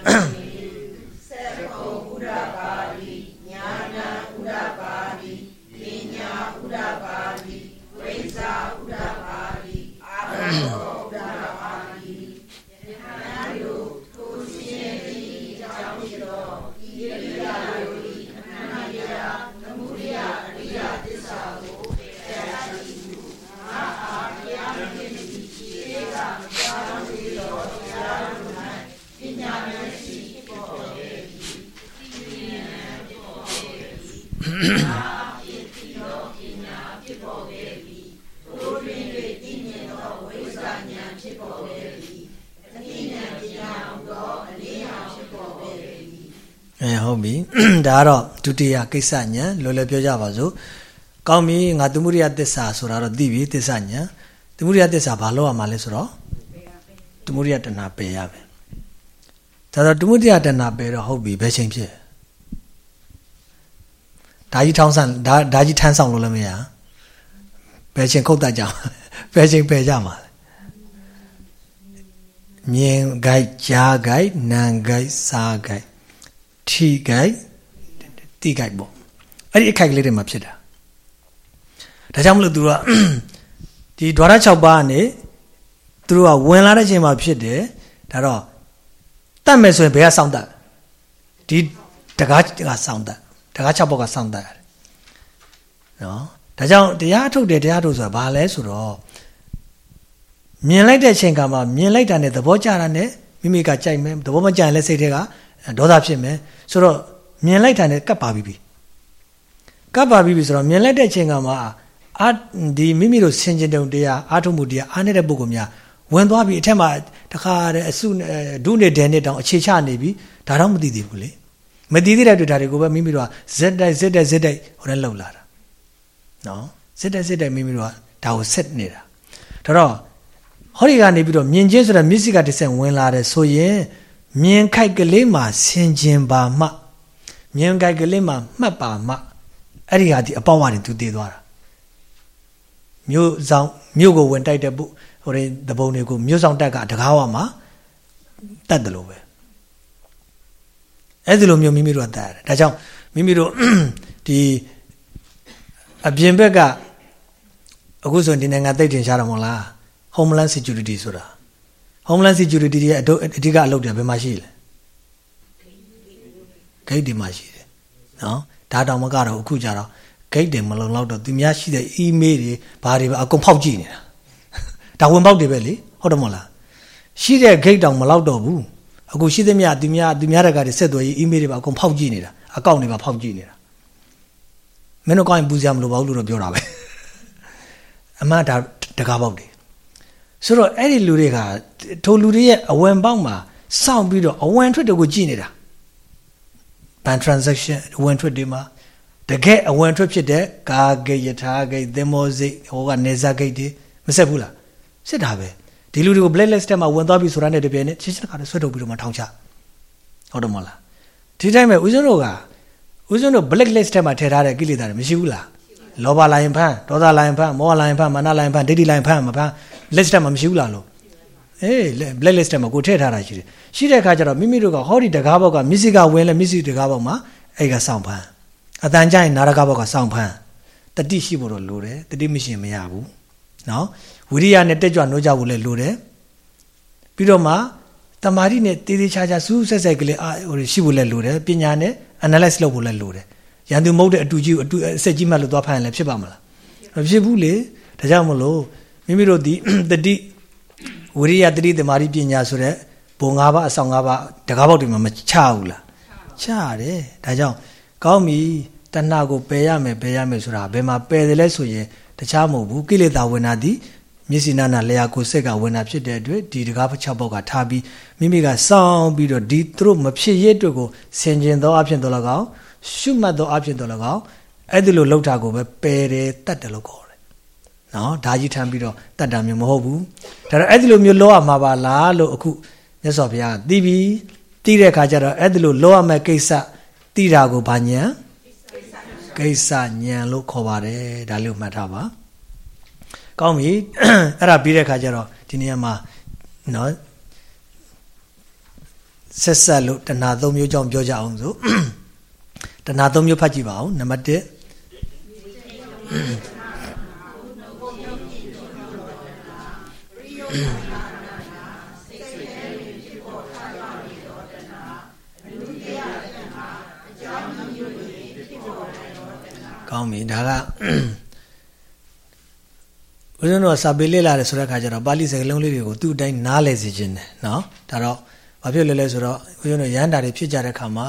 အဲ ဒါကတော့ဒုတိယကိစ္စညာလောလောပြောကြပါစို့ကောင်းပြီငါသမုဒိယသစ္စာဆိုတာတော့သိပြီသစ္စာညာသမုဒိယသစ္စာဘာလို့ရမှာလဲဆိုတော့သမုဒိယတဏပယ်ရမယ်ဒါတော့သမုဒိယတဏပယ်တော့ဟုတ်ပြီဘယ်ချိန်ဖြစ်ဓာကြီးထောင်းဆန်ဓာဓာကြီးထမ်းဆောင်လို့လည်းမရဘယ်ချိန်ခုတ်တတ်ကြဘယ်ချိန်ပယ်ကြမှာလဲမြင်ဂိုက်ကြားဂိုက်နာဂိုက်စားဂိုက်ထီဂိုက် တိဂိုက်ပေါ့အဲ့ဒီအခိုက်ကလေးတွေမှာဖြစ်တာဒါကြောင့်မလို့သူကဒီဒွါရ6ပါးကနေသူတို့ကဝင်လာတဲ့ချိန်မှာဖြစ်တယ်ဒါတော့တတ်မယ်ဆိုရင်ဘယ်ကစောင့်တတ်ဒီတကားကစောင့်တတ်တကား6ပါးကစောင့်တတ်ရတယ်နော်ဒါကြောင့်တရားထုတ်တယ်တရားထုတ်ဆိုတာဘာလဲဆိုတော့မြင်လိုက်တဲ့ချိန်ကမှမြင်လိုက်တာနဲ့သဘောကျတာနဲ့မိမိကကြိုက်မယ်သဘောမကျရင်လည်းစိတ်ထဲကဒေါသဖြစ်မယ်ဆိုတော့ မြင်လိုက်တာနဲ့ကပ်ပါပြီကပ်ပါပြီဆိုတော့မြင်လိုက်တဲ့ချိန်ကမှအာဒီမိမိတို့ဆင်ခြင်တုံတရားအာထုမှုတရားအားနေတဲ့ပုဂ္ဂိုလ်များဝင်သွားပြီအထက်မှာတခါတဲ့အစုဒုနေဒဲနဲ့တောင်အခြေချနေပြီဒါတော့မသိသေးဘူးလေမသိသေးတဲ့တွေ့တာတွေကိုပဲမိမိတို့ကဇက်တိုက်ဇက်တိုက်ဇက်တိုက်ဟိုနဲ့လှုပ်လာတာနော်ဇက်တိုက်ဇက်တိုက်မိမိတို့ကဒါကိုဆက်နေတာဒါတော့ဟောဒီကနေပြီးတော့မြင်ချင်းဆိုတဲ့မျက်စိကတစ်ဆင့်ဝင်လာတယ်ဆိုရင်မြင်ခိုက်ကလေးမှာဆင်ကျင်ပါမှ မြင်ခိုက်ကလေးမှာမှတ်ပါမှအဲ့ဒီဟာဒီအပေါက်ဝါတွေသူတည်သွားတာမြို့ဆောင်မြို့ကိုဝင်တိုက်တဲ့ပုဟိုတဲ့တပုံတွေကိုမြို့ဆောင်တက်ကတကားဝမှာတတ်တယ်လို့ပဲအဲ့ဒီလိုမျိုးမိမိတို့ကတတ်ရတယ်ဒါကြောင့်မိမိတို့ဒီအပြင်ဘက်ကအခုဆိုဒီနိုင်ငံသိတင်ရှားတယ်မဟုတ်လား homeland security ဆိုတာ homeland security ရဲ့အဓိကအလုပ်တွေဘယ်မှာရှိလဲ ဂိတ်တွေမှာရှိတယ်နော်ဒါတောင်မကတော့အခုကြတော့ဂိတ်တွေမလုံလောက်တော့သူများရှိတဲ့ email တွေဘာတွေပဲအကုန်ဖောက်ကြည့်နေတာဒါဝင်ပေါက်တွေပဲလေဟုတ်တယ်မဟုတ်လားရှိတဲ့ဂိတ်တောင်မလောက်တော့ဘူးအခုရှိသမျှသူများသူများတက်ကတွေဆက်သွယ်ရေး email တွေပါအကုန်ဖောက်ကြည့်နေတာအကောင့်တွေပါဖောက်ကြည့်နေတာမင်းတို့ကောင်းရင်ပူစရာမလိုပါဘူးလို့တော့ပြောတာပဲအမှန်ဒါတကားပေါက်တယ်ဆိုတော့အဲ့ဒီလူတွေကထိုလူတွေရဲ့အဝင်ပေါက်မှာစောင့်ပြီးတော့အဝင်ထွက်တွေကိုကြည့်နေတာ ဘန် transaction အဝင်ထွက်တွေမှာတကယ်အဝင်ထွက်ဖြစ်တဲ့ကာဂိတ်ယထာဂိတ်သင်္ဘောစိတ်ဟိုကနေဇာဂိတ်တွေမဆက်ဘူးလားစစ်တာပဲဒီလူတွေကို blacklist ထဲမှာဝင်သွားပြီဆိုတာနဲ့တပြိုင်နက်ချင်းချင်းကလည်းဆွဲထုတ်ပြီးတော့မှထောင်ချဟုတ်တယ်မဟုတ်လားဒီတိုင်းပဲဦးဇင်းတို့ကဦးဇင်းတို့ blacklist ထဲမှာထည့်ထားတဲ့ကိလေသာတွေမရှိဘူးလားလောဘလိုင်ဖန်ဒေါသလိုင်ဖန်မောဟလိုင်ဖန်မာနလိုင်ဖန်ဒိဋ္ဌိလိုင်ဖန်မဖန် list ထဲမှာမရှိဘူးလားလို့ အေး black list ထဲမှာကိုထည့်ထားတာရှိတယ်ရှိတဲ့အခါကျတော့မိမိတို့ကဟောဒီတကားဘောက်ကမျက်စိကဝင်လဲမျက်စိတကားဘောက်မှာအဲ့ကစောင့်ဖန်အတန်ကြိုင်နာရကဘောက်ကစောင့်ဖန်တတိရှိဖို့တော့လိုတယ်တတိမရှိရင်မရဘူးနော်ဝိရိယနဲ့တက်ကြွနှိုးကြဖို့လည်းလိုတယ်ပြီးတော့မှတမာတိနဲ့တည်တည်ချာချာစူးဆက်ဆက်ကလေးဟိုရှိဖို့လည်းလိုတယ်ပညာနဲ့ analyze လုပ်ဖို့လည်းလိုတယ်ရန်သူမဟုတ်တဲ့အတူကြီးအတူအဆက်ကြီးမှလို့သွားဖန်ရင်လည်းဖြစ်ပါမလားမဖြစ်ဘူးလေဒါကြောင့်မလို့မိမိတို့ဒီတတိ ဝိရိယတတိတမာတိပညာဆိုတဲ့ဘုံ၅ပါးအဆောင်၅ပါးတကားပေါက်တွေမှာမချဘူးလားချရတယ်ဒါကြောင့်ကောင်းပြီတဏှာကိုပယ်ရမယ်ပယ်ရမယ်ဆိုတာဘယ်မှာပယ်တယ်လဲဆိုရင်တခြားမဟုတ်ဘူးကိလေသာဝေနာသည်မျက်စိနာနာလျာကိုစိတ်ကဝေနာဖြစ်တဲ့အတွက်ဒီတကား၆ပေါက်ကထားပြီးမိမိကစောင်းပြီးတော့ဒီသူတို့မဖြစ်ရအတွက်ကိုဆင်ခြင်သောအဖြစ်တော်၎င်းရှုမှတ်သောအဖြစ်တော်၎င်းအဲ့ဒီလိုလောက်တာကိုပဲပယ်တယ်တတ်တယ်လို့ခေါ်တယ် နော်ဒါကြီးထမ်းပြီးတော့တတ်တာမျိုးမဟုတ်ဘူးဒါတော့အဲ့ဒီလိုမျိုးလောရမှာပါလားလို့အခုမြတ်စွာဘုရားသိပြီသိတဲ့အခါကျတော့အဲ့ဒီလိုလောရမယ့်ကိစ္စသိတာကိုဘာညာကိစ္စညံလို့ခေါ်ပါတယ်ဒါလေးကိုမှတ်ထားပါကောင်းပြီအဲ့ဒါပြီးတဲ့အခါကျတော့ဒီနေရာမှာနော်ဆက်ဆက်လို့တဏှာသုံးမျိုးကြောင့်ပြောကြအောင်ဆိုတဏှာသုံးမျိုးဖတ်ကြည့်ပါဦးနံပါတ်1 ကောင်းပြီဒါကဦးဇင်းတို့စာပေလေ့လာတယ်ဆိုတဲ့အခါကျတော့ပါဠိစကားလုံးလေးတွေကိုသူ့အတိုင်းနားလည်စေခြင်းတယ်နော်ဒါတော့ဘာဖြစ်လဲလဲဆိုတော့ဦးဇင်းတို့ရဟန္တာတွေဖြစ်ကြတဲ့အခါမှာ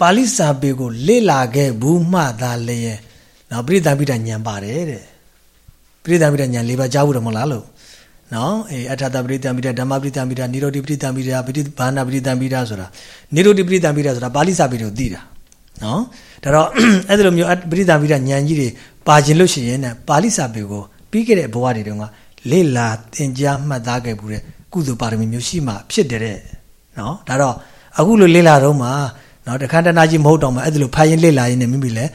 ပါဠိစာပေကိုလေ့လာခဲ့ဘူးမှသာလျင်နော်ပရိသပိဋဉာဏ်ပါတယ်တဲ့ ပရိသပိဋဉာဏ်၄ပါးကြားဘူးတယ်မဟုတ်လားလို့နော်အေးအထာတပရိတံပိတာဓမ္မပရိတံပိတာနိရောဓိပရိတံပိတာပိဋဘာနာပရိတံပိတာဆိုတာနိရောဓိပရိတံပိတာဆိုတာပါဠိစာပေကိုသိတာနော်ဒါတော့အဲ့ဒီလိုမျိုးပရိတံပိတာဉာဏ်ကြီးတွေပါခြင်းလို့ရှိရင်ねပါဠိစာပေကိုပြီးခဲ့တဲ့ဘဝတွေတုန်းကလေ့လာသင်ကြားမှတ်သားခဲ့ဘူးတဲ့ကုသိုလ်ပါရမီမျိုးရှိမှဖြစ်တယ်တဲ့နော်ဒါတော့အခုလိုလေ့လာတော့မှနော်တခါတနာကြီးမဟုတ်တော့မှအဲ့ဒီလိုဖတ်ရင်လေ့လာရင်လည်းမိမိလည်း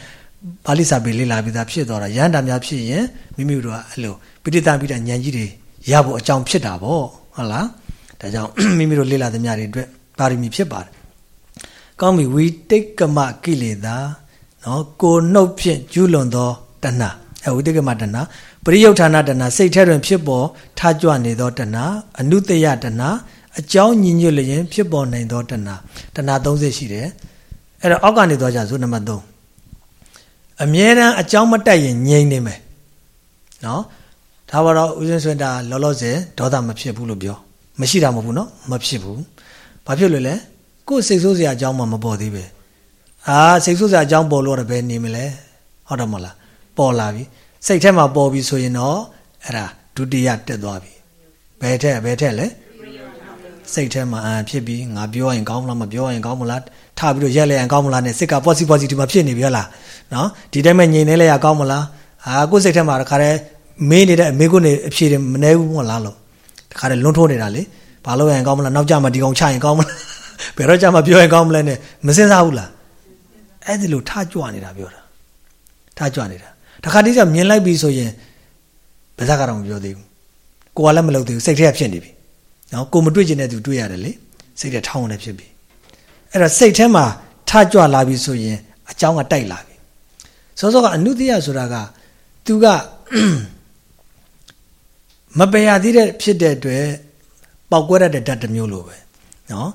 ပါဠိစာပေလေ့လာပြီးသားဖြစ်သွားတာရဟန္တာများဖြစ်ရင်မိမိတို့ကအဲ့လိုပိဋိတံပိဋဉာဏ်ကြီးတွေရဖို့အကြောင်းဖြစ်တာပေါ့ဟုတ်လားဒါကြောင့်မိမိတို့လေ့လာသမျှတွေအတွက်ပါရမီဖြစ်ပါတယ်ကောင်းပြီဝိတိတ်ကမကိလေသာနော်ကိုနှုတ်ဖြင့်ကျူးလွန်သောတဏှာအဲဝိတိတ်ကမတဏှာပရိယုဌာဏတဏှာစိတ်ထဲတွင်ဖြစ်ပေါ်ထားကြွနေသောတဏှာအနုတယတဏှာအကြောင်းညီညွတ်လျင်ဖြစ်ပေါ်နိုင်သောတဏှာတဏှာ30ရှိတယ်အဲ့တော့အောက်ကနေသွားကြစို့နံပါတ်3 အမြဲတမ်းအကြောင်းမတက်ရင်ငြိမ်နေမယ်နော်ဒါပါတော့ဦးဇင်းဆွေတာလောလောဆယ်ဒေါသမဖြစ်ဘူးလို့ပြောမရှိတာမဟုတ်ဘူးနော်မဖြစ်ဘူးဘာဖြစ်လို့လဲကိုယ်စိတ်ဆိုးစရာအကြောင်းမှမပေါ်သေးပဲအာစိတ်ဆိုးစရာအကြောင်းပေါ်လို့တော့ဘယ်နေမလဲဟုတ်တယ်မဟုတ်လားပေါ်လာပြီစိတ်ထဲမှာပေါ်ပြီဆိုရင်တော့အဲ့ဒါဒုတိယတက်သွားပြီဘယ်ထက်ဘယ်ထက်လဲစိတ်ထဲမှာအာဖြစ်ပြီးငါပြောရင်ကောင်းမလားမပြောရင်ကောင်းမလား ထပြီးတော့ရက်လဲရင်ကောင်းမလားနဲ့စိတ်က positive positive မှာဖြစ်နေပြီဟလားနော်ဒီတိုင်းမဲ့ငြိမ်နေလဲရကောင်းမလားအာကိုယ်စိတ်ထဲမှာတခါတည်းမေးနေတဲ့အမေကုနေအဖြေတွေမနှဲဘူးမလားလို့တခါတည်းလွန်းထိုးနေတာလေဘာလို့ရင်ကောင်းမလားနောက်ကြမှာဒီကောင်ချရင်ကောင်းမလားဘယ်တော့ကြမှာပြောရင်ကောင်းမလဲနဲ့မစင်စားဘူးလားအဲ့ဒီလိုထကြွနေတာပြောတာထကြွနေတာတခါတည်းကျမြင်လိုက်ပြီဆိုရင်ဗဇက်ကတော့မပြောသေးဘူးကိုကလည်းမလုပ်သေးဘူးစိတ်ထဲဖြစ်နေပြီနော်ကိုမတွေ့ကျင်တဲ့သူတွေ့ရတယ်လေစိတ်ထဲထောင်းနေဖြစ်ပြီ အဲ့တော့စိတ်ထဲမှာထကြွလာပြီဆိုရင်အကြောင်းကတိုက်လာပြီစောစောကအနုတ္တိယဆိုတာကသူကမပယ်ရသေးတဲ့ဖြစ်တဲ့အတွက်ပေါက်ကွဲရတဲ့ဓာတ်တစ်မျိုးလိုပဲနော်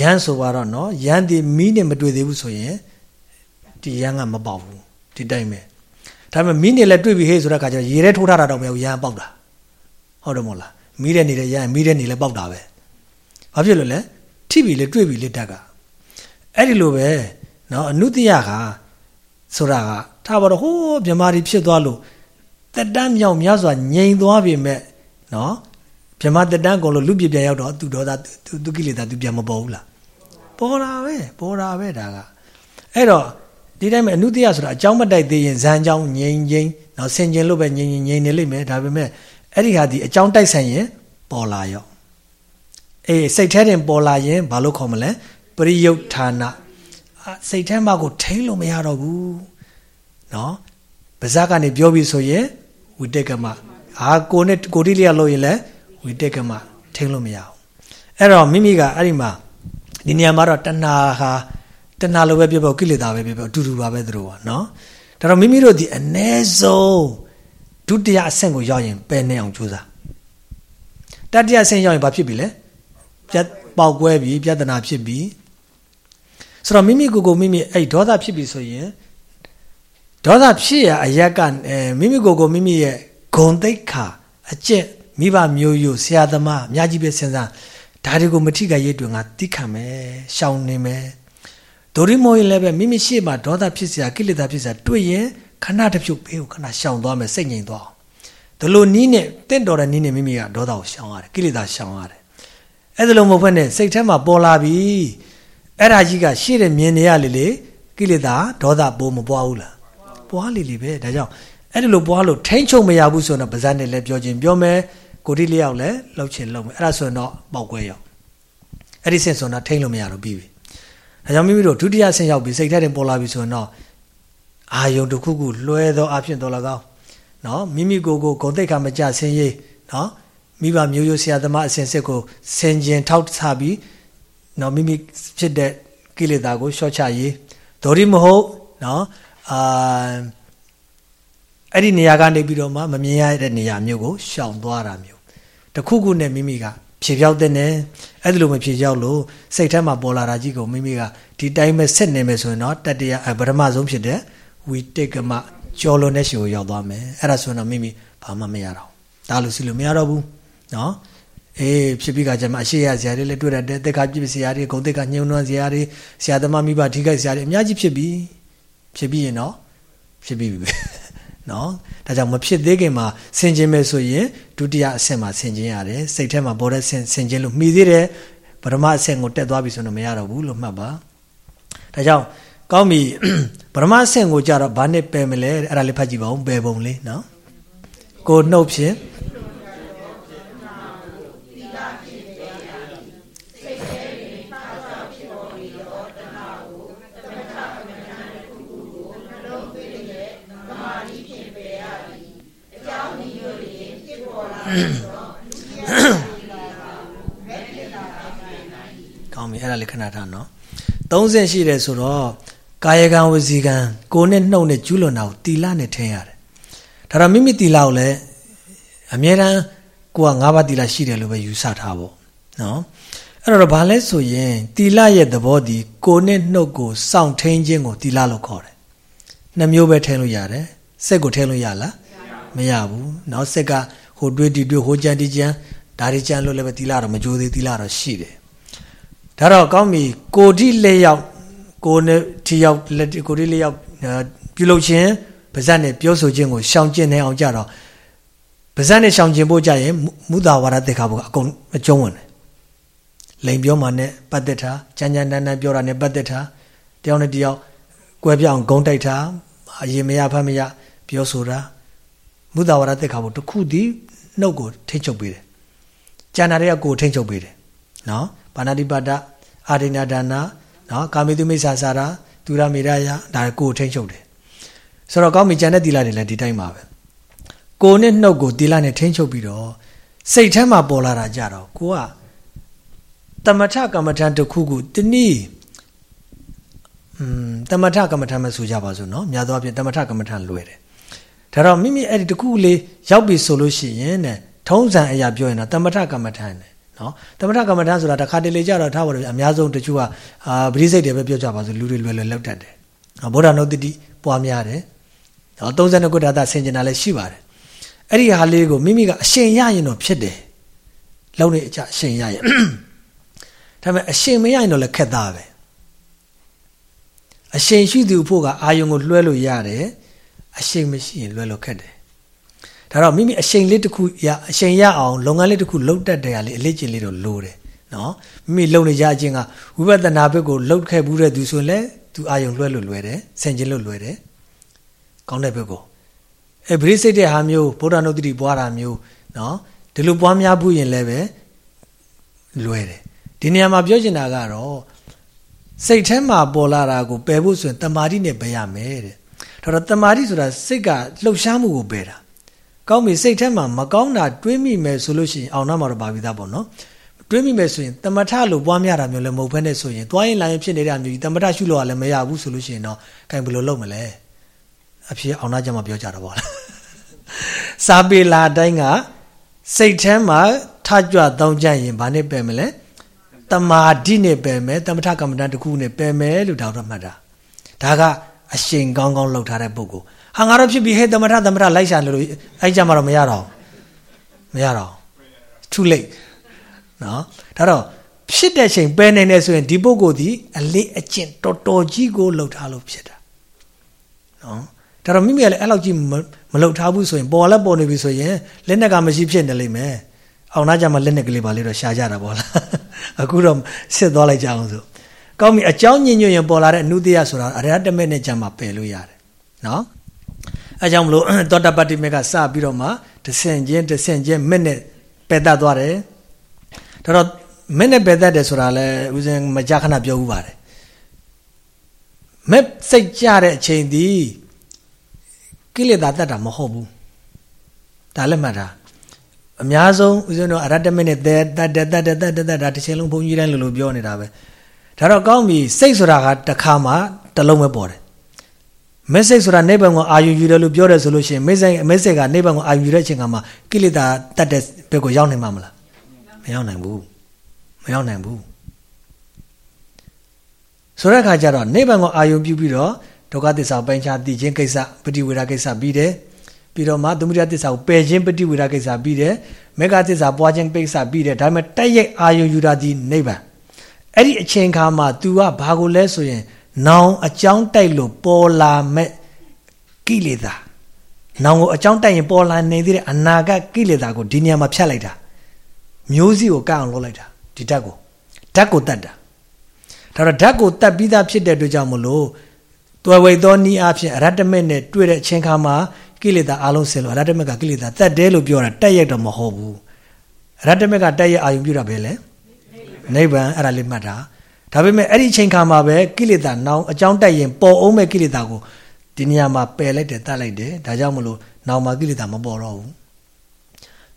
ရမ်းဆိုတော့နော်ရမ်းဒီမီးနဲ့မတွေ့သေးဘူးဆိုရင်ဒီရမ်းကမပေါက်ဘူးဒီတိုင်းပဲဒါပေမဲ့မီးနဲ့လည်းတွေ့ပြီဟေ့ဆိုတဲ့ခါကျရေထဲထိုးထားတာတော့မဟုတ်ရမ်းပေါက်တာဟုတ်တယ်မို့လားမီးတဲ့နေတဲ့ရမ်းမီးတဲ့နေလည်းပေါက်တာပဲဘာဖြစ်လို့လဲ ထိပြီလေတွေ့ပြီလေဓာတ်ကအဲ့ဒီလိုပဲနော်အနုတ္တိယကဆိုတာကထားပါတော့ဟိုးမြမာတွေဖြစ်သွားလို့တက်တန်းမြောက်များစွာငြိမ်သွားပြီမဲ့နော်မြမတက်တန်းကုန်လို့လူပြပြန်ရောက်တော့သူဒေါသသူကိလေသာသူပြန်မပေါ်ဘူးလားပေါ်တာပဲပေါ်တာပဲဒါကအဲ့တော့ဒီတိုင်းမှာအနုတ္တိယဆိုတာအကြောင်းမတိုက်သေးရင်ဇန်အကြောင်းငြိမ်ငြိမ်နော်ဆင်ကျင်လို့ပဲငြိမ်ငြိမ်ငြိမ်နေလိမ့်မယ်ဒါပေမဲ့အဲ့ဒီဟာဒီအကြောင်းတိုက်ဆိုင်ရင်ပေါ်လာရော အေးစိတ်ထဲတင်ပေါ်လာရင်ဘာလို့ခေါ်မလဲပရိယုတ်ဌာနစိတ်ထဲမှာကိုထိန်းလို့မရတော့ဘူးနော်ပါဇက်ကနေပြောပြီးဆိုရင်ဝိတက်ကမအာကိုနဲ့ကိုတိလျာလို့ရင်လည်းဝိတက်ကမထိန်းလို့မရအောင်အဲ့တော့မိမိကအဲ့ဒီမှာဒီနေရာမှာတော့တဏှာဟာတဏှာလိုပဲပြောပြောကိလေသာပဲပြောပြောအတူတူပါပဲသူတို့ကနော်ဒါတော့မိမိတို့ဒီအ ਨੇ ဆုံးဒုတိယအဆင့်ကိုရောက်ရင်ပယ်နေအောင်ကြိုးစားတတိယအဆင့်ရောက်ရင်ဘာဖြစ်ပြီလဲ ပြတ်ပေါက်ကွဲပြီပြဿနာဖြစ်ပြီဆိုတော့မိမိကိုယ်ကိုမိမိအဲ့ဒေါသဖြစ်ပြီဆိုရင်ဒေါသဖြစ်ရအရက်ကအဲမိမိကိုယ်ကိုမိမိရဲ့ဂုံတိတ်ခါအကျင့်မိဘမျိုးရိုးဆရာသမားအများကြီးပဲစဉ်းစားဒါတွေကိုမထိခိုက်ရေးတွေငါတိခံမယ်ရှောင်နေမယ်ဒိုရီမိုရင်လည်းပဲမိမိရှေ့မှာဒေါသဖြစ်စရာကိလေသာဖြစ်စရာတွေ့ရင်ခဏတစ်ဖြုတ်ပေးကိုခဏရှောင်သွားမယ်စိတ်ငြိမ်သွားအောင်ဒီလိုနီးနဲ့တင့်တော်တဲ့နီးနဲ့မိမိကဒေါသကိုရှောင်ရတယ်ကိလေသာရှောင်ရတယ် အဲ့ဒါလိုမဟုတ်ဘဲနဲ့စိတ်ထဲမှာပေါ်လာပြီအဲ့ဒါကြီးကရှေ့တဲ့မြင်နေရလေလေကိလေသာဒေါသပိုးမပွားဘူးလားပွားလေလေပဲဒါကြောင့်အဲ့ဒီလိုပွားလို့ထိမ့်ချုပ်မရဘူးဆိုတော့ဗဇတ်နဲ့လည်းပြောခြင်းပြောမယ်ကိုတိလျောက်လည်းလှုပ်ချင်လှုပ်မယ်အဲ့ဒါဆိုရင်တော့ပေါက်ကွဲရောက်အဲ့ဒီစင်ဆိုတော့ထိမ့်လို့မရတော့ပြီးပြီဒါကြောင့်မိမိတို့ဒုတိယဆင်ရောက်ပြီစိတ်ထဲတင်ပေါ်လာပြီဆိုရင်တော့အာယုံတစ်ခုခုလွှဲသောအဖြစ်တော်၎င်းနော်မိမိကိုယ်ကိုဂုံတိတ်ခါမကြဆင်းရေးနော် မိဘမျိုးရိုးဆရာသမားအစဉ်စစ်ကိုဆင်ကျင်ထောက်ချပြီးနော်မိမိဖြစ်တဲ့ကိလေသာကိုလျှော့ချရေးဒေါရီမဟုတ်နော်အာအဲ့ဒီနေရာကနေပြီးတော့မှမမြင်ရတဲ့နေရာမျိုးကိုရှောင်သွားတာမျိုးတခုခုနဲ့မိမိကဖြေပြောက်တဲ့နဲ့အဲ့ဒီလိုမဖြေပြောက်လို့စိတ်ထဲမှာပေါ်လာတာကြီးကိုမိမိကဒီတိုင်းပဲဆက်နေမယ်ဆိုရင်တော့တတရပထမဆုံးဖြစ်တဲ့ဝီတိတ်ကမကြော်လွန်တဲ့ရှင်ကိုရောက်သွားမယ်အဲ့ဒါဆိုရင်တော့မိမိဘာမှမရတော့ဒါလို့စီလို့မရတော့ဘူး နော်အေးဖြစ်ပြီးကကြမှာအရှိရဇာတွေလည်းတွေ့ရတယ်တက်ခါပြည့်စရာတွေဂုံတက်ခါညှိုးနှွမ်းစရာတွေဆရာသမားမိဘထိခိုက်စရာတွေအများကြီးဖြစ်ပြီးဖြစ်ပြီးရင်တော့ဖြစ်ပြီးပြီနော်ဒါကြောင့်မဖြစ်သေးခင်မှာဆင်ခြင်မယ်ဆိုရင်ဒုတိယအဆင့်မှာဆင်ခြင်ရတယ်စိတ်ထဲမှာပေါ်တဲ့ဆင်ဆင်ခြင်လို့မှီသေးတယ်ပထမအဆင့်ကိုတက်သွားပြီဆိုတော့မရတော့ဘူးလို့မှတ်ပါဒါကြောင့်ကောင်းပြီပထမအဆင့်ကိုကြတော့ဘာနဲ့ပယ်မလဲအဲ့ဒါလေးဖတ်ကြည့်ပါဦးပယ်ပုံလေးနော်ကိုနှုတ်ဖြင့် ကောင်းပြီအဲ့ဒါလေးခဏထားနော်30ရှိတယ်ဆိုတော့ကာယကံဝစီကံကိုနဲ့နှုတ်နဲ့ကျူးလွန်တာကိုတီလာနဲ့ထင်ရတယ်ဒါတော့မိမိတီလာကိုလည်းအမြဲတမ်းကိုက၅ပါးတီလာရှိတယ်လို့ပဲယူဆထားပေါ့နော်အဲ့တော့ဘာလဲဆိုရင်တီလာရဲ့သဘောဒီကိုနဲ့နှုတ်ကိုစောင့်ထိန်ခြင်းကိုတီလာလို့ခေါ်တယ်နှစ်မျိုးပဲထည့်လို့ရတယ်စိတ်ကိုထည့်လို့ရလားမရဘူးနော်စိတ်က ဟိုတွေးဒီတွေးဟိုကြံဒီကြံဒါတွေကြံလို့လည်းပဲတီလာတော့မကြိုးသေးတီလာတော့ရှိတယ်ဒါတော့ကောင်းပြီကိုတိလက်ရောက်ကိုနဲ့ထီရောက်လက်ကိုတိလက်ရောက်ပြုလုပ်ခြင်းပါဇက်နဲ့ပြောဆိုခြင်းကိုရှောင်ကျဉ်နေအောင်ကြတော့ပါဇက်နဲ့ရှောင်ကျဉ်ဖို့ကြရင်မုသာဝါဒတေခါဘုကအကုန်အကျုံးဝင်တယ်လိန်ပြောမှနဲ့ပတ်သက်တာကြမ်းကြမ်းတမ်းတမ်းပြောတာနဲ့ပတ်သက်တာတယောက်နဲ့တယောက်ကွဲပြောင်းဂုံးတိုက်တာအရင်မရဖတ်မရပြောဆိုတာ မုသာဝါဒတေခါဘုတစ်ခုတည်းနှုတ်ကိုထိချုပ်ပေးတယ်ကျန်တာတွေကကိုထိချုပ်ပေးတယ်နော်ဘာနာတိပါဒအာဒိနာဒါနာနော်ကာမိတုမိစ္ဆာစာရာသူရမေရယဒါကိုထိချုပ်တယ်ဆိုတော့ကောင်းပြီကျန်တဲ့သီလတွေလည်းဒီတိုင်းပါပဲကိုနဲ့နှုတ်ကိုသီလနဲ့ထိချုပ်ပြီးတော့စိတ်ထဲမှာပေါ်လာတာကြတော့ကိုကတမထကမ္မထံတစ်ခုခုတနည်းอืมတမထကမ္မထံမဆိုကြပါစို့เนาะများသောအားဖြင့်တမထကမ္မထံလွယ်တယ် ဒါတော့မိမိအဲ့ဒီတစ်ခုလေးရောက်ပြီဆိုလို့ရှိရင်တဲ့ထုံးစံအရာပြောရင်တော့တမထကမ္မထံတယ်နော်တမထကမ္မထဆိုတာတစ်ခါတလေကြတော့ထားပါလို့အများဆုံးတချို့ကအာပရိစိတ်တွေပဲပြောကြပါဆိုလူတွေလွယ်လွယ်လောက်တတ်တယ်ဗုဒ္ဓနုတ္တိပွားများတယ်နော်32ခုဒါသဆင်ကျင်တာလည်းရှိပါတယ်အဲ့ဒီဟာလေးကိုမိမိကအရှင်ရရင်တော့ဖြစ်တယ်လုံးနေအချအရှင်ရရင်ဒါပေမဲ့အရှင်မရရင်တော့လည်းခက်သားပဲအရှင်ရှိသူဖို့ကအာယုံကိုလွှဲလို့ရတယ် အရှင်မရှိရင်လွှဲလို့ခက်တယ်ဒါတော့မိမိအချိန်လေးတစ်ခုရအချိန်ရအောင်လုပ်ငန်းလေးတစ်ခုလုပ်တတ်တယ်ဟာလေအလေးကျင့်လေးတော့လိုတယ်နော်မိမိလုပ်နေကြအချင်းကဝိပဿနာဘက်ကိုလှုပ်ခဲ့ဘူးတဲ့သူဆိုရင်လည်းသူအာယုံလွှဲလို့လွယ်တယ်ဆင်ခြင်လို့လွယ်တယ်ကောင်းတဲ့ဘက်ကိုအဲဗြိစိတ်တဲ့ဟာမျိုးဗုဒ္ဓနုတ္တိပွားတာမျိုးနော်ဒီလိုပွားများဘူးရင်လည်းပဲလွယ်တယ်ဒီနေရာမှာပြောချင်တာကတော့စိတ်ထဲမှာပေါ်လာတာကိုပယ်ဖို့ဆိုရင်တမာတိနဲ့ပယ်ရမယ်တဲ့ ဒါတော့တမာတိဆိုတာစိတ်ကလှုပ်ရှားမှုကိုပယ်တာကောင်းပြီစိတ်ထဲမှာမကောင်းတာတွေးမိမယ်ဆိုလို့ရှိရင်အောင်နာမှာတော့ပါပြီးသားပေါ့နော်တွေးမိမယ်ဆိုရင်တမထလို့ပွားများတာမျိုးလည်းမဟုတ်ဘဲနဲ့ဆိုရင်သွားရင်လာရင်ဖြစ်နေတာမျိုးကြီးတမထရှုလို့ကလည်းမရဘူးဆိုလို့ရှိရင်တော့ခိုင်ဘယ်လိုလုပ်မလဲအဖြစ်အောင်နာကြမှာပြောကြတာပေါ့လားစာပေလာတိုင်းကစိတ်ထဲမှာထကြွတောင်းကြရင်ဘာနဲ့ပယ်မလဲတမာတိနဲ့ပယ်မယ်တမထကမ္မဋ္ဌာန်းတစ်ခုနဲ့ပယ်မယ်လို့ဒါတော့မှတ်တာဒါက အရှင်ကောင်းကောင်းလှုပ်ထားတဲ့ပုဂ္ဂိုလ်ဟာငါတော့ဖြစ်ပြီဟဲ့သမထသမထလိုက်ရှာလို့အဲ့ကြမှာတော့မရတော့မရတော့ too late နော်ဒါတော့ဖြစ်တဲ့ချိန်ပယ်နေနေဆိုရင်ဒီပုဂ္ဂိုလ်ဒီအလေးအကျင့်တော်တော်ကြီးကိုလှုပ်ထားလို့ဖြစ်တာနော်ဒါတော့မိမိကလည်းအဲ့လောက်ကြီးမလှုပ်ထားဘူးဆိုရင်ပေါ်လည်းပေါ်နေပြီဆိုရင်လက်နဲ့ကမရှိဖြစ်နေလိမ့်မယ်အောင်နာကြမှာလက်နဲ့ကလေးပါလေးတော့ရှာကြတာပေါ့လားအခုတော့စစ်သွားလိုက်ကြအောင်ဆို ကောင်းပြီအကြောင်းညင်ညွတ်ရင်ပေါ်လာတဲ့အနုတ္တိယဆိုတာအရဟတမေနဲ့ကြမှာပယ်လို့ရတယ်နော်အဲကြောင့်မလို့သောတပတ္တိမေကစပြီးတော့မှတဆင်ချင်းတဆင်ချင်းမက်နဲ့ပယ်တတ်သွားတယ်ဒါတော့မက်နဲ့ပယ်တတ်တယ်ဆိုတာလဲဦးဇင်းမကြခဏပြောဥပါတယ်မက်စိတ်ကြတဲ့အချိန်ဒီကိလေသာတတ်တာမဟုတ်ဘူးဒါလည်းမှတ်တာအများဆုံးဦးဇင်းတို့အရတ္တမေနဲ့တတ်တတ်တတ်တတ်တတ်ဒါတစ်ချိန်လုံးဘုန်းကြီးတိုင်းလိုလိုပြောနေတာပဲ ဒါတော့ကောင်းပြီစိတ်ဆိုတာကတစ်ခါမှတစ်လုံးပဲပေါ်တယ် message ဆိုတာနိဗ္ဗာန်ကိုအာယူယူတယ်လို့ပြောတယ်ဆိုလို့ရှိရင် message message ကနိဗ္ဗာန်ကိုအာယူတဲ့အချိန်ကမှကိလေသာတတ်တဲ့ဘက်ကိုရောက်နိုင်မှာမလားမရောက်နိုင်ဘူးမရောက်နိုင်ဘူးဆိုတဲ့အခါကျတော့နိဗ္ဗာန်ကိုအာယုံပြုပြီးတော့ဒုက္ခသစ္စာပိုင်းခြားသိခြင်းကိစ္စပฏิဝေဒကိစ္စပြီးတယ်ပြီးတော့မှသမုဒယသစ္စာကိုပယ်ခြင်းပฏิဝေဒကိစ္စပြီးတယ်မေဃသစ္စာပွားခြင်းကိစ္စပြီးတယ်ဒါပေမဲ့တိုက်ရိုက်အာယုံယူတာဒီနိဗ္ဗာန် အဲ့ဒီအချိန်ခါမှာ तू ကဘာကိုလဲဆိုရင် နောင်အကြောင်းတိုက်လို့ပေါ်လာမဲ့ကိလေသာနောင်ကိုအကြောင်းတိုက်ရင်ပေါ်လာနေသေးတဲ့အနာဂတ်ကိလေသာကိုဒီနေရာမှာဖြတ်လိုက်တာမျိုးစီကိုကအောင်လုပ်လိုက်တာဒီဓာတ်ကိုဓာတ်ကိုတတ်တာဒါတော့ဓာတ်ကိုတတ်ပြီးသားဖြစ်တဲ့အတွက်ကြောင့်မလို့တွယ်ဝိသောနီးအဖြစ်အရတ္တမက်နဲ့တွေ့တဲ့အချိန်ခါမှာကိလေသာအလုံးစင်လို့အရတ္တမက်ကကိလေသာတတ်တယ်လို့ပြောတာတက်ရက်တော့မဟုတ်ဘူးအရတ္တမက်ကတက်ရက်အာယုံပြုတာပဲလေ နိဗ္ဗာန်အဲ့ဒါလေးမှတ်တာဒါပေမဲ့အဲ့ဒီအချိန်ခါမှာပဲကိလေသာနောင်အကြောင်းတက်ရင်ပေါ်အောင်မဲ့ကိလေသာကိုဒီနေရာမှာပယ်လိုက်တယ်တတ်လိုက်တယ်ဒါကြောင့်မလို့နောင်မှာကိလေသာမပေါ်တော့ဘူး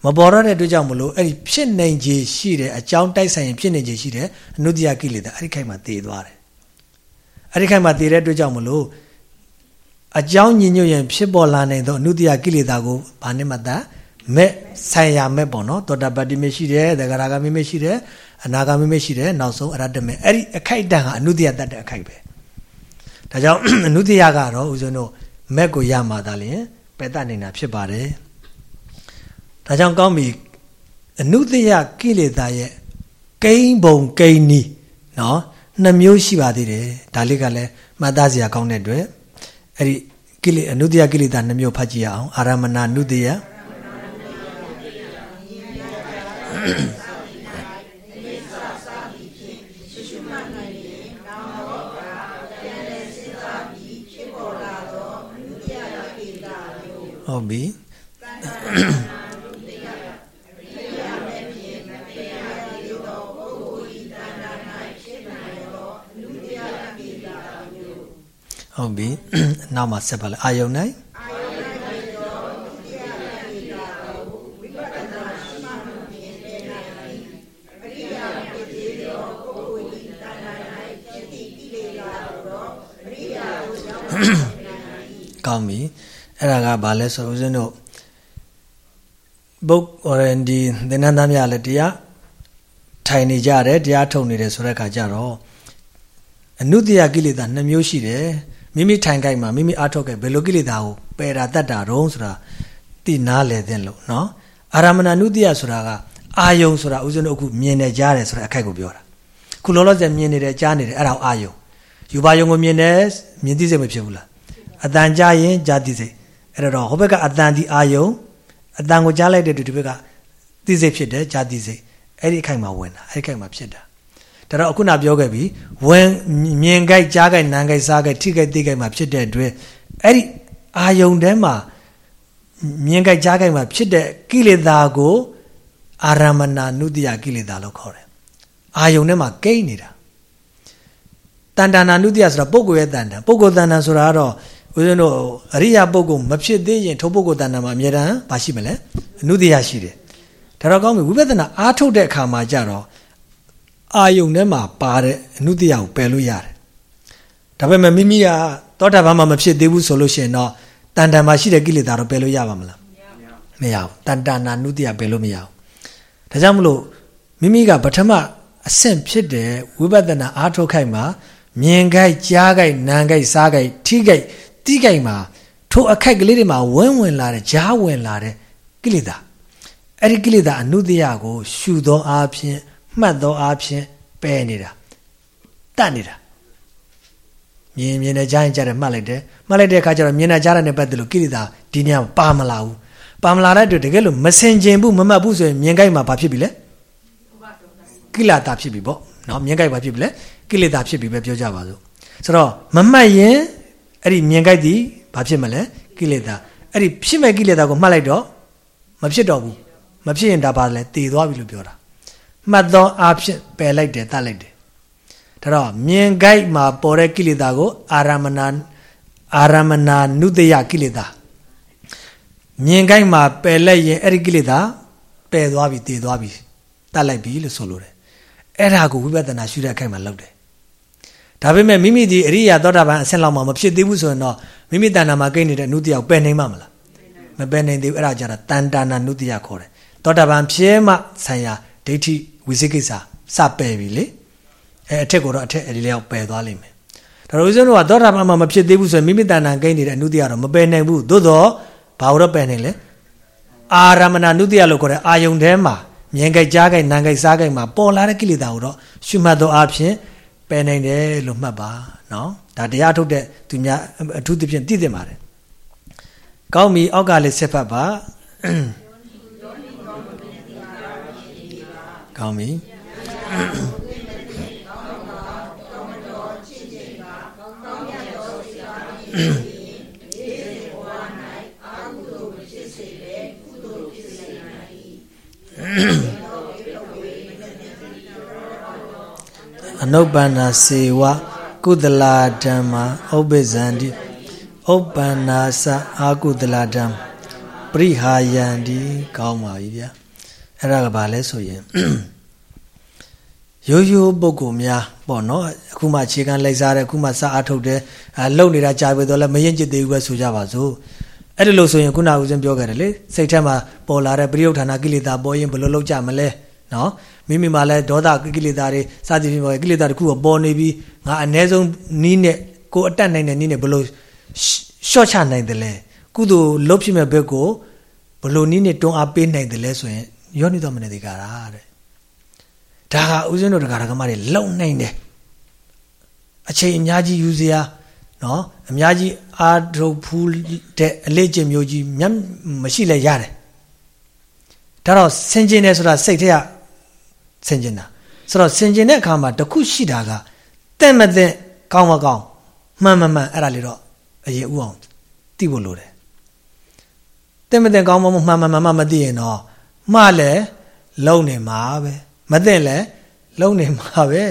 မပေါ်တော့တဲ့အတွက်ကြောင့်မလို့အဲ့ဒီဖြစ်နေခြင်းရှိတယ်အကြောင်းတိုက်ဆိုင်ရင်ဖြစ်နေခြင်းရှိတယ်အနုတ္တိယကိလေသာအဲ့ဒီခိုက်မှာတည်သွားတယ်အဲ့ဒီခိုက်မှာတည်တဲ့အတွက်ကြောင့်မလို့အကြောင်းညင်ညွတ်ရင်ဖြစ်ပေါ်လာနိုင်သောအနုတ္တိယကိလေသာကိုဘာနဲ့မှသာမဲ့ဆိုင်ရာမဲ့ပေါ့နော်သောတာပတ္တိမေရှိတယ်သဂရဂမိမေရှိတယ် အနာဂမိမေရှိတယ်နောက်ဆုံးအရတ္တမေအဲ့ဒီအခိုက်တန်ဟာအနုတ္တိယတတ်တဲ့အခိုက်ပဲဒါကြောင့်အနုတ္တိယကတော့ဦးဇင်းတို့မက်ကိုရမှာသာလျှင်ပယ်တတ်နေတာဖြစ်ပါတယ်ဒါကြောင့်ကောင်းပြီအနုတ္တိယကိလေသာရဲ့ကိန်းပုံကိန်းနီးနော်နှစ်မျိုးရှိပါသေးတယ်ဒါလေးကလည်းမှတ်သားစရာကောင်းတဲ့အတွက်အဲ့ဒီကိလေအနုတ္တိယကိလေသာနှစ်မျိုးဖတ်ကြည့်ရအောင်အာရမဏနုတ္တိယ ဟုတ်ပြီဟုတ်ပြီနောက်မှာဆက်ပါလေအာယုံနိုင်ကောင်းပြီ အဲ့ဒါကဘာလဲဆိုဦးဇင်းတို့ဘုတ်ဟောရင်ဒီသင်္นานသားများလည်းတရားထိုင်နေကြတယ်တရားထုတ်နေတယ်ဆိုတဲ့အခါကျတော့အနုတ္တိယကိလေသာနှစ်မျိုးရှိတယ်မိမိထိုင်ကြိုက်မှာမိမိအားထုတ်ကြဘယ်လိုကိလေသာကိုပယ်တာတတ်တာတော့ဆိုတာသိနားလည်သင့်လို့နော်အာရမဏနုတ္တိယဆိုတာကအာယုံဆိုတာဥစဉ်တို့အခုမြင်နေကြတယ်ဆိုတဲ့အခိုက်ကိုပြောတာခုလောလောဆယ်မြင်နေတယ်ကြားနေတယ်အဲ့ဒါအာယုံယူပါယုံကိုမြင်တယ်မြင်သိစိတ်မဖြစ်ဘူးလားအတန်ကြားရင်ကြားသိစိတ် အဲ့တော့ဟိုဘက်ကအတန်ဒီအာယုံအတန်ကိုကြားလိုက်တဲ့ဒီဘက်ကသိစိတ်ဖြစ်တယ်ကြားသိစိတ်အဲ့ဒီအခိုက်မှာဝင်တာအဲ့ဒီအခိုက်မှာဖြစ်တာဒါတော့အခုနပြောခဲ့ပြီဝင်မြင်ကြိုက်ကြားကြိုက်နားကြိုက်စားကြိုက်ထိကြိုက်သိကြိုက်မှာဖြစ်တဲ့အတွက်အဲ့ဒီအာယုန်ထဲမှာမြင်ကြိုက်ကြားကြိုက်မှာဖြစ်တဲ့ကိလေသာကိုအာရမဏနုတ္တိယကိလေသာလို့ခေါ်တယ်အာယုန်ထဲမှာကိန်းနေတာတန်တနာနုတ္တိယဆိုတာပုဂ္ဂိုလ်ရဲ့တန်တန်ပုဂ္ဂိုလ်တန်တန်ဆိုတာကတော့ ဦးဇင်းတို့အရိယာပုဂ္ဂိုလ်မဖြစ်သေးရင်ထိုပုဂ္ဂိုလ်တန်တန်မှာအမြဲတမ်းမရှိမလဲအနုတ္တိယရှိတယ်ဒါတော့ကောင်းပြီဝိပဿနာအားထုတ်တဲ့အခါမှာကြတော့အာယုန်ထဲမှာပါတဲ့အနုတ္တိယကိုပယ်လို့ရတယ်ဒါပေမဲ့မိမိကသောတာပန်မှာမဖြစ်သေးဘူးဆိုလို့ရှိရင်တော့တန်တန်မှာရှိတဲ့ကိလေသာတော့ပယ်လို့ရပါမလားမရဘူးတန်တနာနုတ္တိယပယ်လို့မရဘူးဒါကြောင့်မလို့မိမိကပထမအဆင့်ဖြစ်တဲ့ဝိပဿနာအားထုတ်ခိုက်မှာမြင်ခိုက်ကြားခိုက်နားခိုက်စားခိုက်ထိခိုက် တိခိုက်မှာထိုအခိုက်ကလေးတွေမှာဝင်းဝင်လာတဲ့ကြားဝင်လာတဲ့ကိလေသာအဲ့ဒီကိလေသာအနုတ္တိယကိုရှုသောအားဖြင့်မှတ်သောအားဖြင့်ပယ်နေတာတတ်နေတာမြင်မြင်နဲ့ကြားရင်ကြားတယ်မှတ်လိုက်တယ်မှတ်လိုက်တဲ့အခါကျတော့မြင်နဲ့ကြားတဲ့နဲ့ပတ်သက်လို့ကိလေသာဒီညပါမလာဘူးပါမလာတဲ့အတွက်တကယ်လို့မစင်ကျင်ဘူးမမှတ်ဘူးဆိုရင်မြင်ကြိုက်မှာဘာဖြစ်ပြီလဲကိလေသာဖြစ်ပြီပေါ့နော်မြင်ကြိုက်ဘာဖြစ်ပြီလဲကိလေသာဖြစ်ပြီပဲပြောကြပါစို့ဆိုတော့မမှတ်ရင် အဲ့ဒီမြင်ကြိုက်သည်ဘာဖြစ်မလဲကိလေသာအဲ့ဒီဖြစ်မဲ့ကိလေသာကိုမှတ်လိုက်တော့မဖြစ်တော့ဘူးမဖြစ်ရင်ဒါပါလဲတည်သွားပြီလို့ပြောတာမှတ်သောအားဖြင့်ပယ်လိုက်တယ်တတ်လိုက်တယ်ဒါတော့မြင်ကြိုက်မှာပေါ်တဲ့ကိလေသာကို အာရမဏအာရမဏနုတယကိလေသာမြင်ကြိုက်မှာပယ်လိုက်ရင်အဲ့ဒီကိလေသာပယ်သွားပြီတည်သွားပြီတတ်လိုက်ပြီလို့ဆိုလိုတယ်အဲ့ဒါကိုဝိပဿနာရှုတဲ့အခိုက်မှာလုပ်တယ် ဒါပေမဲ့မိမိဒီအရိယာသောတာပန်အဆင့်လောက်မှမဖြစ်သေးဘူးဆိုရင်တော့မိမိတဏ္ဍာမှာကိန်းနေတဲ့အနုတ္တိယကိုပယ်နိုင်မှာမလားမပယ်နိုင်သေးဘူးအဲ့ဒါကြတာတန်တာနာနုတ္တိယခေါ်တယ်သောတာပန်ဖြစ်မှဆိုင်ရာဒိဋ္ဌိဝိသိကိစ္စစပယ်ပြီလေအဲအထက်ကိုတော့အထက်အဲဒီလေးရောက်ပယ်သွားလိမ့်မယ်ဒါတော့ဦးဇင်းတို့ကသောတာပန်မှာမဖြစ်သေးဘူးဆိုရင်မိမိတဏ္ဍာကိန်းနေတဲ့အနုတ္တိယတော့မပယ်နိုင်ဘူးသို့တော့ဘာလို့ပယ်နိုင်လဲအာရမဏနုတ္တိယလို့ခေါ်တဲ့အာယုန်ထဲမှာမြင်ကြိုက်ကြားကြိုက်နားကြိုက်စားကြိုက်မှာပေါ်လာတဲ့ကိလေသာကိုတော့ရှုမှတ်သောအဖြစ်ပ ယ်နိုင်တယ်လို့မှတ်ပါနော်ဒါတရားထုတ်တဲ့သူများအထူးသဖြင့်သိသင့်ပါတယ်ကောင်းပြီအောက်ကလေးဆက်ဖတ်ပါကောင်းပြီအ နုပ္ပန္နာစေဝကုသလာဓမ္မာဥပ္ပဇန္တိဥပ္ပန္နာသအာကုသလာဓမ္မပရိဟာယံဒီကောင်းပါပြီဗျာအဲ့ဒါကဘာလဲဆိုရင်ရိုးရိုးပုဂ္ဂိုလ်များပေါ့နော်အခုမှအခြေခံလိုက်စားတယ်အခုမှစအားထုတ်တယ်အဲလုံနေတာကြာပြီတော့လည်းမရင်ကျစ်သေးဘူးပဲဆိုကြပါစို့အဲ့ဒီလိုဆိုရင်ခုနကဦးဇင်းပြောခဲ့တယ်လေစိတ်ထဲမှာပေါ်လာတဲ့ပရိယုဌာဏကိလေသာပေါ်ရင်ဘယ်လိုလုပ်ကြမလဲနော် မိမိမှာလည်းဒေါသကိလေသာတွေစသဖြင့်ပေါ်ကိလေသာတခုကပေါ်နေပြီးငါအ ਨੇ ဆုံးနီးနဲ့ကိုအတက်နိုင်တဲ့နီးနဲ့ဘယ်လိုရှော့ချနိုင်တယ်လဲကုသိုလ်လုပ်ဖြစ်မဲ့ဘက်ကိုဘယ်လိုနီးနဲ့တွန်းအားပေးနိုင်တယ်လဲဆိုရင်ယောနိတော်မနတိကာရာတဲ့ဒါကဦးဇင်းတို့တရားဓမ္မတွေလုံနိုင်တယ်အချိန်အများကြီးယူစရာနော်အများကြီးအာထုတ်ဖူးတဲ့အလေးကျင့်မျိုးကြီးမျက်မရှိလဲရတယ်ဒါတော့ဆင်ကျင်တယ်ဆိုတာစိတ်ထဲက ဆင်ကျင်တာဆိုတော့ဆင်ကျင်တဲ့အခါမှာတခုရှိတာကတဲ့မတဲ့ကောင်းမကောင်းမှန်မမှန်အဲ့ဒါလေးတော့အရင်ဥအောင်သိဖို့လိုတယ်တဲ့မတဲ့ကောင်းမမှန်မှန်မှန်မသိရင်တော့မှားလဲလုံနေမှာပဲမသိလဲလုံနေမှာပဲ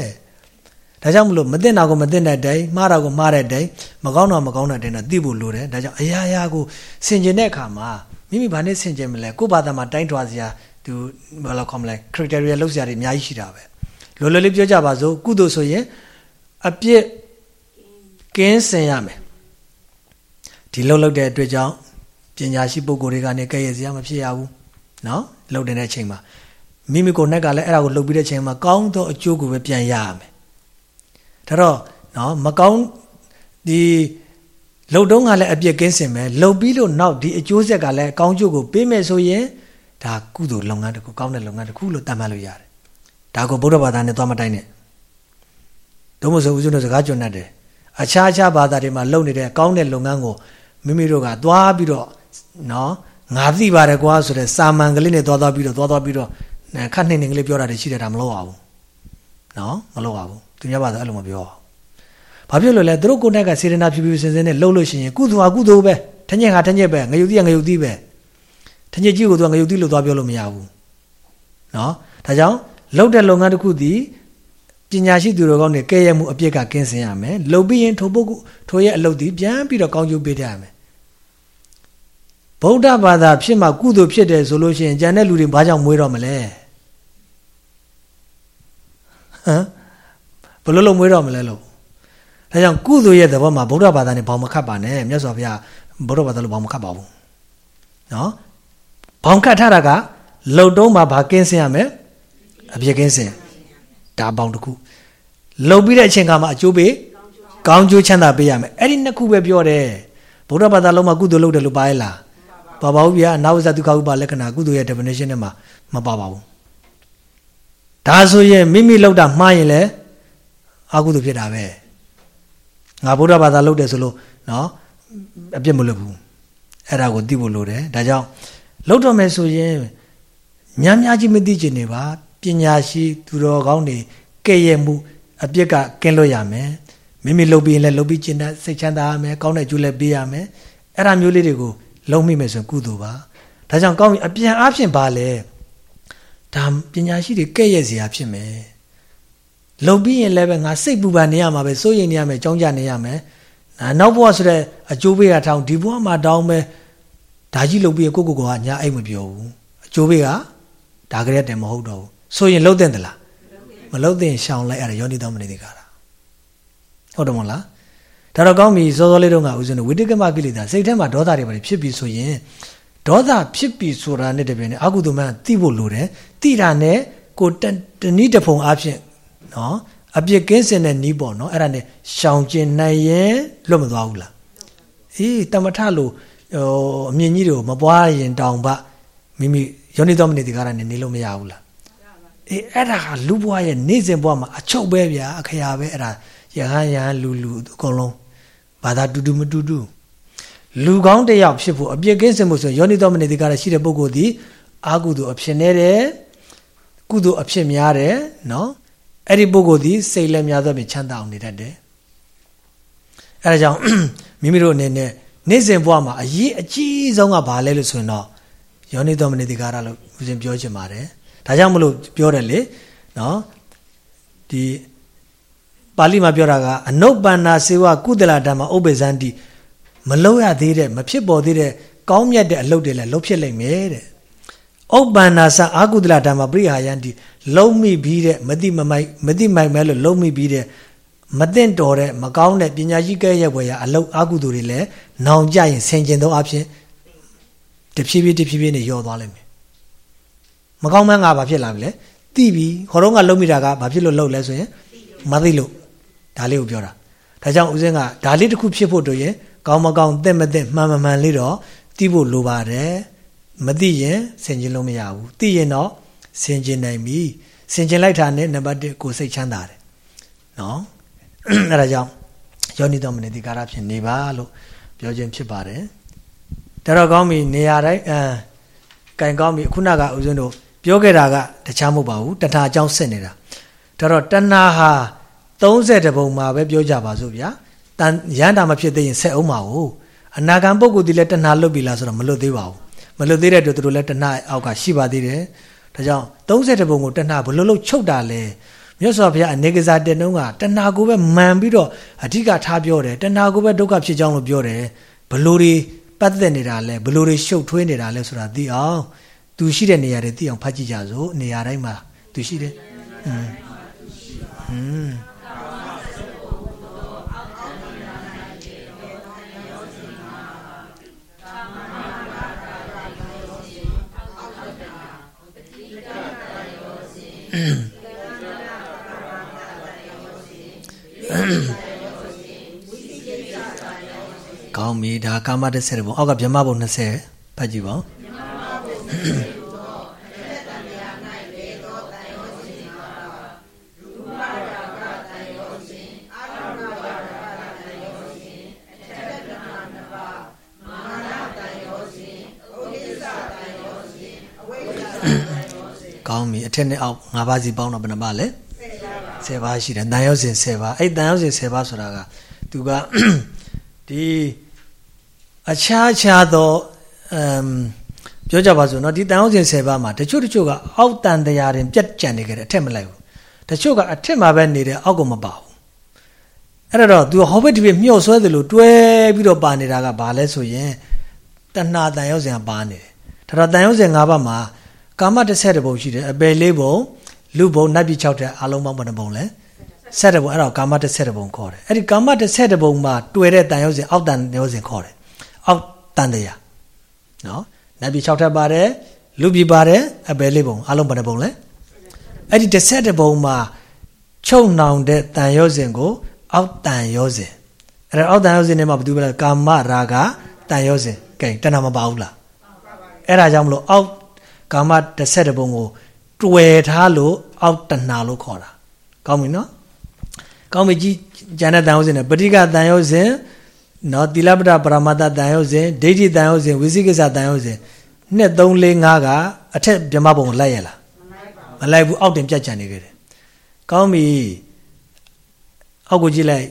ဒါကြောင့်မလို့မသိတာကိုမသိတဲ့တိုင်မှားတာကိုမှားတဲ့တိုင်မကောင်းတာမကောင်းတဲ့တိုင်တော့သိဖို့လိုတယ်ဒါကြောင့်အရာရာကိုဆင်ကျင်တဲ့အခါမှာမိမိဘာနဲ့ဆင်ကျင်မလဲကိုယ့်ဘာသာမှာတိုင်းထွာစရာ သူဘာလို့ခေါ်မလဲ criteria လောက်စရာတွေအများကြီးရှိတာပဲလောလောလေးပြောကြပါစို့ကုသိုလ်ဆိုရင်အပြစ်ကင်းစင်ရမယ်ဒီလှုပ်လှုပ်တဲ့အတွက်ကြောင့်ပညာရှိပုဂ္ဂိုလ်တွေကနေကဲ့ရဲ့စရာမဖြစ်ရဘူးเนาะလှုပ်တဲ့အချိန်မှာမိမိကိုယ်နဲ့ကလည်းအဲ့ဒါကိုလှုပ်ပြီးတဲ့အချိန်မှာကောင်းသောအကျိုးကိုပဲပြန်ရရမယ်ဒါတော့เนาะမကောင်းဒီလှုပ်တုံးကလည်းအပြစ်ကင်းစင်မယ်လှုပ်ပြီးလို့နောက်ဒီအကျိုးဆက်ကလည်းကောင်းကျိုးကိုပေးမယ်ဆိုရင် ဒါကုသိုလ်လုပ်ငန်းတစ်ခုကောင်းတဲ့လုပ်ငန်းတစ်ခုလို့တတ်မှတ်လို့ရတယ်ဒါကိုဗုဒ္ဓဘာသာနဲ့သွားမတိုင်းနဲ့ဒုမဆိုဦးဇင်းတို့စကားကြွတ်တယ်အခြားခြားဘာသာတွေမှာလုပ်နေတဲ့ကောင်းတဲ့လုပ်ငန်းကိုမိမိတို့ကသွားပြီးတော့နော်ငါသိပါတယ်ကွာဆိုတဲ့စာမန်ကလေးနဲ့သွားသွားပြီးတော့သွားသွားပြီးတော့ခတ်နှိမ့်နှိမ့်ကလေးပြောတာတွေရှိတယ်ဒါမလုပ်ရဘူးနော်မလုပ်ရဘူးသူများဘာသာအဲ့လိုမပြောအောင်ဘာဖြစ်လို့လဲသူတို့ကိုယ်တိုင်ကစေတနာဖြူဖြူစင်စင်နဲ့လှုပ်လို့ရှိရင်ကုသိုလ်ဟာကုသိုလ်ပဲထညက်ဟာထညက်ပဲငရုတ်တိကငရုတ်တိပဲ ထညက်ကြီးကိုသူကငရုတ်တိလို့သွားပြောလို့မရဘူးနော်ဒါကြောင့်လှုပ်တဲ့လုပ်ငန်းတစ်ခုသည်ပညာရှိသူတော်ကောင်းတွေကဲ့ရဲ့မှုအပြစ်ကကင်းစင်ရမယ်လှုပ်ပြီးရင်ထိုပုဂ္ဂိုလ်ထိုရဲ့အလုပ်သည်ပြန်ပြီးတော့ကောင်းကျိုးပေးတတ်ရမယ်ဗုဒ္ဓဘာသာဖြစ်မှကုသိုလ်ဖြစ်တယ်ဆိုလို့ရှိရင်ကျန်တဲ့လူတွေဘာကြောင့်မွေးတော့မလဲဟမ်ဘယ်လိုလုပ်မွေးတော့မလဲလို့ဒါကြောင့်ကုသိုလ်ရဲ့သဘောမှာဗုဒ္ဓဘာသာနဲ့ဘောင်မခတ်ပါနဲ့မြတ်စွာဘုရားဗုဒ္ဓဘာသာလို့ဘောင်မခတ်ပါဘူးနော် ဘောင်ခတ်ထားတာကလှုပ်တုံးမှာဘာကင်းစင်ရမယ်အပြည့်ကင်းစင်ဒါဘောင်တစ်ခုလှုပ်ပြီးတဲ့အချိန်ကမှအကျိုးပေးကောင်းကျိုးချမ်းသာပေးရမယ်အဲ့ဒီနှစ်ခုပဲပြောတယ်ဗုဒ္ဓဘာသာလုံးမှာကုသိုလ်လုပ်တယ်လို့ပါရဲ့လားပါပါဘူးဗျာအနာဝဇ္ဇဒုက္ခဥပါလက္ခဏာကုသိုလ်ရဲ့ definition နဲ့မှာမပါပါဘူးဒါဆိုရင်မိမိလောက်တာမှားရင်လည်းအကုသိုလ်ဖြစ်တာပဲငါဗုဒ္ဓဘာသာလုပ်တယ်ဆိုလို့နော်အပြစ်မလုပ်ဘူးအဲ့ဒါကိုသိဖို့လိုတယ်ဒါကြောင့် လုပ်တော့မယ်ဆိုရင်များများကြီးမသိချင်နေပါပညာရှိသူတော်ကောင်းတွေကဲ့ရဲ့မှုအပြစ်ကကင်းလွတ်ရမယ်မိမိလုပ်ပြီးရင်လည်းလုပ်ပြီးကျင့်တဲ့စိတ်ချမ်းသာရမယ်ကောင်းတဲ့ကျိုးလည်းပေးရမယ်အဲ့ဒါမျိုးလေးတွေကိုလုံးမိမယ်ဆိုရင်ကုသိုလ်ပါဒါကြောင့်ကောင်းပြီအပြန်အားဖြင့်ပါလေဒါပညာရှိတွေကဲ့ရဲ့စရာဖြစ်မယ်လုံပြီးရင်လည်းပဲငါစိတ်ပူပန်နေရမှာပဲစိုးရိမ်နေရမယ်ကြောင်းကြနေရမယ်နောက်ဘဝဆိုတဲ့အကျိုးပေးကထောင်ဒီဘဝမှာတောင်းပဲ ဒါကြီးလုံပြီးကိုကိုကညာအိတ်မပြောဘူးအကျိုးပေးကဒါကြရက်တယ်မဟုတ်တော့ဘူးဆိုရင်လုံတဲ့သလားမလုံတဲ့ရှောင်လိုက်အဲ့ဒါယောနိတော်မနေသေးကြတာဟုတ်တယ်မဟုတ်လားဒါတော့ကောင်းပြီစောစောလေးတော့ငါဦးဇင်းတို့ဝိတကမကိလေသာစိတ်ထဲမှာဒေါသတွေပါဖြစ်ပြီဆိုရင်ဒေါသဖြစ်ပြီဆိုတာနဲ့တပြိုင်နက်အကုသိုလ်မှသိဖို့လိုတယ်သိတာနဲ့ကိုတဏိတဖုံအဖြစ်နော်အပြစ်ကင်းစင်တဲ့နီးပေါ့နော်အဲ့ဒါနဲ့ရှောင်ကျင်နိုင်ရင်လွတ်မသွားဘူးလားအေးတမထလို့ ဟိုအမြင့်ကြီးတွေကိုမပွားရင်တောင်ပမိမိယောနိတော်မနေဒီကားနဲ့နေလို့မရဘူးလားအေးအဲ့ဒါကလူဘွားရဲ့နေစဉ်ဘွားမှာအချုပ်ပဲဗျာအခရာပဲအဲ့ဒါယဟန်ယဟန်လူလူအကုန်လုံးဘာသာတူတူမတူတူလူကောင်းတစ်ယောက်ဖြစ်ဖို့အပြစ်ကင်းစင်မှုဆိုယောနိတော်မနေတိကရရှိတဲ့ပုဂ္ဂိုလ်ဒီအာကုသိုလ်အဖြစ်နေတယ်ကုသိုလ်အဖြစ်များတယ်နော်အဲ့ဒီပုဂ္ဂိုလ်ဒီစိတ်လည်းများသောဖြင့်ချမ်းသာအောင်နေတတ်တယ်အဲဒါကြောင့်မိမိတို့အနေနဲ့ နေ့စဉ်ဘဝမှာအရေးအကြီးဆုံးကဘာလဲလို့ဆိုရင်တော့ယောနိတော်မနေတိကာရလို့ဦးဇင်ပြောချင်ပါတယ်ဒါကြောင့်မလို့ပြောတယ်လေနော်ဒီပါဠိမှာပြောတာကအနုပ္ပန္နာစေဝကုသလဓမ္မဥပ္ပဇန္တိမလောက်ရသေးတဲ့မဖြစ်ပေါ်သေးတဲ့ကောင်းမြတ်တဲ့အလုပ်တွေလည်းလုပ်ဖြစ်လိမ့်မယ်တဲ့ဥပ္ပန္နာစအာကုသလဓမ္မပရိဟာယန္တိလုံးမိပြီးတဲ့မတိမမိုက်မတိမိုက်မဲလို့လုံးမိပြီးတဲ့ မသိင့်တော်တဲ့မကောင်းတဲ့ပညာရှိကဲရဲ့ဘွယ်ရအလုတ်အာကုသိုလ်တွေလည်းနောင်ကြရင်ဆင်ကျင်သောအဖြစ်တဖြည်းဖြည်းတဖြည်းဖြည်းနဲ့ယောသွားလိမ့်မယ်မကောင်းမှန်းငါဘာဖြစ်လာပြီလဲသိပြီခေါ်တော့ကလုံးမိတာကဘာဖြစ်လို့လုံးလဲဆိုရင်မသိလို့ဒါလေးကိုပြောတာဒါကြောင့်ဦးစင်းကဒါလေးတစ်ခုဖြစ်ဖို့တို့ရင်ကောင်းမကောင်းသိမသိမှန်မမှန်လေးတော့သိဖို့လိုပါတယ်မသိရင်ဆင်ကျင်လို့မရဘူးသိရင်တော့ဆင်ကျင်နိုင်ပြီဆင်ကျင်လိုက်တာနဲ့နံပါတ်1ကိုစိတ်ချမ်းသာတယ်နော် အဲဒါကြောင့်ယောနိတော်မနတိကာရဖြစ်နေပါလို့ပြောခြင်းဖြစ်ပါတယ်ဒါတော့ကောင်းပြီနေရာတိုင်းအဲကင်ကောင်းပြီခုနကဦးဇင်းတို့ပြောခဲ့တာကတခြားမဟုတ်ပါဘူးတဏှာအကြောင်းစစ်နေတာဒါတော့တဏှာဟာ30ပုံမှာပဲပြောကြပါစို့ဗျာတန်ရန်တာမဖြစ်သေးရင်ဆက်အောင်ပါဘူးအနာဂံပုဂ္ဂိုလ်ဒီလည်းတဏှာလွတ်ပြီလားဆိုတော့မလွတ်သေးပါဘူးမလွတ်သေးတဲ့အတွက်သူတို့လည်းတဏှာအောက်ကရှိပါသေးတယ်ဒါကြောင့်30ပုံကိုတဏှာဘလို့လို့ချုပ်တာလဲ မြတ်စွာဘုရားအနေကစားတဲ့နှုံးကတဏှာကိုပဲမှန်ပြီးတော့အဓိကထားပြောတယ်တဏှာကိုပဲဒုက္ခဖြစ်ကြောင်းလို့ပြောတယ်ဘလို့တွေပတ်သက်နေတာလဲဘလို့တွေရှုပ်ထွေးနေတာလဲဆိုတာသိအောင်သူရှိတဲ့နေရာတွေသိအောင်ဖတ်ကြည့်ကြစို့နေရာတိုင်းမှာသူရှိတယ်ဟွန်းဟွန်း ကောင်းပြီဒါကာမ30ဘုံအောက်ကဗြဟ္မဘုံ20ဖတ်ကြည့်ပါဦးကောင်းပြီအထက်နဲ့အောက်၅ပါးစီပေါင်းတော့ဘယ်နှပါလဲ 10ပါးရှိတယ်တန်ရုပ်စဉ်10ပါးအဲ့တန်ရုပ်စဉ်10ပါးဆိုတာကသူကဒီအခြားခြားသောအမ်ပြောကြပါစို့နော်ဒီတန်ရုပ်စဉ်10ပါးမှာတချို့တချို့ကအောက်တန်တရားရင်ပြတ်ကြံနေကြတယ်အထက်မလိုက်ဘူးတချို့ကအထက်မှာပဲနေတယ်အောက်ကမပါဘူးအဲ့တော့သူဟောဘက်ဒီပြမြှော့ဆွဲတယ်လို့တွဲပြီးတော့ပါနေတာကဘာလဲဆိုရင်တဏှာတန်ရုပ်စဉ်ကပါနေတယ်ဒါတော့တန်ရုပ်စဉ်၅ပါးမှာကာမတစ်ဆက်တပုံရှိတယ်အပယ်လေးပုံ လူပုံနတ်ပြည်6တဲ့အားလုံးပေါင်းဘယ်နှပုံလဲဆက်တပုံအဲ့တော့ကာမတစ်ဆက်တပုံခေါ်တယ်အဲ့ဒီကာမတစ်ဆက်တပုံမှာတွေ့တဲ့တန်ရုပ်စဉ်အောက်တန်ရုပ်စဉ်ခေါ်တယ်အောက်တန်တရားနော်နတ်ပြည်6ထပ်ပါတယ်လူပြည်ပါတယ်အပယ်လေးပုံအားလုံးဘယ်နှပုံလဲအဲ့ဒီတစ်ဆက်တပုံမှာချုပ်နှောင်တဲ့တန်ရုပ်စဉ်ကိုအောက်တန်ရုပ်စဉ်အဲ့ဒါအောက်တန်ရုပ်စဉ်ထဲမှာဘာတူလဲကာမရာဂတန်ရုပ်စဉ်ကဲတဏှာမပါဘူးလားအဲ့ဒါကြောင့်မလို့အောက်ကာမတစ်ဆက် တပုံကိုတွယ်ထားလို့အောက်တဏှာလို့ခေါ်တာကောင်းပြီနော်ကောင်းပြီကြည်ဉာဏ်တန်ဟုတ်စဉ်နဲ့ပဋိကတန်ဟုတ်စဉ်နော်တိလပဒပရမတ္တတန်ဟုတ်စဉ်ဒိဋ္ဌိတန်ဟုတ်စဉ်ဝိသိကိစ္စတန်ဟုတ်စဉ်နှစ်3 4 5ကအထက်ဗြဟ္မဘုံကိုလိုက်ရလားမလိုက်ဘူးအောက်တင်ပြတ်ကြံနေခဲ့တယ်ကောင်းပြီအောက်ကိုကြည့်လိုက်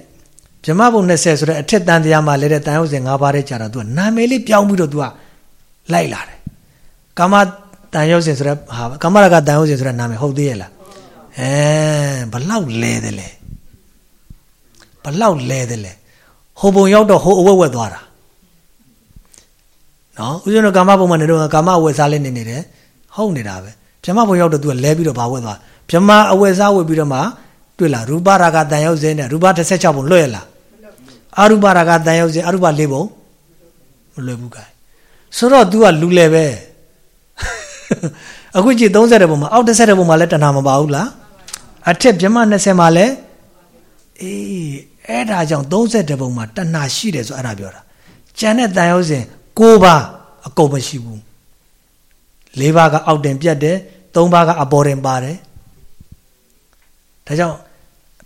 ဗြဟ္မဘုံ20ဆိုတဲ့အထက်တန်တရားမှာလဲတဲ့တန်ဟုတ်စဉ်5ပါးတဲ့ကြာတော့ तू နာမည်လေးပြောင်းပြီးတော့ तू ကလိုက်လာတယ်ကာမ တန်ရုပ်စဉ်ဆိုတဲ့ဟာကမ္မရကတန်ရုပ်စဉ်ဆိုတဲ့နာမည်ဟုတ်သေးရဲ့လားအဲဘလောက်လဲတယ်လဲဘလောက်လဲတယ်လဲဟိုပုံရောက်တော့ဟိုအဝက်ဝက်သွားတာနော်ဦးဇင်းတို့ကာမဘုံမှာနေတော့ကာမအဝက်စားလေးနေနေတယ်ဟုတ်နေတာပဲဗြဟ္မဘုံရောက်တော့သူကလဲပြီးတော့ဘာဝက်သွားဗြဟ္မအဝက်စားဝက်ပြီးတော့မှတွေ့လားရူပရာဂတန်ရုပ်စဉ်နဲ့ရူပ16ပုံလွှဲရလားအရူပရာဂတန်ရုပ်စဉ်အရူပ4ပုံမလွှဲဘူးကဲဆိုတော့ तू ကလူလဲပဲ အခုကြည့်30တဲ့ပုံမှာအောက်30တဲ့ပုံမှာလည်းတဏှာမပါဘူးလားအထက်ပြမ20မှာလည်းအေးအဲ့ဒါကြောင့်30တဲ့ပုံမှာတဏှာရှိတယ်ဆိုအဲ့ဒါပြောတာကျန်တဲ့တန်ရုပ်စဉ်6ပါးအကုန်မရှိဘူး၄ပါးကအောက်တင်ပြတ်တယ်၃ပါးကအပေါ်တင်ပါတယ်ဒါကြောင့်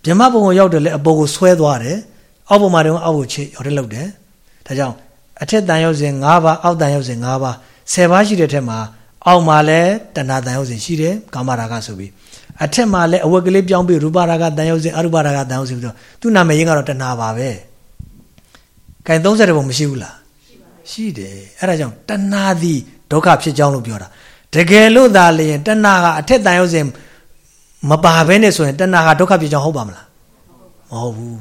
မြမဘုံကိုရောက်တယ်လေအပေါ်ကိုဆွဲသွားတယ်အောက်ဘုံမှာတုန်းအောက်ကိုချေရောက်တယ်လို့တယ်ဒါကြောင့်အထက်တန်ရုပ်စဉ်၅ပါးအောက်တန်ရုပ်စဉ်၅ပါး10ပါးရှိတဲ့ထက်မှာ အောက်မှာလည်းတဏှာတန်ရုပ်စဉ်ရှိတယ်ကာမရာဂဆိုပြီးအထက်မှာလည်းအဝတ်ကလေးပြောင်းပြီးရူပရာဂတန်ရုပ်စဉ်အရူပရာဂတန်ရုပ်စဉ်ဆိုတော့သူ့နာမည်ရင်းကတော့တဏှာပါပဲ။ကဲ30ဘုံမရှိဘူးလားရှိတယ်အဲ့ဒါကြောင့်တဏှာသည်ဒုက္ခဖြစ်ကြောင်းလို့ပြောတာတကယ်လို့သာလျင်တဏှာကအထက်တန်ရုပ်စဉ်မပါဘဲနဲ့ဆိုရင်တဏှာကဒုက္ခဖြစ်ကြောင်းဟုတ်ပါမလားမဟုတ်ဘူး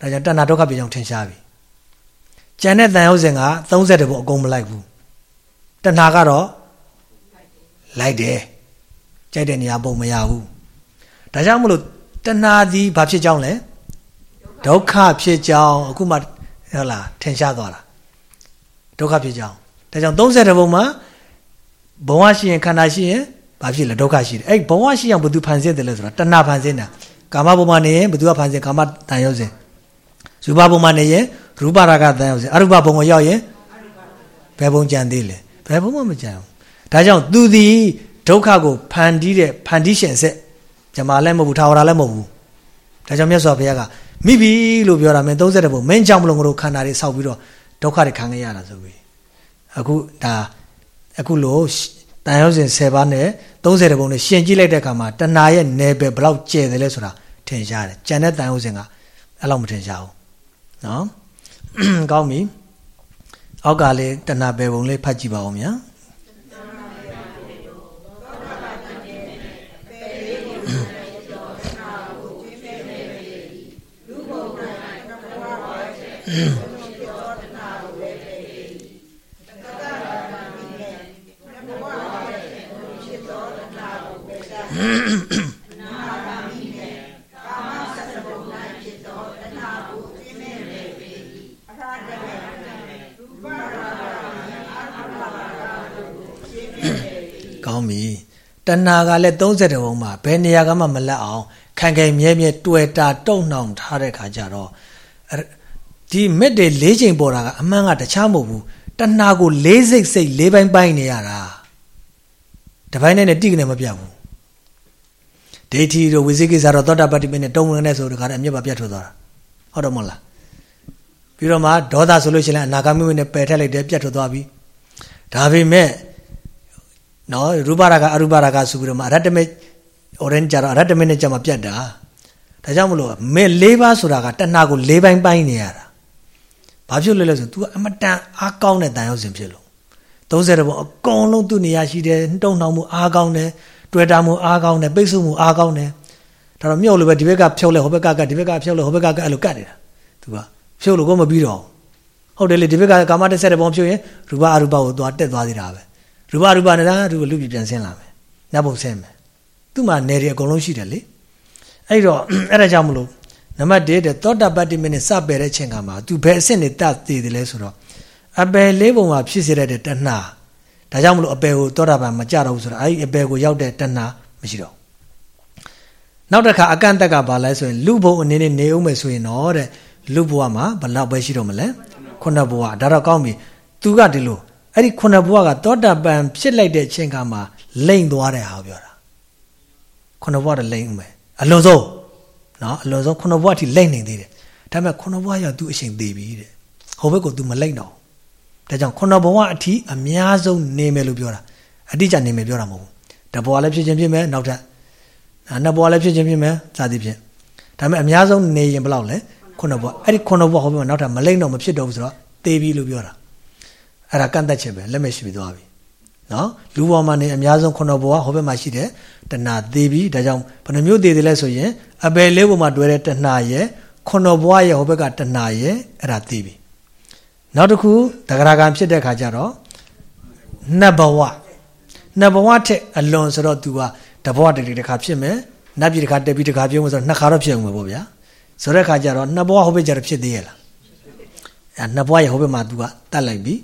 ဒါကြောင့်တဏှာဒုက္ခဖြစ်ကြောင်းထင်ရှားပြီကျန်တဲ့တန်ရုပ်စဉ်က30ဘုံအကုန်မလိုက်ဘူးတဏှာကတော့ လိုက်တယ်ကြိုက်တဲ့နေရာပုံမရဘူးဒါကြောင့်မလို့တဏှာသည်ဘာဖြစ်ကြောင်းလဲဒုက္ခဖြစ်ကြောင်းအခုမှဟုတ်လားထင်ရှားသွားတာဒုက္ခဖြစ်ကြောင်းဒါကြောင့်30ဘုံမှာဘဝရှိရင်ခန္ဓာရှိရင်ဘာဖြစ်လဲဒုက္ခရှိတယ်အဲ့ဘဝရှိအောင်ဘယ်သူဖန်ဆင်းတယ်လဲဆိုတာတဏှာဖန်ဆင်းတာကာမဘုံမှာနေရင်ဘယ်သူကဖန်ဆင်းကာမတန်ရုပ်စဉ်ရူပဘုံမှာနေရင်ရူပရာဂတန်ရုပ်စဉ်အရူပဘုံကိုရောက်ရင်ဘယ်ဘုံကြံသေးလဲဘယ်ဘုံမှမကြံဘူး ဒါကြောင့်သူသည်ဒုက္ခကိုဖန်တီးတဲ့ဖန်တီးရှင်ဆက်ဇမာလည်းမဟုတ်ဘူးထာဝရလည်းမဟုတ်ဘူးဒါကြောင့်မြတ်စွာဘုရားကမိပြီလို့ပြောတာမင်း30ဘုံမင်းကြောင့်မလို့ငါတို့ခန္ဓာတွေဆောက်ပြီးတော့ဒုက္ခတွေခံခဲ့ရတာဆိုပြီးအခုဒါအခုလို့တန်ရုံးစဉ်10ပါးနဲ့30ဘုံနဲ့ရှင်ကြည့်လိုက်တဲ့အခါမှာတဏှာရဲ့နယ်ပယ်ဘလောက်ကျယ်တယ်လဲဆိုတာထင်ရှားတယ်ကြံတဲ့တန်ရုံးစဉ်ကအဲ့လောက်မထင်ရှားဘူးနော်ကောင်းပြီအောက်ကလေးတဏှာပယ်ပုံလေးဖတ်ကြည့်ပါဦးဗျာ ကောင်းပြီတဏှာကလည်း30ဘုံမှာဘယ်နေရာကမှမလက်အောင်ခံခံမြဲမြဲတွေ့တာတုံနှောင်ထားတဲ့ခါကျတော့ ဒီမက်တွေ၄ချိန်ပေါ်တာကအမှန်ကတခြားမဟုတ်ဘူးတဏှာကို၄စိတ်စိတ်၄ပိုင်းပိုင်းနေရတာတပိုင်းနဲ့တိကနေမပြတ်ဘူးဒိဋ္ဌိတို့ဝိသိကိစ္စတော့သောတာပတ္တိမနဲ့တုံဝင်နေဆိုတခါတည်းအမြတ်ပါပြတ်ထွက်သွားတာဟုတ်တော့မဟုတ်လားပြီးတော့မှဒေါသဆိုလို့ရှိရင်အနာဂတ်မိနဲ့ပယ်ထက်လိုက်တယ်ပြတ်ထွက်သွားပြီဒါပေမဲ့နော်ရူပရာကအရူပရာကဆိုပြီးတော့မှအရတ္တမေ orange ကြတော့အရတ္တမေနဲ့ကြမှာပြတ်တာဒါကြောင့်မလို့မေ၄ပါးဆိုတာကတဏှာကို၄ပိုင်းပိုင်းနေရတာ ဘာဖြစ်လို့လဲဆို तू အမတန်အားကောင်းတဲ့တန်ရုပ်စဉ်ဖြစ်လို့30ဘုံအကုန်လုံးသူ့နေရာရှိတယ်တုံနှောင်မှုအားကောင်းတယ်တွေ့တာမှုအားကောင်းတယ်ပိတ်ဆို့မှုအားကောင်းတယ်ဒါတော့မြုပ်လို့ပဲဒီဘက်ကဖြုတ်လဲဟိုဘက်ကကဒီဘက်ကဖြုတ်လဲဟိုဘက်ကကအဲ့လိုကတ်နေတာ तू ကဖြုတ်လို့ကိုမပြီးတော့ဟုတ်တယ်လေဒီဘက်ကကာမတစ်ဆက်တဲ့ဘုံဖြုတ်ရင်ရူပအရူပကိုသွားတက်သွားသေးတာပဲရူပရူပနဲ့ဒါသူလူပြပြန်ဆင်းလာမယ်နတ်ဘုံဆင်းမယ်သူ့မှာနယ်တွေအကုန်လုံးရှိတယ်လေအဲ့တော့အဲ့ဒါကြောင့်မလို့ နံပါတ်1တဲ့သောတာပတ္တိမနဲ့စပယ်တဲ့ချိန်ကမှာသူဘယ်အဆင့်နဲ့တတ်သေးတယ်လဲဆိုတော့အပယ်လေးပုံမှာဖြစ်စေတဲ့တဏှာဒါကြောင့်မလို့အပယ်ကိုသောတာပန်မကြတော့ဘူးဆိုတော့အဲ့ဒီအပယ်ကိုရောက်တဲ့တဏှာမရှိတော့နောက်တစ်ခါအကန့်တက်ကဘာလဲဆိုရင်လူဘုံအနေနဲ့နေအောင်မယ်ဆိုရင်တော့တဲ့လူဘဝမှာဘလောက်ပဲရှိတော့မလဲခုနှစ်ဘဝဒါတော့ကောင်းပြီသူကဒီလိုအဲ့ဒီခုနှစ်ဘဝကသောတာပန်ဖြစ်လိုက်တဲ့အချိန်ကမှလိမ့်သွားတဲ့ဟာကိုပြောတာခုနှစ်ဘဝတည်းလိမ့်ဦးမယ်အလွန်ဆုံး နော်အလွန်ဆုံးခုနှစ်ဘဝထိလိမ့်နေသေးတယ်ဒါပေမဲ့ခုနှစ်ဘဝရောက်သူအချိန်သေးပြီတဲ့ဟိုဘက်ကို तू မလိမ့်တော့ဒါကြောင့်ခုနှစ်ဘဝအထိအများဆုံးနေမယ်လို့ပြောတာအတိအကျနေမယ်ပြောတာမဟုတ်ဘူးတဘဝလည်းဖြစ်ခြင်းဖြစ်မယ်နောက်ထပ်နှစ်ဘဝလည်းဖြစ်ခြင်းဖြစ်မယ်စသည်ဖြင့်ဒါပေမဲ့အများဆုံးနေရင်ဘယ်လောက်လဲခုနှစ်ဘဝအဲ့ဒီခုနှစ်ဘဝဟိုဘက်နောက်ထပ်မလိမ့်တော့မဖြစ်တော့ဘူးဆိုတော့သေပြီလို့ပြောတာအဲ့ဒါကန့်သက်ချက်ပဲလက်မဲ့ရှိပြီးသွားပြီနော်လူဘဝမှာနေအများဆုံးခုနှစ်ဘဝဟိုဘက်မှာရှိတယ်တဏှာသေးပြီဒါကြောင့်ဘယ်နှမျိုးသေးတယ်လဲဆိုရင် အပယ်လေးဘဝမှာတွဲတဲ့တဏှာရဲ့ခုနှစ်ဘဝရဲ့ဟိုဘက်ကတဏှာရဲ့အဲ့ဒါသေးပြီနောက်တစ်ခုတဂရကံဖြစ်တဲ့ခါကျတော့နှစ်ဘဝနှစ်ဘဝထက်အလွန်ဆိုတော့ तू ကတဘဝတည်းတခါဖြစ်မယ်နတ်ပြည်တခါတက်ပြီးတခါပြုံးမယ်ဆိုတော့နှစ်ခါတော့ဖြစ်အောင်ပဲပေါ့ဗျာဆိုတဲ့ခါကျတော့နှစ်ဘဝဟိုဘက်ကျတော့ဖြစ်သေးရဲ့လားအဲနှစ်ဘဝရဲ့ဟိုဘက်မှာ तू ကတတ်လိုက်ပြီ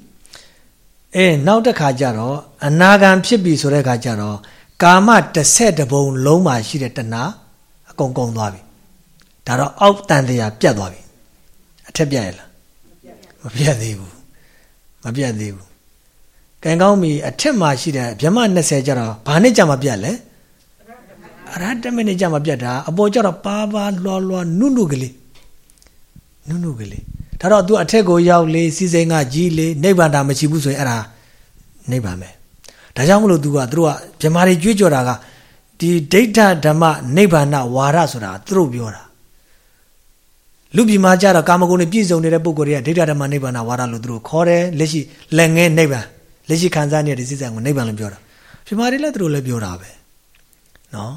အဲနောက်တစ်ခါကျတော့အနာဂံဖြစ်ပြီဆိုတဲ့ခါကျတော့ကာမတစ်ဆက်တပုံလုံးမှာရှိတဲ့တဏှာအ ကုန်ကုန်သွားပြီဒါတော့အောက်တန်တရားပြတ်သွားပြီအထက်ပြတ်ရလားမပြတ်သေးဘူးမပြတ်သေးဘူးကံကောင်းပြီအထက်မှာရှိတဲ့ဗြဟ္မ20ကျတော့ဘာနဲ့ကြမှာပြတ်လဲအရဟတမနဲ့ကြမှာပြတ်တာအပေါ်ကျတော့ပါပါလွားလွားနုနုကလေးနုနုကလေးဒါတော့ तू အထက်ကိုရောက်လေစီစိန်ကကြီးလေနိဗ္ဗာန်တာမရှိဘူးဆိုရင်အဲ့ဒါနိဗ္ဗာန်ပဲဒါကြောင့်မလို့ तू ကသူတို့ကဗြဟ္မာတွေကြွေးကြော်တာက ဒီဒိဋ္ဌဓမ္မနိဗ္ဗာန်ဝါဒဆိုတာသူတို့ပြောတာလူပြည်မှာကြတော့ကာမဂုဏ်တွေပြည့်စုံနေတဲ့ပုဂ္ဂိုလ်တွေကဒိဋ္ဌဓမ္မနိဗ္ဗာန်ဝါဒလို့သူတို့ခေါ်တယ်လက်ရှိလက်ငဲနိဗ္ဗာန်လက်ရှိခံစားနေတဲ့စိစံကိုနိဗ္ဗာန်လို့ပြောတာဗြဟ္မာတွေလည်းသူတို့လည်းပြောတာပဲနော်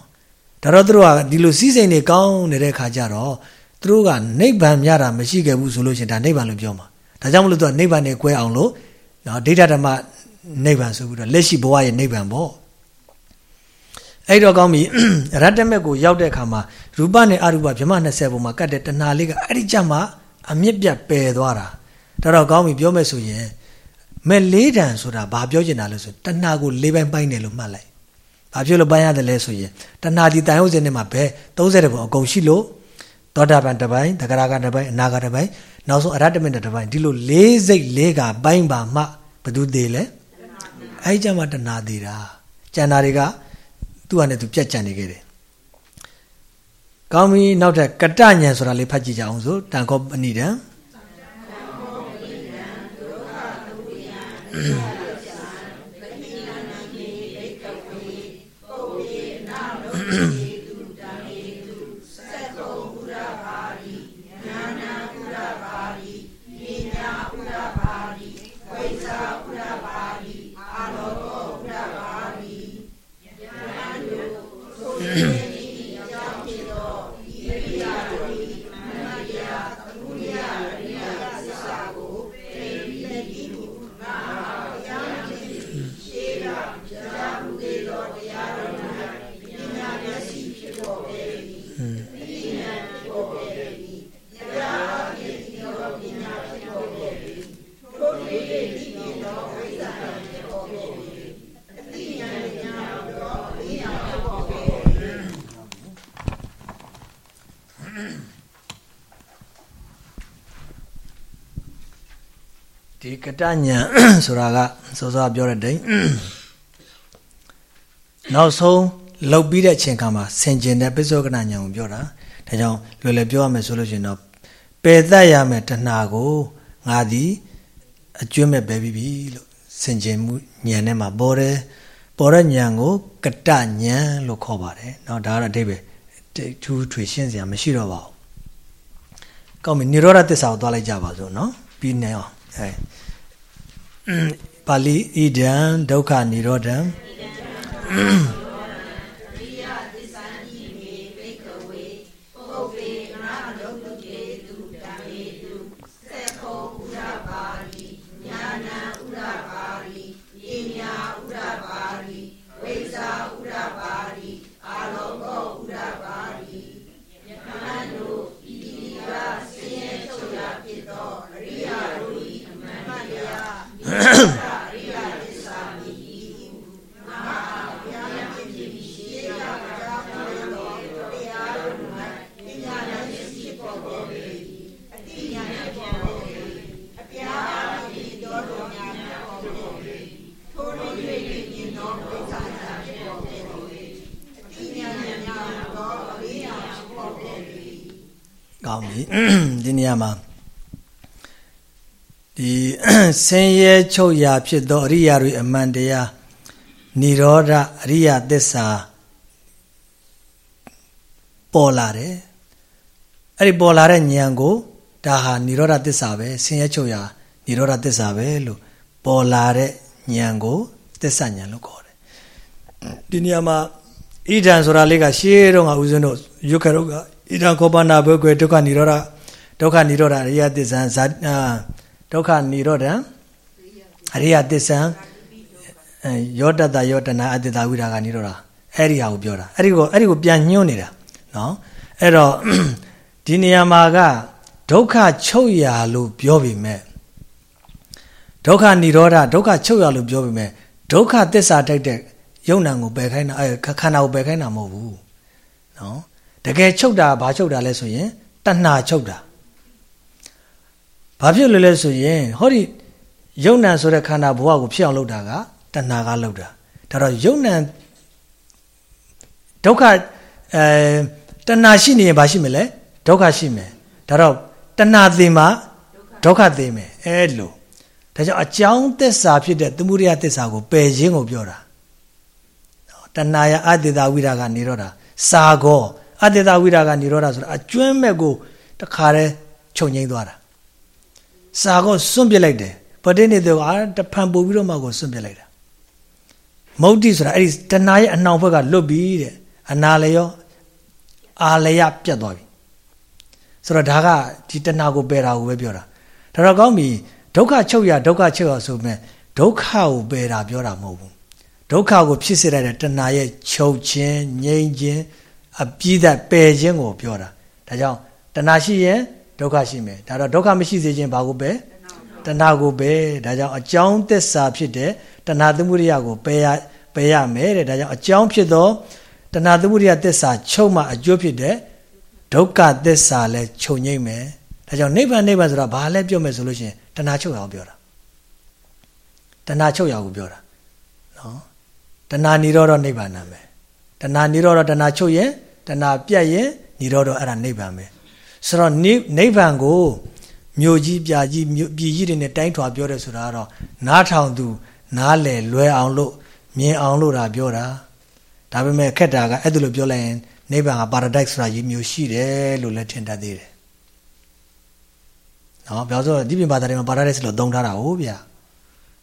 ဒါတော့သူတို့ကဒီလိုစည်းစိမ်တွေကောင်းနေတဲ့ခါကျတော့သူတို့ကနိဗ္ဗာန်မြတာမရှိခဲ့ဘူးဆိုလို့ရှင်ဒါနိဗ္ဗာန်လို့ပြောမှာဒါကြောင့်မလို့သူကနိဗ္ဗာန်နဲ့꿰အောင်လို့နော်ဒိဋ္ဌဓမ္မနိဗ္ဗာန်ဆိုပြီးတော့လက်ရှိဘဝရဲ့နိဗ္ဗာန်ပေါ့ အဲ့တော့ကောင်းပြီရတ္တမက်ကိုရောက်တဲ့အခါမှာရူပနဲ့အရူပဗြဟ္မ20ပုံမှာကတ်တဲ့တဏှာလေးကအဲ့ဒီကြမှာအမြင့်ပြတ်ပယ်သွားတာဒါတော့ကောင်းပြီပြောမယ်ဆိုရင်မဲ့လေးတန်ဆိုတာဘာပြောချင်တာလဲဆိုတဏှာကိုလေးပိုင်းပိုင်းတယ်လို့မှတ်လိုက်ဘာဖြစ်လို့ပိုင်းရတယ်လဲဆိုရင်တဏှာဒီတိုင်ဟုတ်စင်းနဲ့မှာဘယ်30ပုံအကုန်ရှိလို့သောတာပန်တစ်ပိုင်းတဂရကတစ်ပိုင်းအနာဂတ်တစ်ပိုင်းနောက်ဆုံးအရတ္တမင်တစ်ပိုင်းဒီလိုလေးစိတ်လေးကပိုင်းပါမှဘယ်သူသေးလဲအဲ့ကြမှာတဏှာသေးတာကျန်တာတွေက သူ့ဟာနဲ့သူပြတ်ကြံနေခဲ့တယ်ကောင်းပြီနောက်ထပ်ကတညံဆိုတာလေးဖတ်ကြည့်ကြအောင်ဆိုတန်ခောပဏိတံ ဒီကတညာဆိုတာကစောစောပြောတဲ့တိန်နောက်ဆုံးလောက်ပြီးတဲ့အချိန်ခါမှာဆင်ကျင်တဲ့ပိဿောကနာညာကိုပြောတာဒါကြောင့်လွယ်လွယ်ပြောရမယ်ဆိုလို့ရှိရင်တော့ပယ်တတ်ရမယ်တဏှာကိုငါသည်အကျွမ်းမဲ့ပဲပြီးပြီလို့ဆင်ကျင်မှုဉာဏ်နဲ့မှာပေါ်တယ်ပေါ်တဲ့ဉာဏ်ကိုကတဉာဏ်လို့ခေါ်ပါတယ်เนาะဒါကတော့အဓိပ္ပာယ်ထူးထွေရှင်းစရာမရှိတော့ပါဘူးကောင်းပြီនិရောဓသစ္စာကိုသွားလိုက်ကြပါစို့เนาะပြီးနေအောင် အဲပါဠိဣဒံဒုက္ခនិရောဓံကောင်း ဒီနေရာမှာဒီဆင်းရဲချုပ်ရာဖြစ်သောအရိယာတွေအမှန်တရားនិရောဓအရိယသစ္စာပေါ်လာတယ်အဲ့ဒီပေါ်လာတဲ့ဉာဏ်ကိုဒါဟာនិရောဓသစ္စာပဲဆင်းရဲချုပ်ရာនិရောဓသစ္စာပဲလို့ပေါ်လာတဲ့ဉာဏ်ကိုသစ္စာဉာဏ်လို့ခေါ်တယ်ဒီနေရာမှာဣဒံဆိုတာလေးကရှေးတုန်းကဦးဇင်းတို့ယုခရုက ဣဒံခောပနာဘုကွယ်ဒုက္ခនិရောဓဒုက္ခនិရောဓအရိယသစ္စာဇာဒုက္ခនិရောဓအရိယသစ္စာယောတတယောတနာအတ္တဝိရာဂនិရောဓအဲ့ဒီဟာကိုပြောတာအဲ့ဒီကိုအဲ့ဒီကိုပြန်ညွှန်းနေတာနော်အဲ့တော့ဒီနေရာမှာကဒုက္ခချုပ်ရာလို့ပြောပြီးမဲ့ဒုက္ခនិရောဓဒုက္ခချုပ်ရာလို့ပြောပြီးမဲ့ဒုက္ခသစ္စာတိုက်တဲ့ယုံနာကိုပယ်ခိုင်းတာအဲခန္ဓာကိုပယ်ခိုင်းတာမဟုတ်ဘူးနော် တကယ်ချုပ်တာဘာချုပ်တာလဲဆိုရင်တဏှာချုပ်တာဘာဖြစ်လို့လဲဆိုရင်ဟောဒီယုံ nant ဆိုတဲ့ခန္ဓာဘဝကိုဖြစ်အောင်လုပ်တာကတဏှာကလုပ်တာဒါတော့ယုံ nant ဒုက္ခအဲတဏှာရှိနေရင်ဘာရှိမလဲဒုက္ခရှိမယ်ဒါတော့တဏှာသင်မှာဒုက္ခသိမယ်အဲ့လိုဒါကြောင့်အကြောင်းသစ္စာဖြစ်တဲ့သမုဒယသစ္စာကိုပယ်ခြင်းကိုပြောတာတဏှာယအတ္တဝိရာကနေတော့တာစာကော အတ္တဝိရာကနေတော့တာဆိုတာအကျွမ်းမဲ့ကိုတခါတည်းချုပ်ငိမ့်သွားတာစာကောစွန့်ပစ်လိုက်တယ်ပဋိနေတော့အာတဖန်ပို့ပြီးတော့မှကိုစွန့်ပစ်လိုက်တာမုတ်တိဆိုတာအဲ့ဒီတဏှာရဲ့အနှောင်ဘက်ကလွတ်ပြီးတဲ့အနာလည်းရောအာလယပြတ်သွားပြီဆိုတော့ဒါကဒီတဏှာကိုပယ်တာကိုပဲပြောတာဒါတော့ကောင်းပြီဒုက္ခချုပ်ရဒုက္ခချုပ်ရဆိုမဲ့ဒုက္ခကိုပယ်တာပြောတာမဟုတ်ဘူးဒုက္ခကိုဖြစ်စေတဲ့တဏှာရဲ့ချုပ်ခြင်းငြိမ်းခြင်း အပြည့်သက်ပယ်ခြင်းကိုပြောတာဒါကြောင့်တဏှာရှိရင်ဒုက္ခရှိမယ်ဒါတော့ဒုက္ခမရှိစေခြင်းဘာကိုပယ်တဏှာကိုပယ်ဒါကြောင့်အကြောင်းသစ္စာဖြစ်တဲ့တဏှာသမုဒိယကိုပယ်ရပယ်ရမယ်တဲ့ဒါကြောင့်အကြောင်းဖြစ်သောတဏှာသမုဒိယသစ္စာချုပ်မှအကျိုးဖြစ်တဲ့ဒုက္ခသစ္စာလည်းချုပ်ငိမ့်မယ်ဒါကြောင့်နိဗ္ဗာန်နိဗ္ဗာန်ဆိုတာဘာလဲပြောမယ်ဆိုလို့ရှိရင်တဏှာချုပ်ရအောင်ပြောတာတဏှာချုပ်ရအောင်ပြောတာနော်တဏှာនិရောဓနိဗ္ဗာန်နာမယ် တဏှာនិရောဓတဏှာချုပ်ရင်တဏှာပြတ်ရင်និရောဓအဲ့ဒါနိဗ္ဗာန်ပဲဆိုတော့နိဗ္ဗာန်ကိုမြို့ကြီးပြကြီးမြို့ပြည်ကြီးတွေနဲ့တိုင်းထွာပြောတယ်ဆိုတာကတော့နားထောင်သူ နားလည်လွယ်အောင်လို့မြင်အောင်လို့ဒါပြောတာဒါပေမဲ့ခက်တာကအဲ့ဒါလိုပြောလိုက်ရင်နိဗ္ဗာန်က paradise ဆိုတာကြီးမျိုးရှိတယ်လို့လည်းထင်တတ်သေးတယ်နော်ပြောဆိုဒီပြင်ဘာသာတွေမှာ paradise လို့သုံးထားတာဟုတ်ဗျာ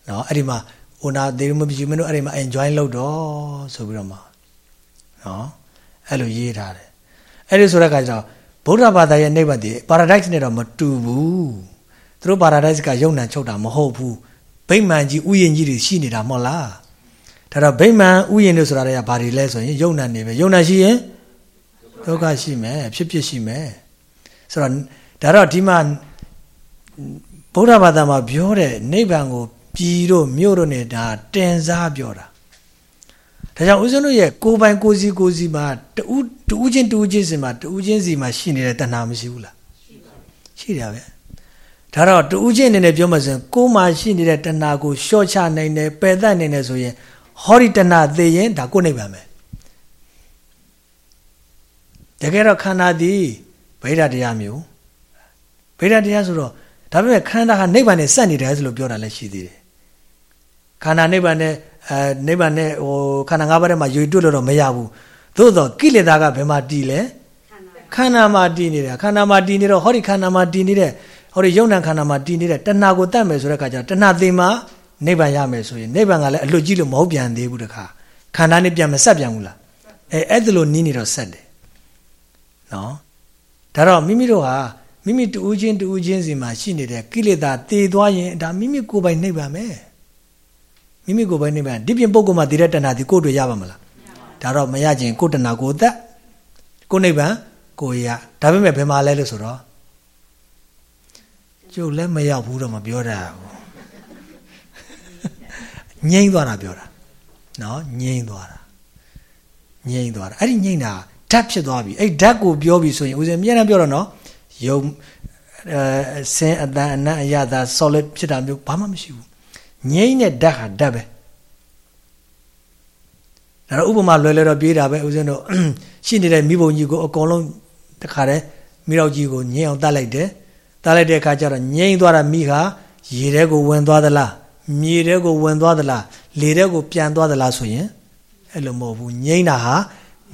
နော်အဲ့ဒီမှာဟိုနာဒေမပြမင်းတို့အဲ့ဒီမှာ enjoy လုပ်တော့ဆိုပြီးတော့မှာ နော်အဲ့လိုရေးထားတယ်အဲ့ဒီဆိုတဲ့အခါကျတော့ဗုဒ္ဓဘာသာရဲ့နိဗ္ဗာန်ဒီ paradise နဲ့တော့မတူဘူးသူတို့ paradise ကယုံ nant ချုပ်တာမဟုတ်ဘူးဗိမာန်ကြီးဥယျာဉ်ကြီးတွေရှိနေတာမဟုတ်လားဒါတော့ဗိမာန်ဥယျာဉ်တို့ဆိုတာတွေကဘာတွေလဲဆိုရင်ယုံ nant နေပဲယုံ nant ရှိရင်ဒုက္ခရှိမယ်ဖြစ်ဖြစ်ရှိမယ်ဆိုတော့ဒါတော့ဒီမှာဗုဒ္ဓဘာသာမှာပြောတဲ့နိဗ္ဗာန်ကိုပြည်တို့မြို့တို့နဲ့ဒါတင်စားပြောတာ ဒါကြောင့်ဦးဇင်းတို့ရဲ့ကိုယ်ပိုင်ကိုယ်စီကိုယ်စီမှာတူးတူးချင်းတူးချင်းစီမှာတူးချင်းစီမှာရှိနေတဲ့တဏှာမရှိဘူးလားရှိပါပဲဒါတော့တူးချင်းအနေနဲ့ပြောမှဆိုရင်ကိုယ်မှာရှိနေတဲ့တဏှာကိုရှော့ချနိုင်တယ်ပယ်တတ်နိုင်တယ်ဆိုရင်ဟောဒီတဏှာသိရင်ဒါကိုယ်နိဗ္ဗာန်ပဲတကယ်တော့ခန္ဓာသည်ဗိဓာတရားမျိုးဗိဓာတရားဆိုတော့ဒါပေမဲ့ခန္ဓာဟာနိဗ္ဗာန်နဲ့စက်နေတယ်ဆိုလို့ပြောတာလည်းရှိသေးတယ်ခန္ဓာနိဗ္ဗာန်နဲ့ အဲနိဗ္ဗာန်နဲ့ဟိုခန္ဓာ၅ပါးထဲမှာယွေတွတ်လို့တော့မရဘူးသို့တော့ကိလေသာကဘယ်မှာတည်လဲခန္ဓာမှာတည်နေတာခန္ဓာမှာတည်နေတော့ဟောဒီခန္ဓာမှာတည်နေတဲ့ဟောဒီယုံ nant ခန္ဓာမှာတည်နေတဲ့တဏှာကိုတတ်မယ်ဆိုတဲ့အခါကျတော့တဏှာသိမှာနိဗ္ဗာန်ရမယ်ဆိုရင်နိဗ္ဗာန်ကလည်းအလွတ်ကြီးလို့မဟုတ်ပြန်သေးဘူးတခါခန္ဓာနဲ့ပြန်မဆက်ပြန်ဘူးလားအဲအဲ့ဒါလိုနီးနေတော့ဆက်တယ်နော်ဒါတော့မိမိတို့ဟာမိမိတူးချင်းတူးချင်းစီမှာရှိနေတဲ့ကိလေသာတည်သွားရင်ဒါမိမိကိုယ်ပိုင်နှိပ်ပါမယ် မိမိကိုယ်ပိုင်နှိပ်ပါဒီပြင်ပုဂ္ဂိုလ်မှာတည်တဲ့တဏှာဒီကိုယ်တွေ့ရပါမလားဒါတော့မရခြင်းကိုယ်တဏှာကိုယ်သက်ကိုယ်နှိပ်ပါကိုယ်ရဒါပေမဲ့ဘယ်မှာလဲလို့ဆိုတော့ကျုပ်လည်းမရောက်ဘူးတော့မပြောတာဘူးငြိမ့်သွားတာပြောတာနော်ငြိမ့်သွားတာငြိမ့်သွားတာအဲ့ဒီငြိမ့်တာဓာတ်ဖြစ်သွားပြီအဲ့ဓာတ်ကိုပြောပြီဆိုရင်ဦးဇင်းအများနဲ့ပြောတော့နော်ယုံအဲဆင်းအတန်အနတ်အရသာ solid ဖြစ်တာမျိုးဘာမှမရှိဘူး ငြိမ့်တဲ့ဓာတ်ဟာဓာတ်ပဲဒါတော့ဥပမာလွယ်လွယ်တော့ပြေးတာပဲဦးဇင်းတို့ရှိနေတဲ့မိဘုံကြီးကိုအကုန်လုံးတခါတည်းမိတော့ကြီးကိုငြိမ့်အောင်တတ်လိုက်တယ်တတ်လိုက်တဲ့အခါကျတော့ငြိမ့်သွားတာမိခါရေထဲကိုဝင်သွားသလားမြေထဲကိုဝင်သွားသလားလေထဲကိုပြန်သွားသလားဆိုရင်အဲ့လိုမဟုတ်ဘူးငြိမ့်တာဟာ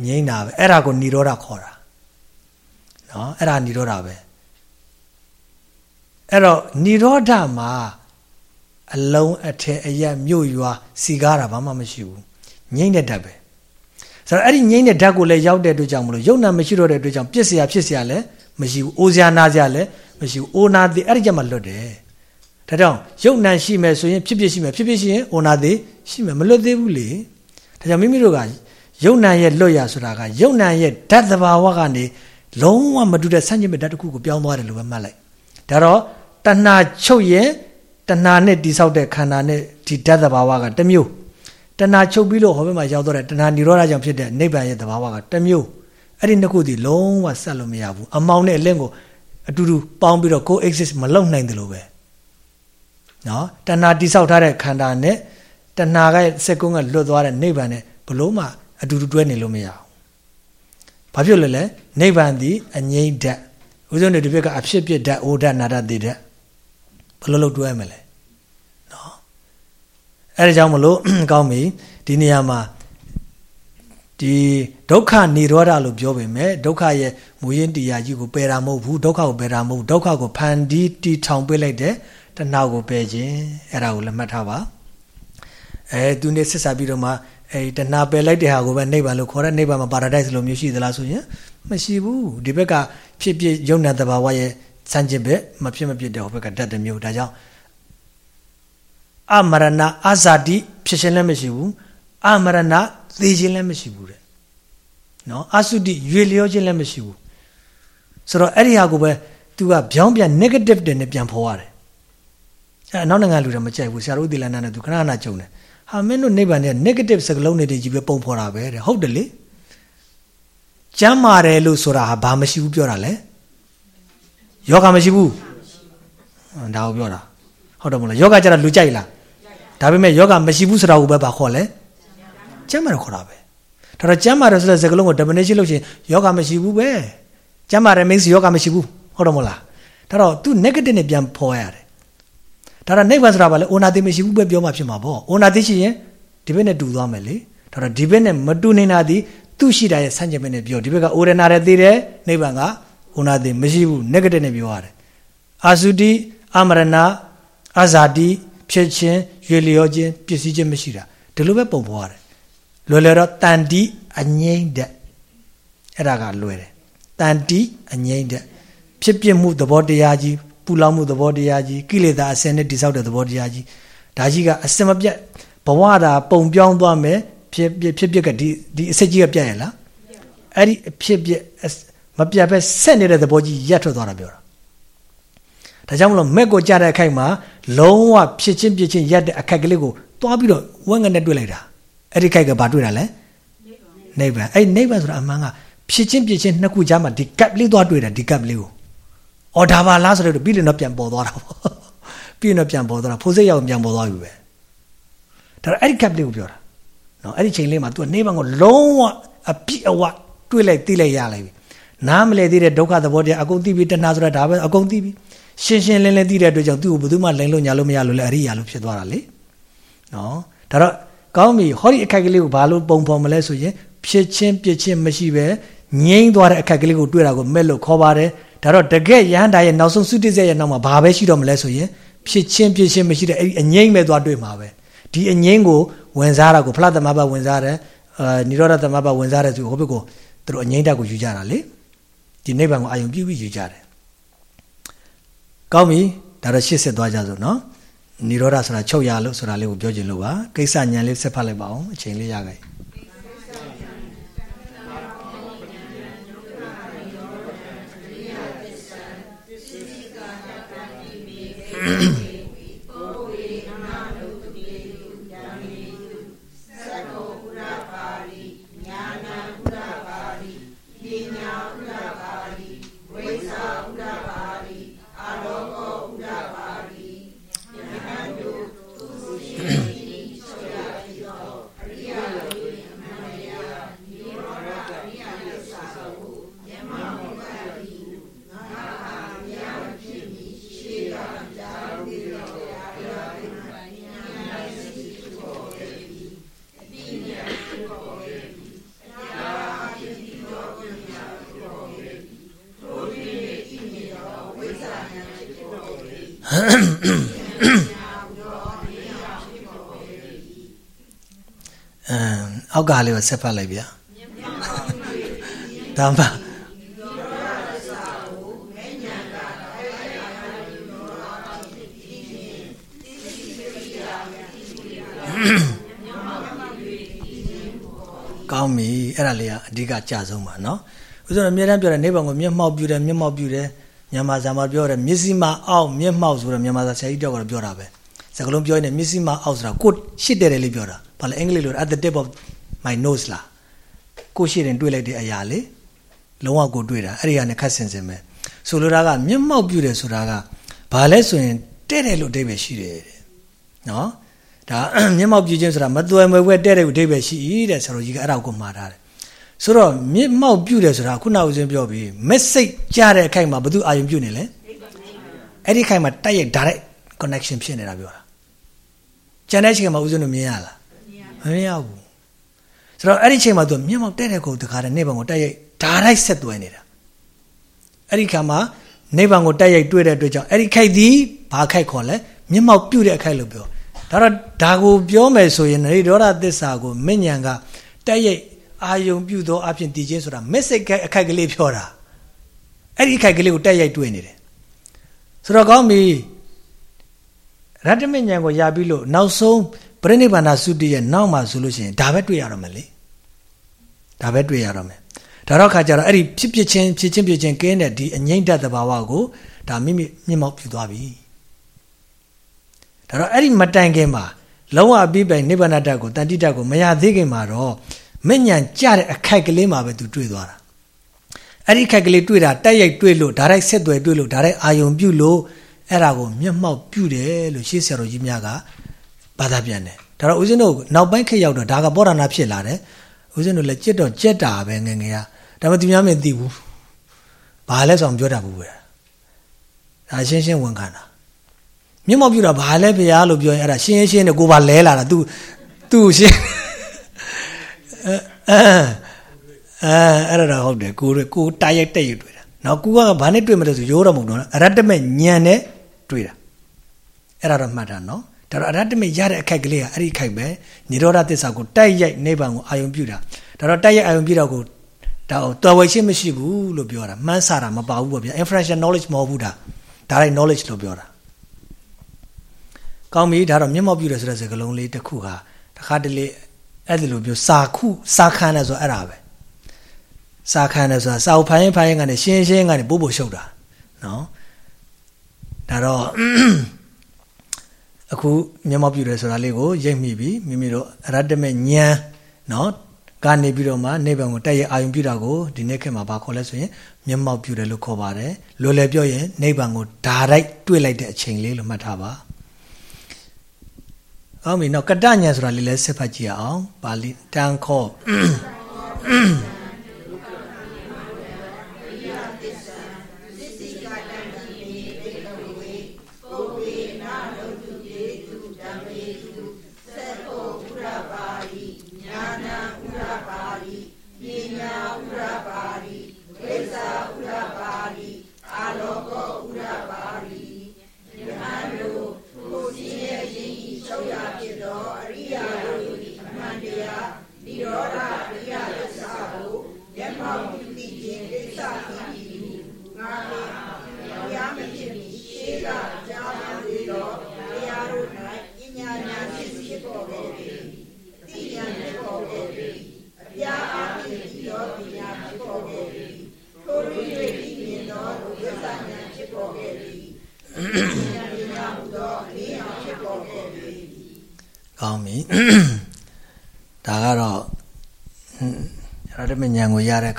ငြိမ့်တာပဲအဲ့ဒါကိုនិရောဓခေါ်တာနော်အဲ့ဒါនិရောဓပဲအဲ့တော့និရောဓမှာ အလုံးအထက်အရက်မြို့ရွာစီကားတာဘာမှမရှိဘူးငိမ့်တဲ့ဓာတ်ပဲဆိုတော့အဲ့ဒီငိမ့်တဲ့ဓာတ်ကိုလည်းရောက်တဲ့အတွက်ကြောင့်မလို့ယုံနာမရှိတော့တဲ့အတွက်ကြောင့်ပြစ်စရာဖြစ်စရာလည်းမရှိဘူးအိုးစရာနာစရာလည်းမရှိဘူးအိုးနာသည်အဲ့ဒီကြမှာလွတ်တယ်ဒါကြောင့်ယုံနာရှိမယ်ဆိုရင်ဖြစ်ဖြစ်ရှိမယ်ဖြစ်ဖြစ်ရှိရင်အိုးနာသည်ရှိမယ်မလွတ်သေးဘူးလေဒါကြောင့်မိမိတို့ကယုံနာရဲ့လွတ်ရဆိုတာကယုံနာရဲ့ဓာတ်သဘာဝကနေလုံးဝမတူတဲ့ဆန့်ကျင်ဘက်ဓာတ်တစ်ခုကိုပြောင်းသွားတယ်လို့ပဲမှတ်လိုက်ဒါတော့တဏှာချုပ်ရဲ့ တဏှာနဲ့တိဆောက်တဲ့ခန္ဓာနဲ့ဒီဓာတ်သဘာဝကတစ်မျိုးတဏှာချုပ်ပြီးလို့ဟောဘက်မှာရောက်တော့တဲ့တဏှာនិရောဓကြောင့်ဖြစ်တဲ့နိဗ္ဗာန်ရဲ့သဘာဝကတစ်မျိုးအဲ့ဒီနှစ်ခုဒီလုံးဝဆက်လို့မရဘူးအမောင်နဲ့အလင်းကိုအတူတူပေါင်းပြီးတော့ coexist မလုပ်နိုင်တယ်လို့ပဲနော်တဏှာတိဆောက်ထားတဲ့ခန္ဓာနဲ့တဏှာကစက်ကုန်းကလွတ်သွားတဲ့နိဗ္ဗာန်နဲ့ဘလို့မှအတူတူတွဲနေလို့မရဘူး။ဘာဖြစ်လို့လဲနိဗ္ဗာန်သည်အငြိမ့်ဓာတ်ဥစဉ်တို့ဒီဘက်ကအဖြစ်ပြဓာတ်အိုဓာတ်နာဓာတ်သေဓာတ် ဘယ်လိုလုပ်တွဲမလဲနော်အဲဒါကြောင့်မလို့ကောင်းပြီဒီနေရာမှာဒီဒုက္ခនិရောဓလို့ပြောပေမဲ့ဒုက္ခရဲ့မူရင်းတရားကြီးကိုပယ်တာမဟုတ်ဘူးဒုက္ခကိုပယ်တာမဟုတ်ဒုက္ခကိုဖန်တီးတီထောင်ပေးလိုက်တဲ့တဏှာကိုပယ်ခြင်းအဲ့ဒါကိုလည်းမှတ်ထားပါအဲသူနေဆက်စားပြီးတော့မှအဲဒီတဏှာပယ်လိုက်တဲ့ဟာကိုပဲနိဗ္ဗာန်လို့ခေါ်တဲ့နိဗ္ဗာန်မှာပါရာဒိုက်လို့မျိုးရှိသလားဆိုရင်မရှိဘူးဒီဘက်ကဖြစ်ဖြစ်ယုံနာတဘာဝရဲ့ စံကျင်ဘက်မဖြစ်မဖြစ်တဲ့ဟိုဘက်ကဓာတ်တစ်မျိုးဒါကြောင့်အမရဏအဇာတိဖြစ်ခြင်းလည်းမရှိဘူးအမရဏသေခြင်းလည်းမရှိဘူးတဲ့နော်အသုတိရွေလျောခြင်းလည်းမရှိဘူးဆိုတော့အဲ့ဒီဟာကိုပဲ तू ကဗျောင်းပြန် negative တဲ့နဲ့ပြန်ဖော်ရတယ်အဲအနောက်နိုင်ငံလူတွေမကြိုက်ဘူးဆရာတို့ဒီလန်နာနဲ့ तू ခဏခဏကြုံတယ်ဟာမင်းတို့နိဗ္ဗာန်နဲ့ negative စကလုံးတွေကြီးပဲပုံဖော်တာပဲတဲ့ဟုတ်တယ်လေကျမ်းမာတယ်လို့ဆိုတာဟာဘာမရှိဘူးပြောတာလဲ ယောဂမရှိဘူးဒါကိုပြောတာဟုတ်တယ်မလားယောဂကျတော့လူကြိုက်လားဒါပေမဲ့ယောဂမရှိဘူးဆိုတာကိုပဲပါခေါ်လဲကျမ်းမာတယ်ခေါ်တာပဲဒါတော့ကျမ်းမာတယ်ဆိုတဲ့စကားလုံးကို definition လုပ်ရှင်ယောဂမရှိဘူးပဲကျမ်းမာတယ် means ယောဂမရှိဘူးဟုတ်တယ်မလားဒါတော့ तू negative နဲ့ပြန်ဖော်ရတယ်ဒါတော့နိဗ္ဗာန်ဆိုတာဘာလဲအိုနာတိမရှိဘူးပဲပြောမှဖြစ်မှာပေါ့အိုနာတိရှိရင်ဒီဘက်နဲ့တူသွားမယ်လေဒါတော့ဒီဘက်နဲ့မတူနေတာဒီသူ့ရှိတာရဲ့ဆန့်ကျင်ဘက်နဲ့ပြောဒီဘက်ကအိုရနာတဲ့သေးတယ်နိဗ္ဗာန်က အိုနာတိမရှိဘူး negative နဲ့ပြောရတယ်အာစုတိအမရဏအဇာတိဖြစ်ခြင်းရွေလျောခြင်းပစ္စည်းခြင်းမရှိတာဒီလိုပဲပုံပေါ်ရတယ်လွယ်လွယ်တော့တန်တိအငိမ့်တဲ့အဲ့ဒါကလွယ်တယ်တန်တိအငိမ့်တဲ့ဖြစ်ပြမှုသဘောတရားကြီးပူလောင်မှုသဘောတရားကြီးကိလေသာအစင်နဲ့တိဆောက်တဲ့သဘောတရားကြီးဒါကြီးကအစင်မပြတ်ဘဝတာပုံပြောင်းသွားမယ်ဖြစ်ဖြစ်ဖြစ်ကဒီဒီအစစ်ကြီးကပြတ်ရလားအဲ့ဒီအဖြစ်ပြ မပြတ်ပဲဆက်နေတဲ့သဘောကြီးရက်ထွက်သွားတာပြောတာဒါကြောင့်မလို့မက်ကိုကြားတဲ့အခိုက်မှာလုံးဝဖြစ်ချင်းဖြစ်ချင်းရက်တဲ့အခိုက်ကလေးကိုသွားပြီးတော့ဝက်ငနဲ့တွေ့လိုက်တာအဲ့ဒီခိုက်ကဘာတွေ့တာလဲနိဗ္ဗာန်အဲ့နိဗ္ဗာန်ဆိုတာအမှန်ကဖြစ်ချင်းဖြစ်ချင်းနှစ်ခုကြားမှာဒီကပ်လေးသွားတွေ့တာဒီကပ်လေးကိုအော်ဒါပါလားဆိုတော့ပြီးရင်တော့ပြန်ပေါ်သွားတာပေါ့ပြီးရင်တော့ပြန်ပေါ်သွားတာဖိုးစိတ်ရောက်ပြန်ပေါ်သွားပြီပဲဒါတော့အဲ့ဒီကပ်လေးကိုပြောတာနော်အဲ့ဒီချိန်လေးမှာ तू နေဘံကိုလုံးဝအပြည့်အဝတွေးလိုက်သိလိုက်ရလိုက်ပြီ နားမလဲသေးတဲ့ဒုက္ခသဘောတရားအကုန်သိပြီတဏှာဆိုတာဒါပဲအကုန်သိပြီရှင်းရှင်းလင်းလင်းသိတဲ့အတွက်ကြောင့်သူ့ကိုဘယ်သူမှလိန်လို့ညာလို့မရလို့လဲအရိယာလို့ဖြစ်သွားတာလေနော်ဒါတော့ကောင်းပြီဟောဒီအခက်ကလေးကိုဘာလို့ပုံဖော်မလဲဆိုရင်ဖြစ်ချင်းပြစ်ချင်းမရှိပဲငြိမ့်သွားတဲ့အခက်ကလေးကိုတွေ့တာကိုမဲ့လို့ခေါ်ပါတယ်ဒါတော့တကယ်ရဟန္တာရဲ့နောက်ဆုံးသုတိစေရဲ့နောက်မှာဘာပဲရှိတော့မလဲဆိုရင်ဖြစ်ချင်းပြစ်ချင်းမရှိတဲ့အဲ့ဒီအငြိမ့်ပဲသွားတွေ့မှာပဲဒီအငြိမ့်ကိုဝင်စားတာကိုဖလားသမဘဝင်စားတယ်အာនិရောဓသမဘဝင်စားတယ်ဆိုဟိုဘက်ကိုသူတို့အငြိမ့်တက်ကိုယူကြတာလေ ဒီနိဗ္ဗာန်ကိုအာယုံပြုပြီးယူကြတယ်ကောင်းပြီဒါတော့ရှေ့ဆက်သွားကြစို့နော်និရောဓဆိုတာချုပ်ရလို့ဆိုတာလေးကိုပြောချင်လို့ပါကိစ္စညံလေးဆက်ဖတ်လိုက်ပါအောင်အချိန်လေးရခိုင်嗯。 အောက်ကလေးကိုဆက်ဖတ်လိုက်ဗျာဒါမှကောင်းပြီအဲ့ဒါလေးကအဓိကကြဆုံးပါเนาะဥစ္စာအမြဲတမ်းပြောတယ်နေဘုံကိုမျက်မှောက်ပြတယ်မျက်မှောက်ပြတယ်မြန်မာစာမှာပြောတယ်မျက်စိမအောက်မျက်မှောက်ဆိုတော့မြန်မာစာဆရာကြီးတောက်ကတော့ပြောတာပဲစကလုံးပြောရင်မျက်စိမအောက်ဆိုတာကိုရှစ်တယ်တယ်လေးပြောတာဘာလဲအင်္ဂလိပ်လို at the tip of my nose လားကိုရှိရင်တွေးလိုက်တဲ့အရာလေလုံးဝကိုတွေးတာအဲ့ဒီကနေခတ်ဆင်စင်ပဲဆိုလိုတာကမျက်မှောက်ပြုတယ်ဆိုတာကဘာလဲဆိုရင်တဲ့တယ်လို့အဓိပ္ပာယ်ရှိတယ်တဲ့နော်ဒါမျက်မှောက်ပြုခြင်းဆိုတာမသွယ်မွယ်ဝဲတဲ့တယ်လို့အဓိပ္ပာယ်ရှိတဲ့ဆရာတော်ကြီးကအဲ့ဒါကိုမှားထားတယ်ဆိုတော့မျက်မှောက်ပြုတယ်ဆိုတာခုနကဦးဇင်းပြောပြီး message ကြားတဲ့အခိုက်မှာဘယ်သူအာရုံပြုနေလဲအဲ့ဒီခိုက်မှာတိုက်ရိုက် direct connection ဖြစ်နေတာပြောတာကျန်တဲ့အချိန်မှာဦးဇင်းတို့မြင်ရလားမမြင်ရဘူး ဆိုတော့အဲ့ဒီအချိန်မှာသူမျက်မှောက်တဲ့တဲ့ကိုတခါတည်းနိဗ္ဗာန်ကိုတက်ရိုက်ဓာတ်ရိုက်ဆက်သွဲနေတာအဲ့ဒီခါမှာနိဗ္ဗာန်ကိုတက်ရိုက်တွေ့တဲ့အတွက်ကြောင့်အဲ့ဒီခိုက်သည်ဘာခိုက်ခေါ်လဲမျက်မှောက်ပြုတ်တဲ့အခိုက်လို့ပြောဒါတော့ဒါကိုပြောမယ်ဆိုရင်နိရောဓသစ္စာကိုမဉ္ဇဏ်ကတက်ရိုက်အာယုံပြုသောအဖြစ်တည်ခြင်းဆိုတာမက်ဆေ့အခိုက်ကလေးပြောတာအဲ့ဒီအခိုက်ကလေးကိုတက်ရိုက်တွေ့နေတယ်ဆိုတော့ကောင်းပြီရတ္တမဉ္ဇဏ်ကိုရပြီးလို့နောက်ဆုံးပြိဋိဘန္ဒသုတိရဲ့နောက်မှာဆိုလို့ရှိရင်ဒါပဲတွေ့ရတော့မယ်လေ ဒါပဲတွေ့ရတော့မယ်ဒါတော့ခါကြတော့အဲ့ဒီဖြစ်ဖြစ်ချင်းဖြစ်ချင်းဖြစ်ချင်းကင်းတဲ့ဒီအငိမ့်တသဘာဝကိုဒါမိမိမျက်မှောက်ပြုသွားပြီဒါတော့အဲ့ဒီမတိုင်ခင်မှာလုံးဝအပြီးပိုင်နိဗ္ဗာန်တတ်ကိုတန်တိတတ်ကိုမရသေးခင်မှာတော့မညံကြတဲ့အခိုက်ကလေးမှာပဲသူတွေ့သွားတာအဲ့ဒီအခိုက်ကလေးတွေ့တာတက်ရိုက်တွေ့လို့ဒါရိုက်ဆက်သွယ်တွေ့လို့ဒါရိုက်အာယုံပြုလို့အဲ့ဒါကိုမျက်မှောက်ပြုတယ်လို့ရှေးဆရာတော်ကြီးများကဘာသာပြန်တယ်ဒါတော့ဦးဇင်းတို့နောက်ပိုင်းခက်ရောက်တော့ဒါကပောရဏဖြစ်လာတယ် ဦးဇင်းတို့လည်းကြက်တော့ကြက်တာပဲငငယ်ကဒါမှသူများမသိဘူးဘာလဲဆိုအောင်ပြောတာဘူးပဲဒါရှင်းရှင်းဝန်ခံတာမျက်မှောက်ပြုတာဘာလဲဖရားလို့ပြောရင်အဲ့ဒါရှင်းရှင်းနဲ့ကိုပါလဲလာတာ तू तू ရှင်းအဲအဲအဲ့ဒါတော့ဟုတ်တယ်ကိုကိုတားရိုက်တက်ရွတွေ့တာနော်ကိုကဘာနဲ့တွေ့မလဲဆိုရိုးတော့မဟုတ်တော့အရတ္တမဲ့ညံနဲ့တွေ့တာအဲ့ဒါတော့မှတ်တာနော် ဒါတော့အရတ္တမဲ့ရတဲ့အခိုက်ကလေးကအဲ့ဒီခိုက်ပဲនិရောဓသစ္စာကိုတိုက်ရိုက်နိဗ္ဗာန်ကိုအာယုံပြုတာဒါတော့တိုက်ရိုက်အာယုံပြုတော့ကိုဒါတော်ဝယ်ရှင်းမရှိဘူးလို့ပြောတာမှန်းဆတာမပါဘူးပေါ့ဗျာ inferential knowledge မဟုတ်ဘူးဒါဒါလိုက် knowledge လို့ပြောတာကောင်းပြီဒါတော့မျက်မှောက်ပြုတယ်ဆိုတဲ့စကားလုံးလေးတစ်ခုဟာတခါတလေအဲ့ဒီလိုပြောစာခုစာခန်းတယ်ဆိုအဲ့ဒါပဲစာခန်းတယ်ဆိုတာစာအုပ်ဖိုင်းဖိုင်းကနေရှင်းရှင်းကနေပို့ပို့ရှုပ်တာနော်ဒါတော့ အခုမျက်မှောက်ပြုတယ်ဆိုတာလေးကိုရိပ်မိပြီမိမိတို့အရတ္တမေဉာဏ်နော်ကနေပြီးတော့မှနိဗ္ဗာန်ကိုတက်ရအာယုံပြုတာကိုဒီနေ့ခေတ်မှာဘာခေါ်လဲဆိုရင်မျက်မှောက်ပြုတယ်လို့ခေါ်ပါတယ်လွယ်လွယ်ပြောရင်နိဗ္ဗာန်ကိုဓာရိုက်တွေ့လိုက်တဲ့အချိန်လေးလို့မှတ်ထားပါဟောပြီနော်ကတ္တဉာဏ်ဆိုတာလေးလဲဆက်ဖတ်ကြည့်အောင်ပါဠိတန်ခော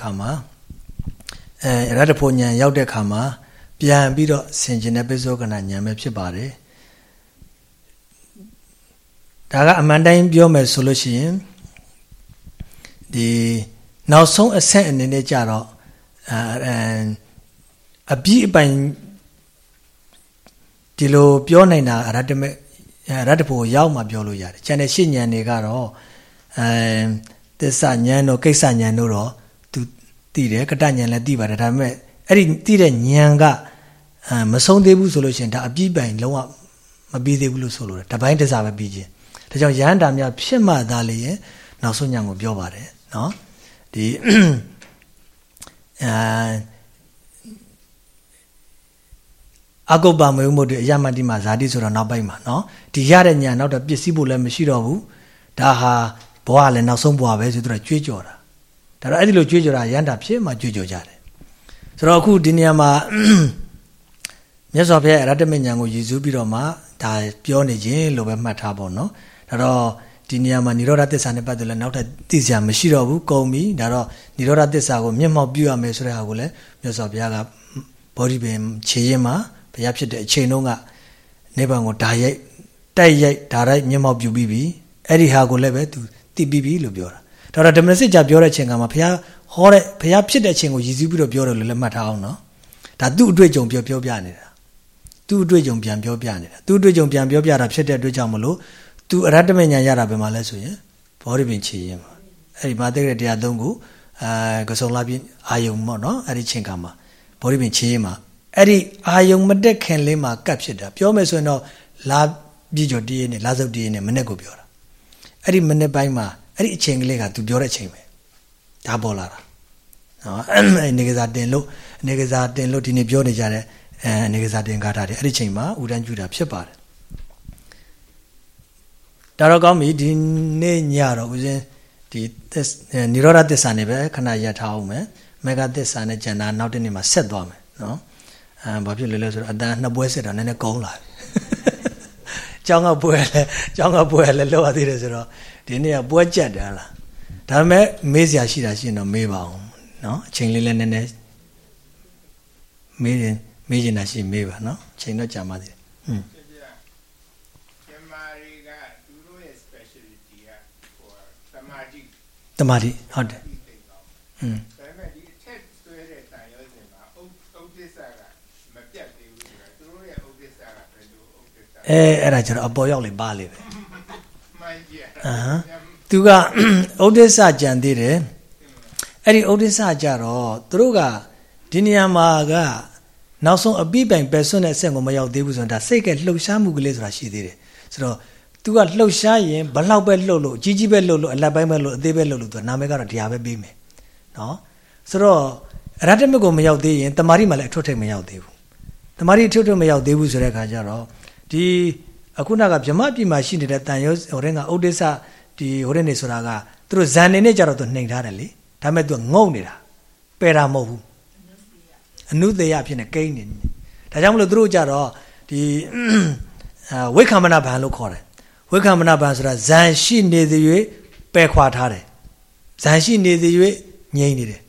ခါမှာအဲရတ္တဖို့ဉဏ်ရောက်တဲ့အခါမှာပြန်ပြီးတော့ဆင်ခြင်တဲ့ပိဿကနာဉာဏ်ပဲဖြစ်ပါတယ်ဒါကအမှန်တိုင်းပြောမယ်ဆိုလို့ရှိရင်ဒီနောက်ဆုံးအဆင့်အနေနဲ့ကြတော့အဲအပြီးအပိုင်ဒီလိုပြောနိုင်တာရတ္တမေရတ္တဖို့ရောက်မှပြောလို့ရတယ်။ကျန်တဲ့ရှစ်ဉာဏ်တွေကတော့အဲသစ္စာဉာဏ်တို့ကိစ္စဉာဏ်တို့တော့ သိတယ်ကတဉဏ်လည်းသိပါတယ်ဒါပေမဲ့အဲ့ဒီသိတဲ့ဉာဏ်ကမဆုံးသေးဘူးဆိုလို့ရှိရင်ဒါအပြည့်ပိုင်လုံးဝမပြီးသေးဘူးလို့ဆိုလိုတယ်တပိုင်းတစားပဲပြီးခြင်းဒါကြောင့်ရဟန္တာများဖြစ်မှသာလေနောက်ဆုံးဉာဏ်ကိုပြောပါတယ်နော်ဒီအာအကုပ္ပမယုံမှုတွေအရမတိမှာဇာတိဆိုတော့နောက်ပိုင်းမှာနော်ဒီရတဲ့ညာနောက်တော့ပစ္စည်းဖို့လည်းမရှိတော့ဘူးဒါဟာဘဝလည်းနောက်ဆုံးဘဝပဲဆိုတော့ကြွေးကြော်တာ ဒါတော့အဲ့ဒီလိုကြွေးကြော်တာရန်တာဖြစ်မှကြွေးကြော်ကြတယ်ဆိုတော့အခုဒီနေရာမှာမြတ်စွာဘုရားရတ္တမဉဏ်ကိုရည်စူးပြီးတော့မှဒါပြောနေခြင်းလို့ပဲမှတ်ထားပါတော့ဒါတော့ဒီနေရာမှာនិရောဓသစ္စာနဲ့ပတ်သက်လဲနောက်ထပ်သိစရာမရှိတော့ဘူးကုန်ပြီဒါတော့និရောဓသစ္စာကိုမျက်မှောက်ပြုရမယ်ဆိုတဲ့ဟာကိုလည်းမြတ်စွာဘုရားကဘောဓိပင်ခြေရင်မှာဘုရားဖြစ်တဲ့အချိန်တုန်းကနိဗ္ဗာန်ကိုဓာရိုက်တိုက်ရိုက်ဓာရိုက်မျက်မှောက်ပြုပြီးပြီအဲ့ဒီဟာကိုလည်းပဲသူသိပြီးပြီလို့ပြောတာ ဒါတော့ဓမ္မစစ်ကြပြောတဲ့အချိန်ကမှဘုရားဟောတဲ့ဘုရားဖြစ်တဲ့အချိန်ကိုရည်စူးပြီးတော့ပြောတယ်လို့လည်းမှတ်ထားအောင်နော်ဒါသူ့အတွေ့အကြုံပြောပြောပြနေတာသူ့အတွေ့အကြုံပြန်ပြောပြနေတာသူ့အတွေ့အကြုံပြန်ပြောပြတာဖြစ်တဲ့အတွက်ကြောင့်မလို့သူအရတ္တမဉာဏ်ရတာပဲမှာလဲဆိုရင်ဘောဓိပင်ခြေရင်မှာအဲ့ဒီမာသိတဲ့တရားသုံးခုအဲကစုံလာပြီးအာယုံပေါ့နော်အဲ့ဒီချိန်ခါမှာဘောဓိပင်ခြေရင်မှာအဲ့ဒီအာယုံမတက်ခင်လေးမှာကတ်ဖြစ်တာပြောမယ်ဆိုရင်တော့လာပြည့်ကျော်တည်ရင်လာစုပ်တည်ရင်မနဲ့ကိုပြောတာအဲ့ဒီမနဲ့ပိုင်းမှာ အဲ့ဒီအချိန်ကလေးကသူပြောတဲ့အချိန်ပဲဒါပေါ်လာတာနော်အဲ့နေကစားတင်လို့နေကစားတင်လို့ဒီနေ့ပြောနေကြတဲ့အဲနေကစားတင်ကားတာတွေအဲ့ဒီချိန်မှာဥဒန်းကျူတာဖြစ်ပါတယ်ဒါတော့ကောင်းပြီဒီနေ့ညတော့ဦးဇင်းဒီနိရောဓသစ္စာနဲ့ပဲခဏရထားအောင်မယ်မေဃသစ္စာနဲ့ကျန်တာနောက်တစ်နေ့မှာဆက်သွားမယ်နော်အဲဘာဖြစ်လဲလဲဆိုတော့အတန်နှစ်ပွဲဆက်တာနည်းနည်းကုန်းလာပြီကျောင်းကပွဲလဲကျောင်းကပွဲလဲလောက်ရသေးတယ်ဆိုတော့ ဒီနေ့ကပွဲကြက်တယ်ဟလားဒါပေမဲ့မေးစရာရှိတာရှိရင်တော့မေးပါအောင်နော်အချိန်လေးလည်းနည်းနည်းမေးရင်မေးချင်တာရှိမေးပါနော်အချိန်တော့ကြာပါသေးတယ်ဟွန်းတမာတိဟုတ်တယ်อืมဒါပေမဲ့ဒီအထက်ဆွဲတဲ့တန်ရောစင်မှာဥဥဒိစ္စကမပြတ်သေးဘူးဆိုတာသူတို့ရဲ့ဥဒိစ္စကဘယ်လိုဥဒိစ္စအဲအဲ့ဒါကျတော့အပေါ်ရောက်လေပါလေပဲမှန်ကြီး အာသူကဥဒိစ္စကြံသေးတယ်အဲ့ဒီဥဒိစ္စကြတော့သူတို့ကဒီနေရာမှာကနောက်ဆုံးအပိပိုင်ပဲဆွတဲ့အဆင့်ကိုမရောက်သေးဘူးဆိုတာဒါစိတ်ကလှုပ်ရှားမှုကလေးဆိုတာရှိသေးတယ်ဆိုတော့သူကလှုပ်ရှားရင်ဘလောက်ပဲလှုပ်လို့ကြီးကြီးပဲလှုပ်လို့အလက်ပိုင်းပဲလှုပ်အသေးပဲလှုပ်လို့သူနာမည်ကတော့တရားပဲပေးမယ်နော်ဆိုတော့ရတ္တမကိုမရောက်သေးရင်တမာရီမှလည်းအထွတ်ထိပ်မရောက်သေးဘူးတမာရီအထွတ်ထိပ်မရောက်သေးဘူးဆိုတဲ့အခါကျတော့ဒီ အခုနကဗြမပြည်မှာရှိနေတဲ့တန်ရောဟိုတဲ့ကဥဒိစ္စဒီဟိုတဲ့နေဆိုတာကသူတို့ဇန်နေနဲ့ကြတော့သူနှိမ်ထားတယ်လေဒါပေမဲ့သူငုံနေတာပယ်တာမဟုတ်ဘူးအနုသေယဖြစ်နေကိန်းနေဒါကြောင့်မလို့သူတို့ကြတော့ဒီဝိက္ခမနာဘံလို့ခေါ်တယ်ဝိက္ခမနာပံဆိုတာဇန်ရှိနေသည်၍ပယ်ခွာထားတယ်ဇန်ရှိနေသည်၍ငြိမ့်နေတယ်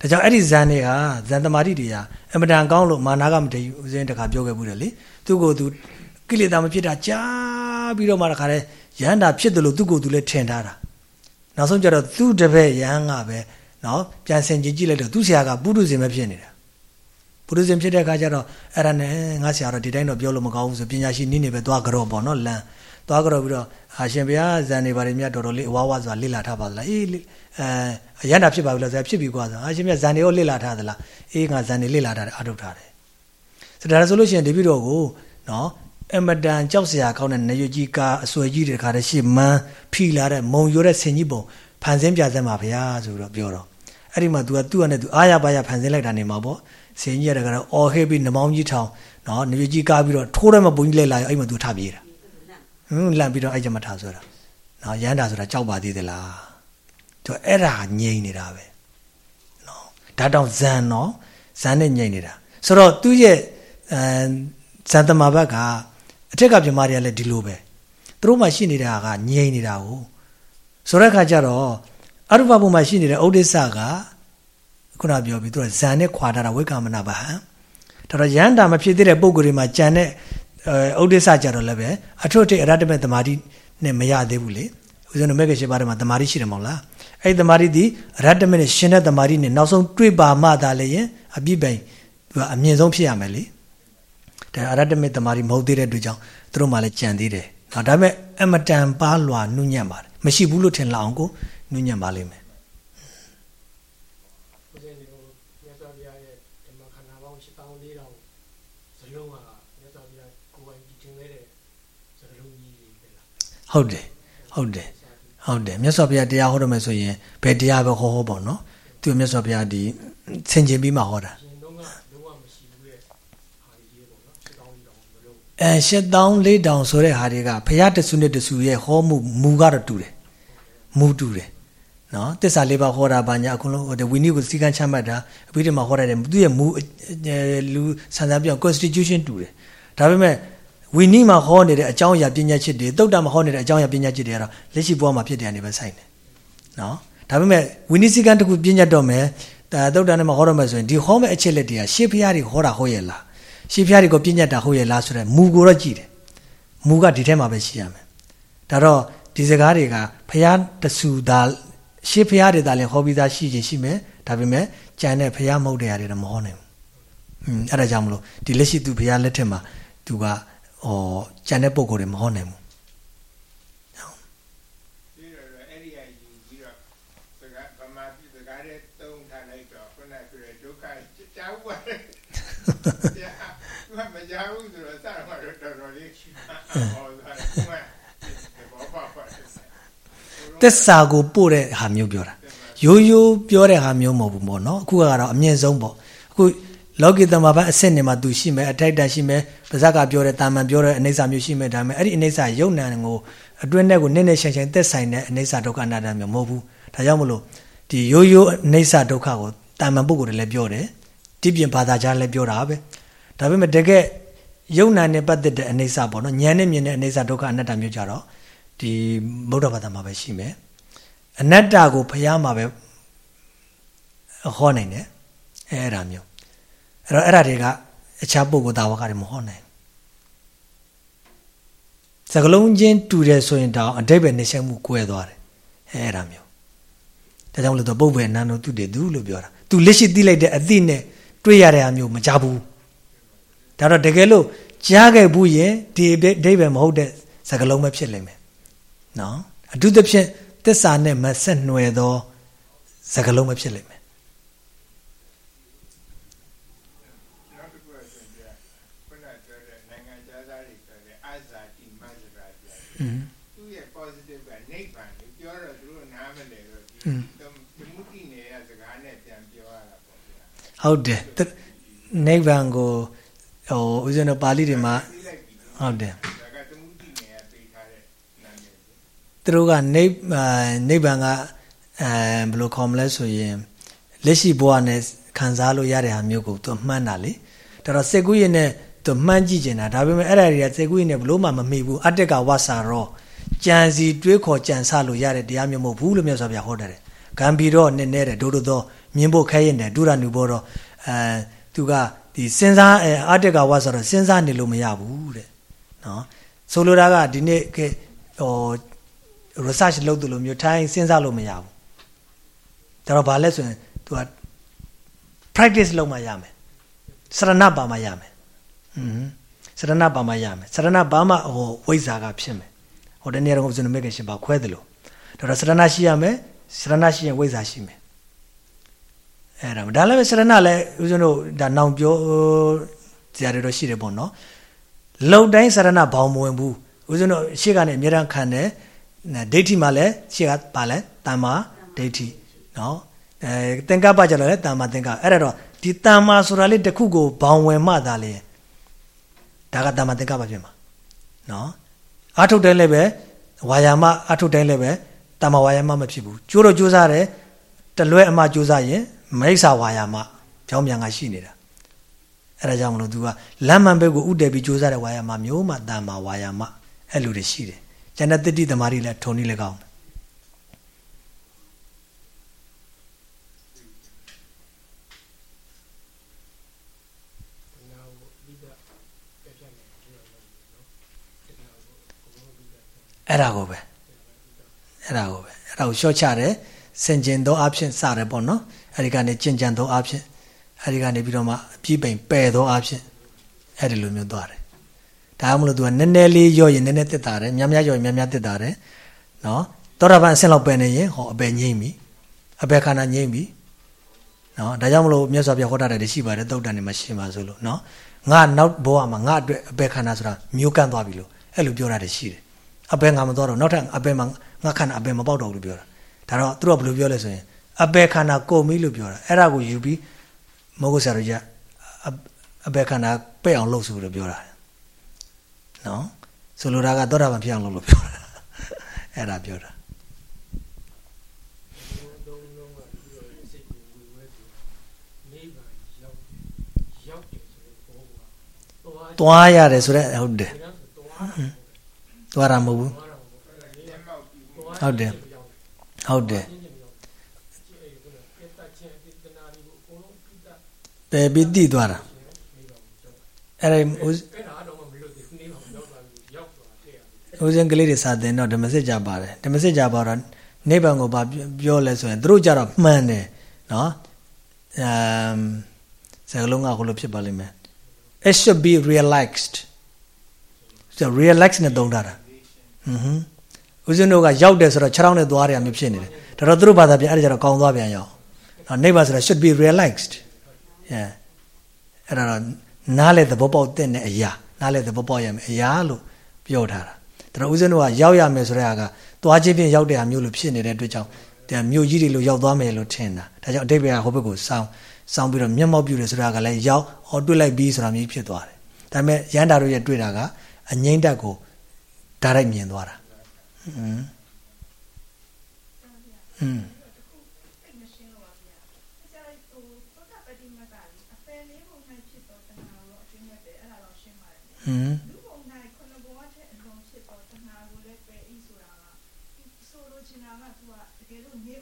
ဒါကြောင့်အဲ့ဒီဇန်တွေဟာဇန်သမာဓိတွေဟာအမတန်ကောင်းလို့မာနာကမတည်ဦးစင်းတခါပြောခဲ့ဘူးတယ်လေသူ့ကိုယ်သူ ကိလေသာမဖြစ်တာကြားပြီးတော့မှတခါလဲရဟန္တာဖြစ်တယ်လို့သူ့ကိုယ်သူလည်းထင်ထားတာနောက်ဆုံးကျတော့သူ့တပည့်ရဟန်းကပဲနော်ပြန်ဆင်ကြည့်ကြည့်လိုက်တော့သူ့ဆရာကပုရုဇဉ်ပဲဖြစ်နေတာပုရုဇဉ်ဖြစ်တဲ့အခါကျတော့အဲ့ဒါနဲ့ငါဆရာတော့ဒီတိုင်းတော့ပြောလို့မကောင်းဘူးဆိုပညာရှိနည်းနေပဲသွားကြောပေါ့နော်လမ်းသွားကြတော့ပြီးတော့အာရှင်ဘုရားဇန်နေပါတယ်မြတ်တော်တော်လေးအဝါဝါဆိုတာလေ့လာထားပါသလားအေးအဲရဟန္တာဖြစ်ပါဘူးလားဆိုဖြစ်ပြီကွာဆိုအာရှင်မြတ်ဇန်နေရောလေ့လာထားသလားအေးငါဇန်နေလေ့လာထားတယ်အထုတ်ထားတယ်ဆိုတော့ဒါဆိုလို့ရှိရင်ဒီပြီးတော့ကိုနော် အမတန်ကြောက်စရာကောင်းတဲ့နေရွကြီးကားအစွဲကြီးတွေခါတဲ့ရှေ့မန်းဖီလာတဲ့မုံရိုးတဲ့ဆင်ကြီးပုံဖန်ဆင်းပြစမ်းပါဗျာဆိုတော့ပြောတော့အဲ့ဒီမှာ तू ကသူ့အနေနဲ့ तू အားရပါရဖန်ဆင်းလိုက်တာနေမှာပေါ့ဆင်ကြီးရတဲ့ကတော့အော်ဟေးပြီးနှမောင်းကြီးထောင်နော်နေရွကြီးကားပြီးတော့ထိုးတယ်မပုံကြီးလဲလာရောအဲ့မှာ तू ထပြေးတာဟင်းလန့်ပြီးတော့အဲ့ကြမထားဆိုတာနော်ရန်တာဆိုတာကြောက်ပါသေးသလားသူအဲ့ဒါငြိမ့်နေတာပဲနော်ဒါတောင်ဇန်နော်ဇန်နဲ့ငြိမ့်နေတာဆိုတော့သူ့ရဲ့အဲဇန်တမာဘတ်က အထက်ကပြမာတွေကလည်းဒီလိုပဲသူတို့မှရှိနေတာကငြိမ့်နေတာကိုဆိုတဲ့အခါကျတော့အရုပဘုံမှာရှိနေတဲ့ဥဒိစ္စကခုနပြောပြီးသူကဇန်နဲ့ခွာထားတာဝိကမနာဘာဟံဒါတော့ရန်တာမဖြစ်သေးတဲ့ပုံကိုယ်တွေမှာကြံတဲ့ဥဒိစ္စကြတော့လည်းပဲအထွတ်ထိပ်အရတ္တမေတမာတိနဲ့မရသေးဘူးလေဦးဇင်းတို့မဂ္ဂရှိပါးမှာတမာတိရှိတယ်မဟုတ်လားအဲ့ဒီတမာတိဒီအရတ္တမေနဲ့ရှင်တဲ့တမာတိနဲ့နောက်ဆုံးတွေ့ပါမှသာလေရင်အပြိပိုင်သူကအမြင့်ဆုံးဖြစ်ရမယ်လေ ဒါအရတ္တမေတမာတိမဟုတ်သေးတဲ့အတွက်ကြောင့်သူတို့မှလည်းကြံသေးတယ်နော်ဒါပေမဲ့အမတန်ပါလွာနှုညံ့ပါတယ်မရှိဘူးလို့ထင်လောက်အောင်ကိုနှုညံ့ပါလိမ့်မယ်ဟုတ်တယ်ဟုတ်တယ်ဟုတ်တယ်မြတ်စွာဘုရားတရားဟောတော့မယ်ဆိုရင်ဘယ်တရားပဲဟောဟောပေါ့နော်သူမြတ်စွာဘုရားဒီဆင်ခြင်ပြီးမှဟောတာ အဲရှစ်တောင်းလေးတောင်ဆိုတဲ့ဟာတွေကဘုရားတဆူနဲ့တဆူရဲ့ဟောမှုမူကတော့တူတယ်မူတူတယ်နော်တစ္ဆာလေးပါဟောတာဘာညာအကုန်လုံးဝီနည်းကိုစီကံချမှတ်တာအပြီးတမှာဟောရတယ်သူရဲ့မူလူဆန်ဆန်ပြောင်း constitution တူတယ်ဒါပေမဲ့ဝီနီမှာဟောနေတဲ့အကြောင်းအရာပညာချစ်တွေတုတ်တာမှာဟောနေတဲ့အကြောင်းအရာပညာချစ်တွေကတော့လက်ရှိဘဝမှာဖြစ်တယ်အနေပဲဆိုင်တယ်နော်ဒါပေမဲ့ဝီနီစီကံတခုပညာတော့မယ်ဒါတုတ်တာနဲ့မှာဟောတော့မယ်ဆိုရင်ဒီဟောမဲ့အချက်လက်တွေကရှေးဖျားတွေဟောတာဟုတ်ရဲ့လား ရှေးဖျားတွေကိုပညာတာဟုတ်ရဲ့လားဆိုတော့မူကိုတော့ကြည့်တယ်မူကဒီထဲမှာပဲရှိရမယ်ဒါတော့ဒီစကားတွေကဖျားတဆူသာရှေးဖျားတွေသာလည်းဟောပြီးသားရှိခြင်းရှိမယ်ဒါပေမဲ့ကြံတဲ့ဖျားမဟုတ်တဲ့ຢာတွေတော့မဟောနိုင်ဘူး อืมအဲ့ဒါကြောင့်မလို့ဒီလက်ရှိသူဘုရားလက်ထက်မှာသူကဟောကြံတဲ့ပုံကိုယ်တွေမဟောနိုင်ဘူး တာကဘာဘာပါသစ္စာကိုပို့တဲ့ဟာမျိုးပြောတာရိုးရိုးပြောတဲ့ဟာမျိုးမဟုတ်ဘူးပေါ့နော်အခုကတော့အမြင့်ဆုံးပေါ့အခုလောကီတမဘာအစစ်နေမှာသူရှိမယ်အထိုက်တန်ရှိမယ်ပါဇက်ကပြောတဲ့တာမန်ပြောတဲ့အနေစာမျိုးရှိမယ်ဒါပေမဲ့အဲ့ဒီအနေစာယုံနံကိုအတွင်းထဲကိုနည်းနည်းရှင်းရှင်းသက်ဆိုင်တဲ့အနေစာဒုက္ခအနာတ္တမျိုးမဟုတ်ဘူးဒါကြောင့်မလို့ဒီရိုးရိုးအနေစာဒုက္ခကိုတာမန်ပုဂ္ဂိုလ်တွေလည်းပြောတယ်တိပြင်ဘာသာကြားလည်းပြောတာပဲဒါပေမဲ့တကယ် ယုံနံနဲ့ပတ်သက်တဲ့အနေစာပေါ့နော်ဉာဏ်နဲ့မြင်တဲ့အနေစာဒုက္ခအနတ္တမျိုးကြတော့ဒီဗုဒ္ဓဘာသာမှာပဲရှိမယ်အနတ္တကိုဖျားမှာပဲဟောနိုင်တယ်အဲအဲ့ဒါမျိုးအဲ့တော့အဲ့ဒါတွေကအခြားပုဂ္ဂိုလ်တာဝကတွေမဟောနိုင်စကလုံးချင်းတူတယ်ဆိုရင်တောင်အတိတ်ပဲနေရှက်မှုကွဲသွားတယ်အဲအဲ့ဒါမျိုးဒါကြောင့်လို့တော့ပုပ္ပေနန္ဒသူတည်သူလို့ပြောတာသူလက်ရှိသိလိုက်တဲ့အသည့်နဲ့တွေ့ရတဲ့အမျိုးမကြဘူးဒါတော့တကယ်လို့ ကြားခဲ့ဘူးရင်ဒီအတိတ်ပဲမဟုတ်တဲ့စကလုံးပဲဖြစ်လိမ့်မယ်နော်အထူးသဖြင့်သစ္စာနဲ့မဆက်နွယ်သောစကလုံးပဲဖြစ်လိမ့်မယ်နောက်တစ်ခုဆိုရင်ခုနပြောတဲ့နိုင်ငံသားတွေပြောတဲ့အဇာတိမဇရာပြသူရဲ့ positive ကနိဗ္ဗာန်ကိုပြောတော့သူတို့နားမလဲတော့ဒီသမုတိနယ်ရစကားနဲ့ပြန်ပြောရတာပေါ့ဗျာဟုတ်တယ်နိဗ္ဗာန်ကို ဟိုဦးဇင်းတို့ပါဠိတွေမှာဟုတ်တယ်သူတို့ကနိဗ္ဗာန်နိဗ္ဗာန်ကအဲဘယ်လိုခေါ်မလဲဆိုရင်လက်ရှိဘဝနဲ့ခံစားလို့ရတဲ့ဟာမျိုးကိုသူမှန်းတာလေဒါတော့စက်ကူးရင်နဲ့သူမှန်းကြည့်နေတာဒါပေမဲ့အဲ့ဒါတွေကစက်ကူးရင်နဲ့ဘလို့မှမမေ့ဘူးအတ္တကဝါစာရောကြံစီတွေးခေါ်ကြံစလို့ရတဲ့တရားမျိုးမဟုတ်ဘူးလို့မြတ်စွာဘုရားဟောတယ်ဂံဘီတော့နည်းနည်းတယ်ဒို့တို့သောမြင်ဖို့ခဲရင်တယ်ဒုရနုဘောတော့အဲသူက ဒီစဉ်းစားအဲအတ္တကဝါစာတော့စဉ်းစားနေလို့မရဘူးတဲ့နော်ဆိုလိုတာကဒီနေ့ဟို research လုပ်သူလိုမျိုးထိုင်စဉ်းစားလို့မရဘူးဒါတော့ဘာလဲဆိုရင် तू က practice လုပ်မှရမယ်စရဏပါမှရမယ်อืมစရဏပါမှရမယ်စရဏပါမှဟိုဝိဇ္ဇာကဖြစ်မယ်ဟိုတနေ့တော့ဦးဇင်းမေကရှင်ပါခွဲတယ်လို့ဒါတော့စရဏရှိရမယ်စရဏရှိရင်ဝိဇ္ဇာရှိမယ် အဲ့ဒါဒါလည်းပဲစရဏလည်းဦးဇင်းတို့ဒါနောင်ပြောဇာတွေတော့ရှိတယ်ပေါ့နော်လုံတိုင်းစရဏဘောင်မဝင်ဘူးဦးဇင်းတို့ရှေ့ကနေအများအားခံတယ်ဒိဋ္ဌိမှာလည်းရှေ့ကပါလဲတမ္မာဒိဋ္ဌိနော်အဲသင်္ကပ္ပကြတော့လဲတမ္မာသင်္ကပ္ပအဲ့ဒါတော့ဒီတမ္မာဆိုတာလေးတစ်ခုကိုဘောင်ဝင်မှသာလေဒါကတမ္မာသင်္ကပ္ပဖြစ်မှာနော်အာထုတ်တိုင်းလည်းပဲဝါယာမအာထုတ်တိုင်းလည်းပဲတမ္မာဝါယာမမဖြစ်ဘူးကျိုးတော့ကျိုးစားတယ်တလွဲအမှကျိုးစားရင် မိစ္ဆာဝါယာမကြောင်းမြန်ကရှိနေတာအဲ့ဒါကြောင့်မလို့ तू ကလမ်းမှန်ဘက်ကိုဥတည်ပြီးကျိုးစားတဲ့ဝါယာမမျိုးမှတမ္မာဝါယာမအဲ့လိုတွေရှိတယ်ကျန်တဲ့တတိသမารီလည်းထုံနည်းလည်းကောင်းအဲ့ဒါကိုပဲအဲ့ဒါကိုပဲအဲ့ဒါကိုရှော့ချတယ်စင်ကျင်သောအဖြစ်စတယ်ပေါ့နော် အဲ့ဒီကနေကြင်ကြံသောအဖြစ်အဲ့ဒီကနေပြီးတော့မှအပြိပိန်ပယ်သောအဖြစ်အဲ့ဒီလိုမျိုးသွားတယ်ဒါမှမဟုတ်သူကနည်းနည်းလေးရော့ရင်နည်းနည်းတက်တာတယ်များများရော့ရင်များများတက်တာတယ်နော်သောတာပန်အဆင့်လောက်ပယ်နေရင်ဟောအပယ်ငြိမ့်ပြီအပယ်ခန္ဓာငြိမ့်ပြီနော်ဒါကြောင့်မလို့မြတ်စွာဘုရားဟောတာတွေရှိပါတယ်သုတ်တန်တွေမှာရှင်းပါဆိုလို့နော်ငါနောက်ဘဝမှာငါအတွက်အပယ်ခန္ဓာဆိုတာမျိုးကန့်သွားပြီလို့အဲ့လိုပြောတာတွေရှိတယ်အပယ်ငါမသွားတော့နောက်ထပ်အပယ်မှာငါခန္ဓာအပယ်မပေါက်တော့ဘူးလို့ပြောတာဒါတော့သူတို့ကဘယ်လိုပြောလဲဆိုရင် အပယ်ခန္ဓာကုန်ပြီလို့ပြောတာအဲ့ဒါကိုယူပြီးမောဂုဆရာတို့ကအပယ်ခန္ဓာပဲ့အောင်လုပ်ဆိုလို့ပြောတာနော်ဆိုလိုတာကသောတာပန်ဖြစ်အောင်လုပ်လို့ပြောတာအဲ့ဒါပြောတာသွားရတယ်ဆိုတော့ဟုတ်တယ်သွားတာမဟုတ်ဘူးဟုတ်တယ်ဟုတ်တယ် ပယ်ပြီးတိသွားတာအဲ့ဒါဦးစင်းကလေးတွေစာသင်တော့ဓမ္မစစ်ကြပါတယ်ဓမ္မစစ်ကြပါတော့နိဗ္ဗာန်ကိုဘာပြောလဲဆိုရင်သူတို့ကြတော့မှန်တယ်နော်အမ်စကားလုံးကဟိုလိုဖြစ်ပါလိမ့်မယ် it should be relaxed ဆို relax နဲ့သုံးထားတာဟွန်းဟွန်းဦးဇင်းတို့ကရောက်တယ်ဆိုတော့ခြေထောက်နဲ့သွားရမျိုးဖြစ်နေတယ်ဒါတော့သူတို့ဘာသာပြန်အဲ့ဒါကြတော့ကောင်းသွားပြန်ရောနော်နေပါဆိုတော့ should be relaxed yeah အဲ့ဒါတော့နားလေသဘောပေါက်တဲ့အရာနားလေသဘောပေါက်ရမယ်အရာလို့ပြောထားတာဒါတော့ဦးဇင်းတို့ကရောက်ရမယ်ဆိုတဲ့ဟာကသွားချင်းဖြင့်ရောက်တဲ့အမျိုးလို့ဖြစ်နေတဲ့အတွက်ကြောင့်ဒါမြို့ကြီးတွေလို့ရောက်သွားမယ်လို့ထင်တာဒါကြောင့်အတိတ်ဘက်ကဟိုဘက်ကိုစောင်းစောင်းပြီးတော့မျက်မှောက်ပြုတယ်ဆိုတာကလည်းရောက်ဟောတွေ့လိုက်ပြီးဆိုတာမျိုးဖြစ်သွားတယ်ဒါပေမဲ့ရန်တာတို့ရဲ့တွေ့တာကအငိမ့်တက်ကိုဒါရိုက်မြင်သွားတာอืมอืม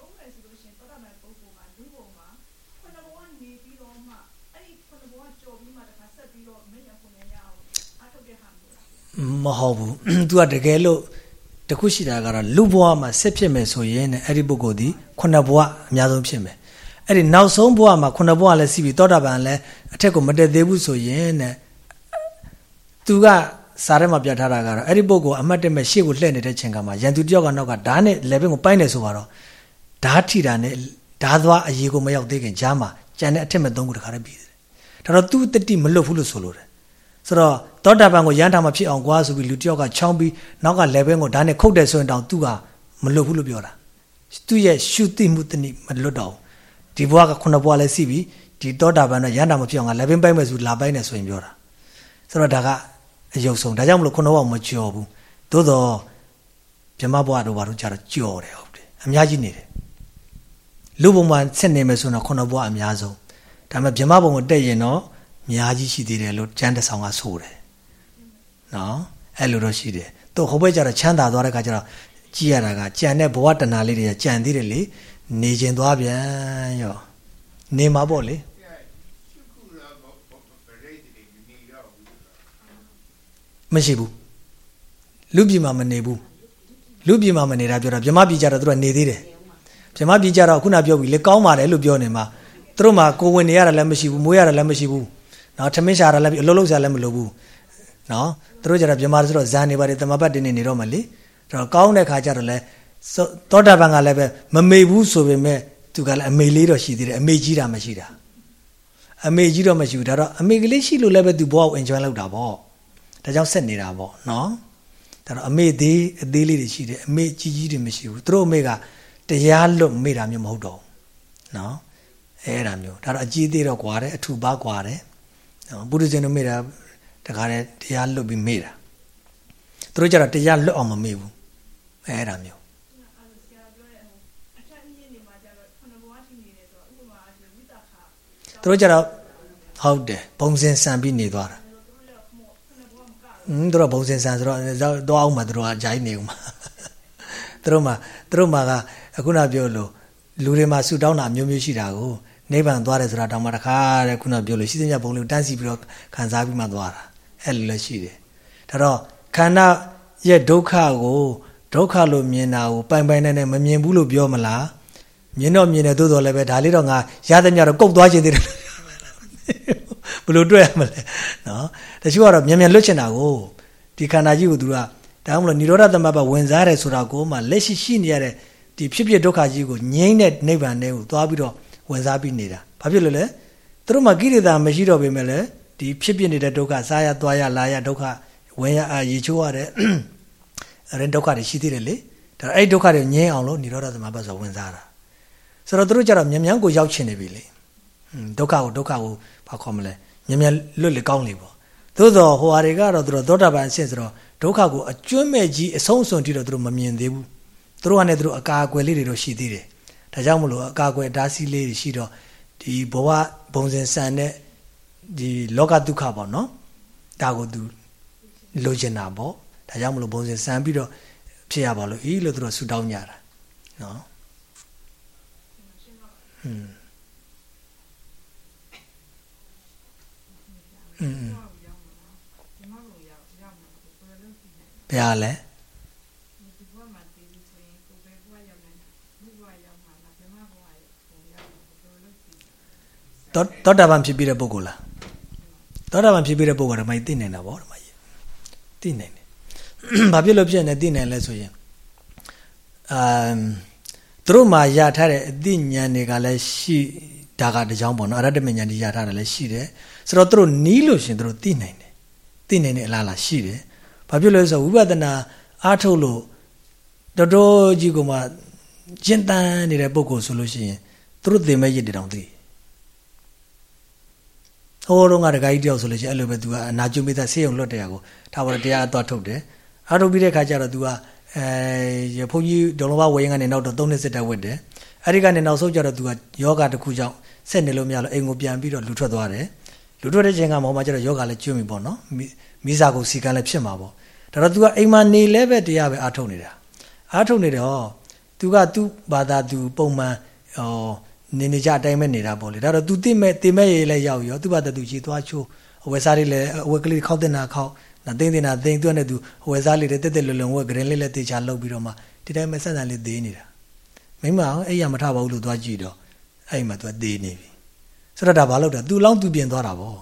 အောင်မယ်ဆိုလို့ရှိရင်သောတာပန်ပုဂ္ဂိုလ်ကလူပုံမှာခုနဘဝနေပြီးတော့မှအဲ့ဒီခုနဘဝကြော်ပြီးမှတခါဆက်ပြီးတော့မညံပုံရအောင်အထုတ်တဲ့ဟာမျိုးလား။မဟုတ်ဘူး तू ကတကယ်လို့တခုရှိတာကတော့လူဘဝမှာဆက်ဖြစ်မယ်ဆိုရင်တဲ့အဲ့ဒီပုဂ္ဂိုလ်ဒီခုနှစ်ဘဝအများဆုံးဖြစ်မယ်အဲ့ဒီနောက်ဆုံးဘဝမှာခုနှစ်ဘဝလည်းစီးပြီးသောတာပန်လည်းအထက်ကိုမတက်သေးဘူးဆိုရင်တဲ့ तू ကစားထဲမှာပြထားတာကတော့အဲ့ဒီပုဂ္ဂိုလ်အမှတ်တမဲ့ရှေ့ကိုလှည့်နေတဲ့ချိန်ကမှာရန်သူတယောက်ကနောက်ကဓာတ်နဲ့ level ကိုပိုင်းနေဆိုတော့ဓာတ်ထိတာနဲ့ဓာတ်သွားအရေးကိုမရောက်သေးခင်ဂျားမှာကြံတဲ့အထက်မဲ့သုံးခုတခါတည်းပြီးတယ်ဒါတော့ तू တတိမလွတ်ဘူးလို့ဆိုလိုတယ်ဆိုတော့သောတာပန်ကိုရန်တာမဖြစ်အောင်ကွာဆိုပြီးလူတယောက်ကချောင်းပြီးနောက်က level ကိုဓာတ်နဲ့ခုတ်တယ်ဆိုရင်တောင်သူကမလွတ်ဘူးလို့ပြောတာသူ့ရဲ့ရှုသိမှုတနည်းမလွတ်တော့ဘူးဒီဘဝကခုနှစ်ဘဝလည်းစီပြီးဒီသောတာပန်နဲ့ရန်တာမဖြစ်အောင်က level ပိုင်းမယ်ဆိုလာပိုင်းတယ်ဆိုရင်ပြောတာဆိုတော့ဒါက အယုတ်ဆုံးဒါကြောင့်မလို့ခုနှစ်ဘဝမကြော်ဘူးသို့တော့ဗြဟ္မဘဝတို့ဘာလို့ကြာတော့ကြော်တယ်ဟုတ်တယ်အများကြီးနေတယ်လူပုံမှာဆက်နေမယ်ဆိုတော့ခုနှစ်ဘဝအများဆုံးဒါပေမဲ့ဗြဟ္မဘုံကိုတက်ရင်တော့အများကြီးရှိသေးတယ်လို့ကျမ်းတစ်ဆောင်ကဆိုတယ်နော်အဲ့လိုတော့ရှိတယ်သူဟိုဘက်ကျတော့ချမ်းသာသွားတဲ့ခါကျတော့ကြည်ရတာကကြံတဲ့ဘဝတဏှာလေးတွေကကြံသေးတယ်လေနေကျင်သွားပြန်ရောနေမှာပေါ့လေ ရှုခုတော့ဘပရိသေတွေမနေတော့ဘူး မရှိဘူးလူပြည်မှာမနေဘူးလူပြည်မှာမနေတာပြောတာဗြဟ္မပြည်ကြတော့သူတို့ကနေသေးတယ်ဗြဟ္မပြည်ကြတော့ခုနပြောပြီလေကောင်းပါတယ်လို့ပြောနေမှာသူတို့မှာကိုဝင်နေရတာလည်းမရှိဘူးမွေးရတာလည်းမရှိဘူးနော်ထမင်းရှာတာလည်းအလုပ်လုပ်စရာလည်းမလိုဘူးနော်သူတို့ကြတော့ဗြဟ္မဆိုတော့ဇာနေပါတယ်တမပတ်တင်းနေနေတော့မလေအဲ့တော့ကောင်းတဲ့ခါကျတော့လဲသောတာပန်ကလည်းပဲမမေဘူးဆိုပေမဲ့သူကလည်းအမေလေးတော့ရှိသေးတယ်အမေကြီးတာမရှိတာအမေကြီးတော့မရှိဘူးဒါတော့အမေကလေးရှိလို့လည်းပဲသူဘဝကို enjoy လုပ်တာပေါ့ ဒါကြောင့်ဆက်နေတာပေါ့နော်ဒါတော့အမေသေးအသေးလေးတွေရှိတယ်အမေကြီးကြီးတွေမရှိဘူးသူတို့အမေကတရားလွတ်မေ့တာမျိုးမဟုတ်တော့ဘူးနော်အဲအဲ့ဒါမျိုးဒါတော့အကြီးသေးတော့ကွာတယ်အထူပါကွာတယ်နော်ပုရိသေတို့မေ့တာတခါတည်းတရားလွတ်ပြီးမေ့တာသူတို့ကြတော့တရားလွတ်အောင်မမေ့ဘူးအဲအဲ့ဒါမျိုးအဲ့လိုဆရာပြောတဲ့ဟိုအထက်အမြင့်နေမှာကျတော့ခုနဘဝရှိနေတယ်ဆိုတော့ဥပမာအဖြစ်ဝိသခာသူတို့ကြတော့ဟုတ်တယ်ဘုံစင်ဆန်ပြီးနေသွားတာ อืมသူတို့ဘုံစင်ဆန်ဆိုတော့တော့အောင်မှာသူတို့ကဂျိုင်းနေဦးမှာသူတို့မှာသူတို့မှာကအခုနပြောလို့လူတွေမှာဆူတောင်းတာအမျိုးမျိုးရှိတာကိုနိဗ္ဗာန်သွားတယ်ဆိုတာတောင်မှတခါတဲ့ခုနပြောလို့ရှိသမျှဘုံလေးကိုတန်းစီပြီးတော့ခံစားပြီးမှသွားတာအဲ့လိုလည်းရှိတယ်ဒါတော့ခန္ဓာရဲ့ဒုက္ခကိုဒုက္ခလို့မြင်တာကိုပိုင်ပိုင်နဲ့နဲ့မမြင်ဘူးလို့ပြောမလားမြင်တော့မြင်တယ်သို့တော်လည်းပဲဒါလေးတော့ငါရသမျှတော့ကုတ်သွားခြင်းသေးတယ် ဘယ်လိုတွေ့ရမလဲနော်တချို့ကတော့မြန်မြန်လွတ်ချင်တာကိုဒီခန္ဓာကြီးကိုသူကဒါမှမဟုတ်និရောဓသမဘဝင်စားတယ်ဆိုတာကိုမှလက်ရှိရှိနေရတဲ့ဒီဖြစ်ဖြစ်ဒုက္ခကြီးကိုငြိမ့်တဲ့နိဗ္ဗာန်နဲ့ကိုသွားပြီးတော့ဝင်စားပြီးနေတာဘာဖြစ်လို့လဲသူတို့မှာကိရိတာမရှိတော့ပေမဲ့လည်းဒီဖြစ်ဖြစ်နေတဲ့ဒုက္ခစားရသွားရလာရဒုက္ခဝင်ရအာရေချိုးရတဲ့အဲဒုက္ခတွေရှိသေးတယ်လေဒါအဲ့ဒုက္ခတွေငြိမ့်အောင်လို့និရောဓသမဘဆိုဝင်စားတာဆိုတော့သူတို့ကြတော့မြန်မြန်ကိုရောက်ချင်နေပြီလေဟွန်းဒုက္ခကိုဒုက္ခကိုဘာခေါ်မလဲ မြန်မြန်လွတ်လေကောင်းလေပေါ့သို့တော့ဟိုဟာတွေကတော့သူတို့သောတာပန်အဆင့်ဆိုတော့ဒုက္ခကိုအကျွမ်းမဲ့ကြီးအဆုံးအစွန်တိတော့သူတို့မမြင်သေးဘူးသူတို့ကလည်းသူတို့အကာအကွယ်လေးတွေတော့ရှိသေးတယ်ဒါကြောင့်မလို့အကာအကွယ်အတားဆီးလေးတွေရှိတော့ဒီဘဝဘုံစင်ဆန်တဲ့ဒီလောကဒုက္ခပေါ့နော်ဒါကိုသူလိုချင်တာပေါ့ဒါကြောင့်မလို့ဘုံစင်ဆန်ပြီးတော့ဖြစ်ရပါလို့ဤလို့သူတို့ဆူတောင်းကြတာနော်ဟွန်း อืมဘယ်ဟာလဲသောသောတာပန်ဖြစ်ပြီးတဲ့ပုဂ္ဂိုလ်လားသောတာပန်ဖြစ်ပြီးတဲ့ပုဂ္ဂိုလ်ကဓမ္မကြီးသိနိုင်တာဗောဓမ္မကြီးသိနိုင်တယ်ဘာဖြစ်လို့ဖြစ်နေသိနိုင်လဲဆိုရင်အမ်သူတို့မှာရထားတဲ့အသိဉာဏ်တွေကလည်းရှိဒါကတကြောင်ပေါ့နော်အရတ္တမဉာဏ်တွေရထားတယ်လည်းရှိတယ် ဆိုတော့သူတို့နီးလို့ရှင်သူတို့သိနိုင်တယ်သိနိုင်တဲ့အလားလားရှိတယ်ဘာဖြစ်လို့လဲဆိုဝိပဿနာအားထုတ်လို့တော်တော်ကြီးကမှကျင့်တန်းနေတဲ့ပုဂ္ဂိုလ်ဆိုလို့ရှိရင်သူတို့သိမဲ့ရစ်တောင်သိဟိုတော့ငါတခါကြီးတယောက်ဆိုလို့ရှိရင်အဲ့လိုပဲ तू ကအနာကျွမိသားဆေးရုံလွတ်တရားကိုထားပါတော့တရားအသွားထုတ်တယ်အားထုတ်ပြီးတဲ့ခါကျတော့ तू ကအဲဘုန်းကြီးဒေါ်လုံးဘဝရင်ကနေနောက်တော့၃နှစ်စစ်တက်ဝတ်တယ်အဲ့ဒီကနေနောက်ဆုံးကျတော့ तू ကယောဂတစ်ခုကြောင့်ဆက်နေလို့မရလို့အိမ်ကိုပြန်ပြီးတော့လူထွက်သွားတယ် လူထွက်တဲ့ချိန်ကမှဟိုမှာကျတော့ယောဂလည်းကျွတ်ပြီပေါ့နော်မိစာကိုစီကံလည်းဖြစ်မှာပေါ့ဒါတော့ तू ကအိမ်မှာနေလဲပဲတရားပဲအားထုတ်နေတာအားထုတ်နေတော့ तू က तू ဘာသာ तू ပုံမှန်ဟောနေနေကြအတိုင်းပဲနေတာပေါ့လေဒါတော့ तू တိမဲ့တိမဲ့ရေးလည်းရောက်ရော तू ဘာသာ तू ခြေသွားချိုးအဝယ်စားလေးလည်းအဝယ်ကလေးခောက်တင်တာခောက်နာသိမ့်တင်တာသိမ့်သူနဲ့ तू အဝယ်စားလေးတွေတက်တက်လွယ်လွယ်ဝယ်ဂရင်လေးလည်းတေချာလုပ်ပြီးတော့မှဒီတိုင်းပဲဆက်ဆံလေးသေးနေတာမိမအောင်အဲ့ရမထပါဘူးလို့သွားကြည့်တော့အဲ့မှာ तू သေးနေပြီ ဆိုတော့ဒါဘာလို့လဲ तू လောင်း तू ပြင်သွားတာပေါ့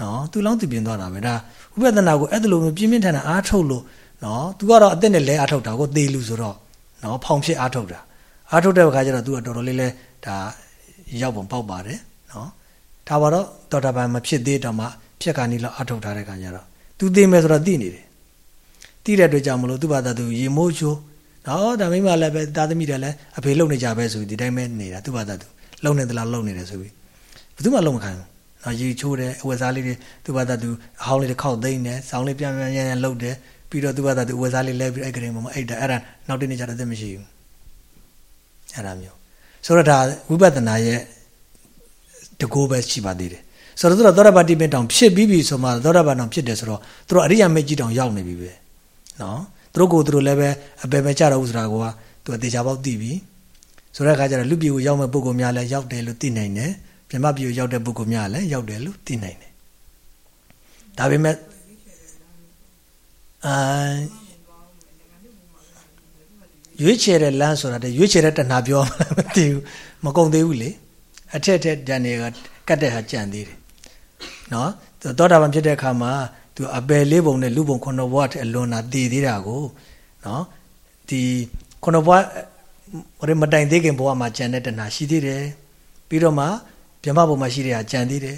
နော် तू လောင်း तू ပြင်သွားတာပဲဒါဥပဒနာကိုအဲ့ဒါလိုမျိုးပြင်းပြင်းထန်ထန်အားထုတ်လို့နော် तू ကတော့အသက်နဲ့လဲအားထုတ်တာကိုသေလူဆိုတော့နော်ဖောင်ဖြစ်အားထုတ်တာအားထုတ်တဲ့အခါကျတော့ तू ကတော်တော်လေးလဲဒါရောက်ပုံပေါက်ပါတယ်နော်ဒါပါတော့တော်တာပန်မဖြစ်သေးတော့မှဖြစ်ခါနီးလောက်အားထုတ်ထားတဲ့ခါကျတော့ तू သိမယ်ဆိုတော့သိနေတယ်သိတဲ့အတွက်ကြောင့်မလို့သူ့ဘာသာသူရေမိုးချိုးနော်ဒါမိမလည်းပဲသားသမီးတွေလည်းအဖေလုံနေကြပဲဆိုပြီးဒီတိုင်းပဲနေတာသူ့ဘာသာသူ လုံနေသလားလုံနေတယ်ဆိုပြီးဘယ်သူမှလုံမခံဘူးနော်ရေချိုးတယ်အဝတ်စားလေးတွေသူ့ဘာသာသူအဟောင်းလေးတွေခောက်သိမ်းတယ်စောင်းလေးပြန်ပြန်ရန်ရန်လှုပ်တယ်ပြီးတော့သူ့ဘာသာသူအဝတ်စားလေးလဲပြီးအဲ့ကရင်မှာအဲ့ဒါအဲ့ဒါနောက်တနေ့ကျတော့အသက်မရှိဘူးအဲ့ဒါမျိုးဆိုတော့ဒါဝိပဿနာရဲ့တကိုးပဲရှိပါသေးတယ်ဆိုတော့သူတို့သောရပါတိပင်တောင်ဖြစ်ပြီးပြီဆိုမှသောရပါတောင်ဖြစ်တယ်ဆိုတော့သူတို့အရိယာမေကြီးတောင်ရောက်နေပြီပဲနော်သူတို့ကိုသူတို့လည်းပဲအပေမကြတော့ဘူးဆိုတာကသူအသေးချာပေါက်သိပြီ ဆိုတဲ့အခါကျတော့လူပြည်ကိုရောက်မဲ့ပုဂ္ဂိုလ်များလည်းရောက်တယ်လို့သိနိုင်တယ်ပြမပြည်ကိုရောက်တဲ့ပုဂ္ဂိုလ်များလည်းရောက်တယ်လို့သိနိုင်တယ်ဒါပေမဲ့အာရွေးချယ်တဲ့လမ်းဆိုတာတည်းရွေးချယ်တဲ့တဏှာပြောမှမသိဘူးမကုန်သေးဘူးလေအထက်ထက်တန်တွေကကတ်တဲ့ဟာကြံသေးတယ်နော်သောတာပန်ဖြစ်တဲ့အခါမှာသူအပယ်လေးပုံနဲ့လူပုံခုနှစ်ဘဝထက်အလွန်တာတည်သေးတာကိုနော်ဒီခုနှစ်ဘဝဟို မတိုင်သေးခင်ဘဝမှာကြံတဲ့တဏှာရှိသေးတယ်ပြီးတော့မှဗြဟ္မဘုံမှာရှိတဲ့ဟာကြံသေးတယ်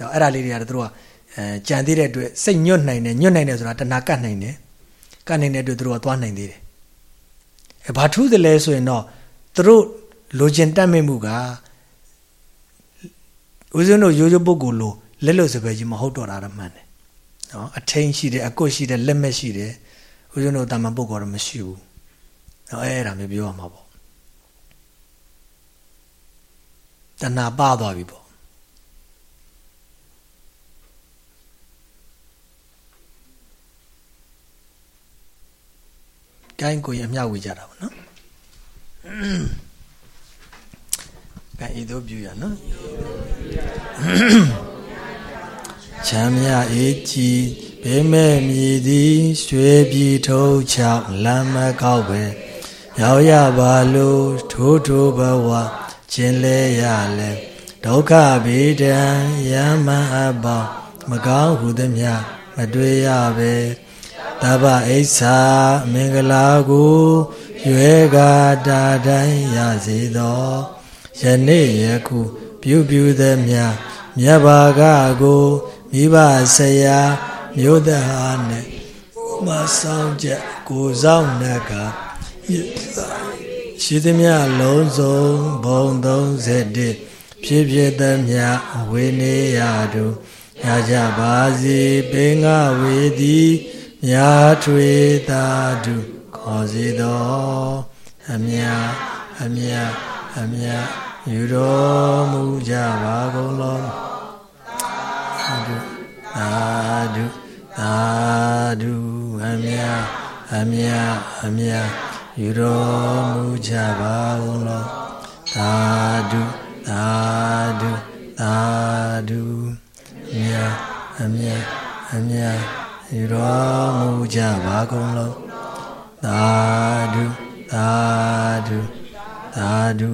တော့အဲ့ဒါလေးတွေကတော့သူတို့ကအဲကြံသေးတဲ့အတွက်စိတ်ညွတ်နိုင်တယ်ညွတ်နိုင်တယ်ဆိုတာတဏှာကတ်နိုင်တယ်ကတ်နိုင်တဲ့အတွက်သူတို့ကသွားနိုင်သေးတယ်အဲဘာထူးသလဲဆိုရင်တော့သူတို့လိုချင်တတ်မိမှုကဦးဇင်းတို့ရိုးရိုးပုဂ္ဂိုလ်လိုလက်လွတ်စပယ်ကြီးမဟုတ်တော့တာတော့မှန်တယ်နော်အထိန်ရှိတယ်အကွတ်ရှိတယ်လက်မဲ့ရှိတယ်ဦးဇင်းတို့တာမန်ပုဂ္ဂိုလ်တော့မရှိဘူး နော်အဲ့ဒါမျိုးပြောရမှာပေါ့တဏှာပါသွားပြီပေါ့ကိုင်းကိုရအမျှဝေကြတာပေါ့နော်ကဲဤသို့ပြုရနော်ချမ်းမြအေးကြည်ဘေးမဲ့မြည်သည်ရွှေပြည်ထုတ်ချောင်းလမ်းမကောက်ပဲ ရောက်ရပါလို့ထိုးထိုးဘဝကျင်လဲရလဲဒုက္ခဗေဒံယမအပေါမကောင်းဟုသည်မြမတွေ့ရပဲတပ္ပအိဋ္ဌာမင်္ဂလာကိုရွယ်ကာတာတိုင်းရစေသောယနေ့ယခုပြုပြုသည်မြမြတ်ဘာကကိုမိဘဆရာမြို့သားဟာနဲ့မဆောင်ချက်ကိုဆောင်နှက်က ရှိသည်မြလုံးစုံဘုံ31ဖြစ်ဖြစ်သည်မြဝေနေရတို့ရကြပါစေပေငါဝေသည်မြာထွေသာတုခေါ်စေသောအမြအမြအမြယူတော်မူကြပါကုန်လောသာဓုသာဓုသာဓုအမြအမြအမြ ယူတော်မူကြပါကုန်လောသာဓုသာဓုသာဓုမြအမြအမြယူတော်မူကြပါကုန်လောသာဓုသာဓုသာဓု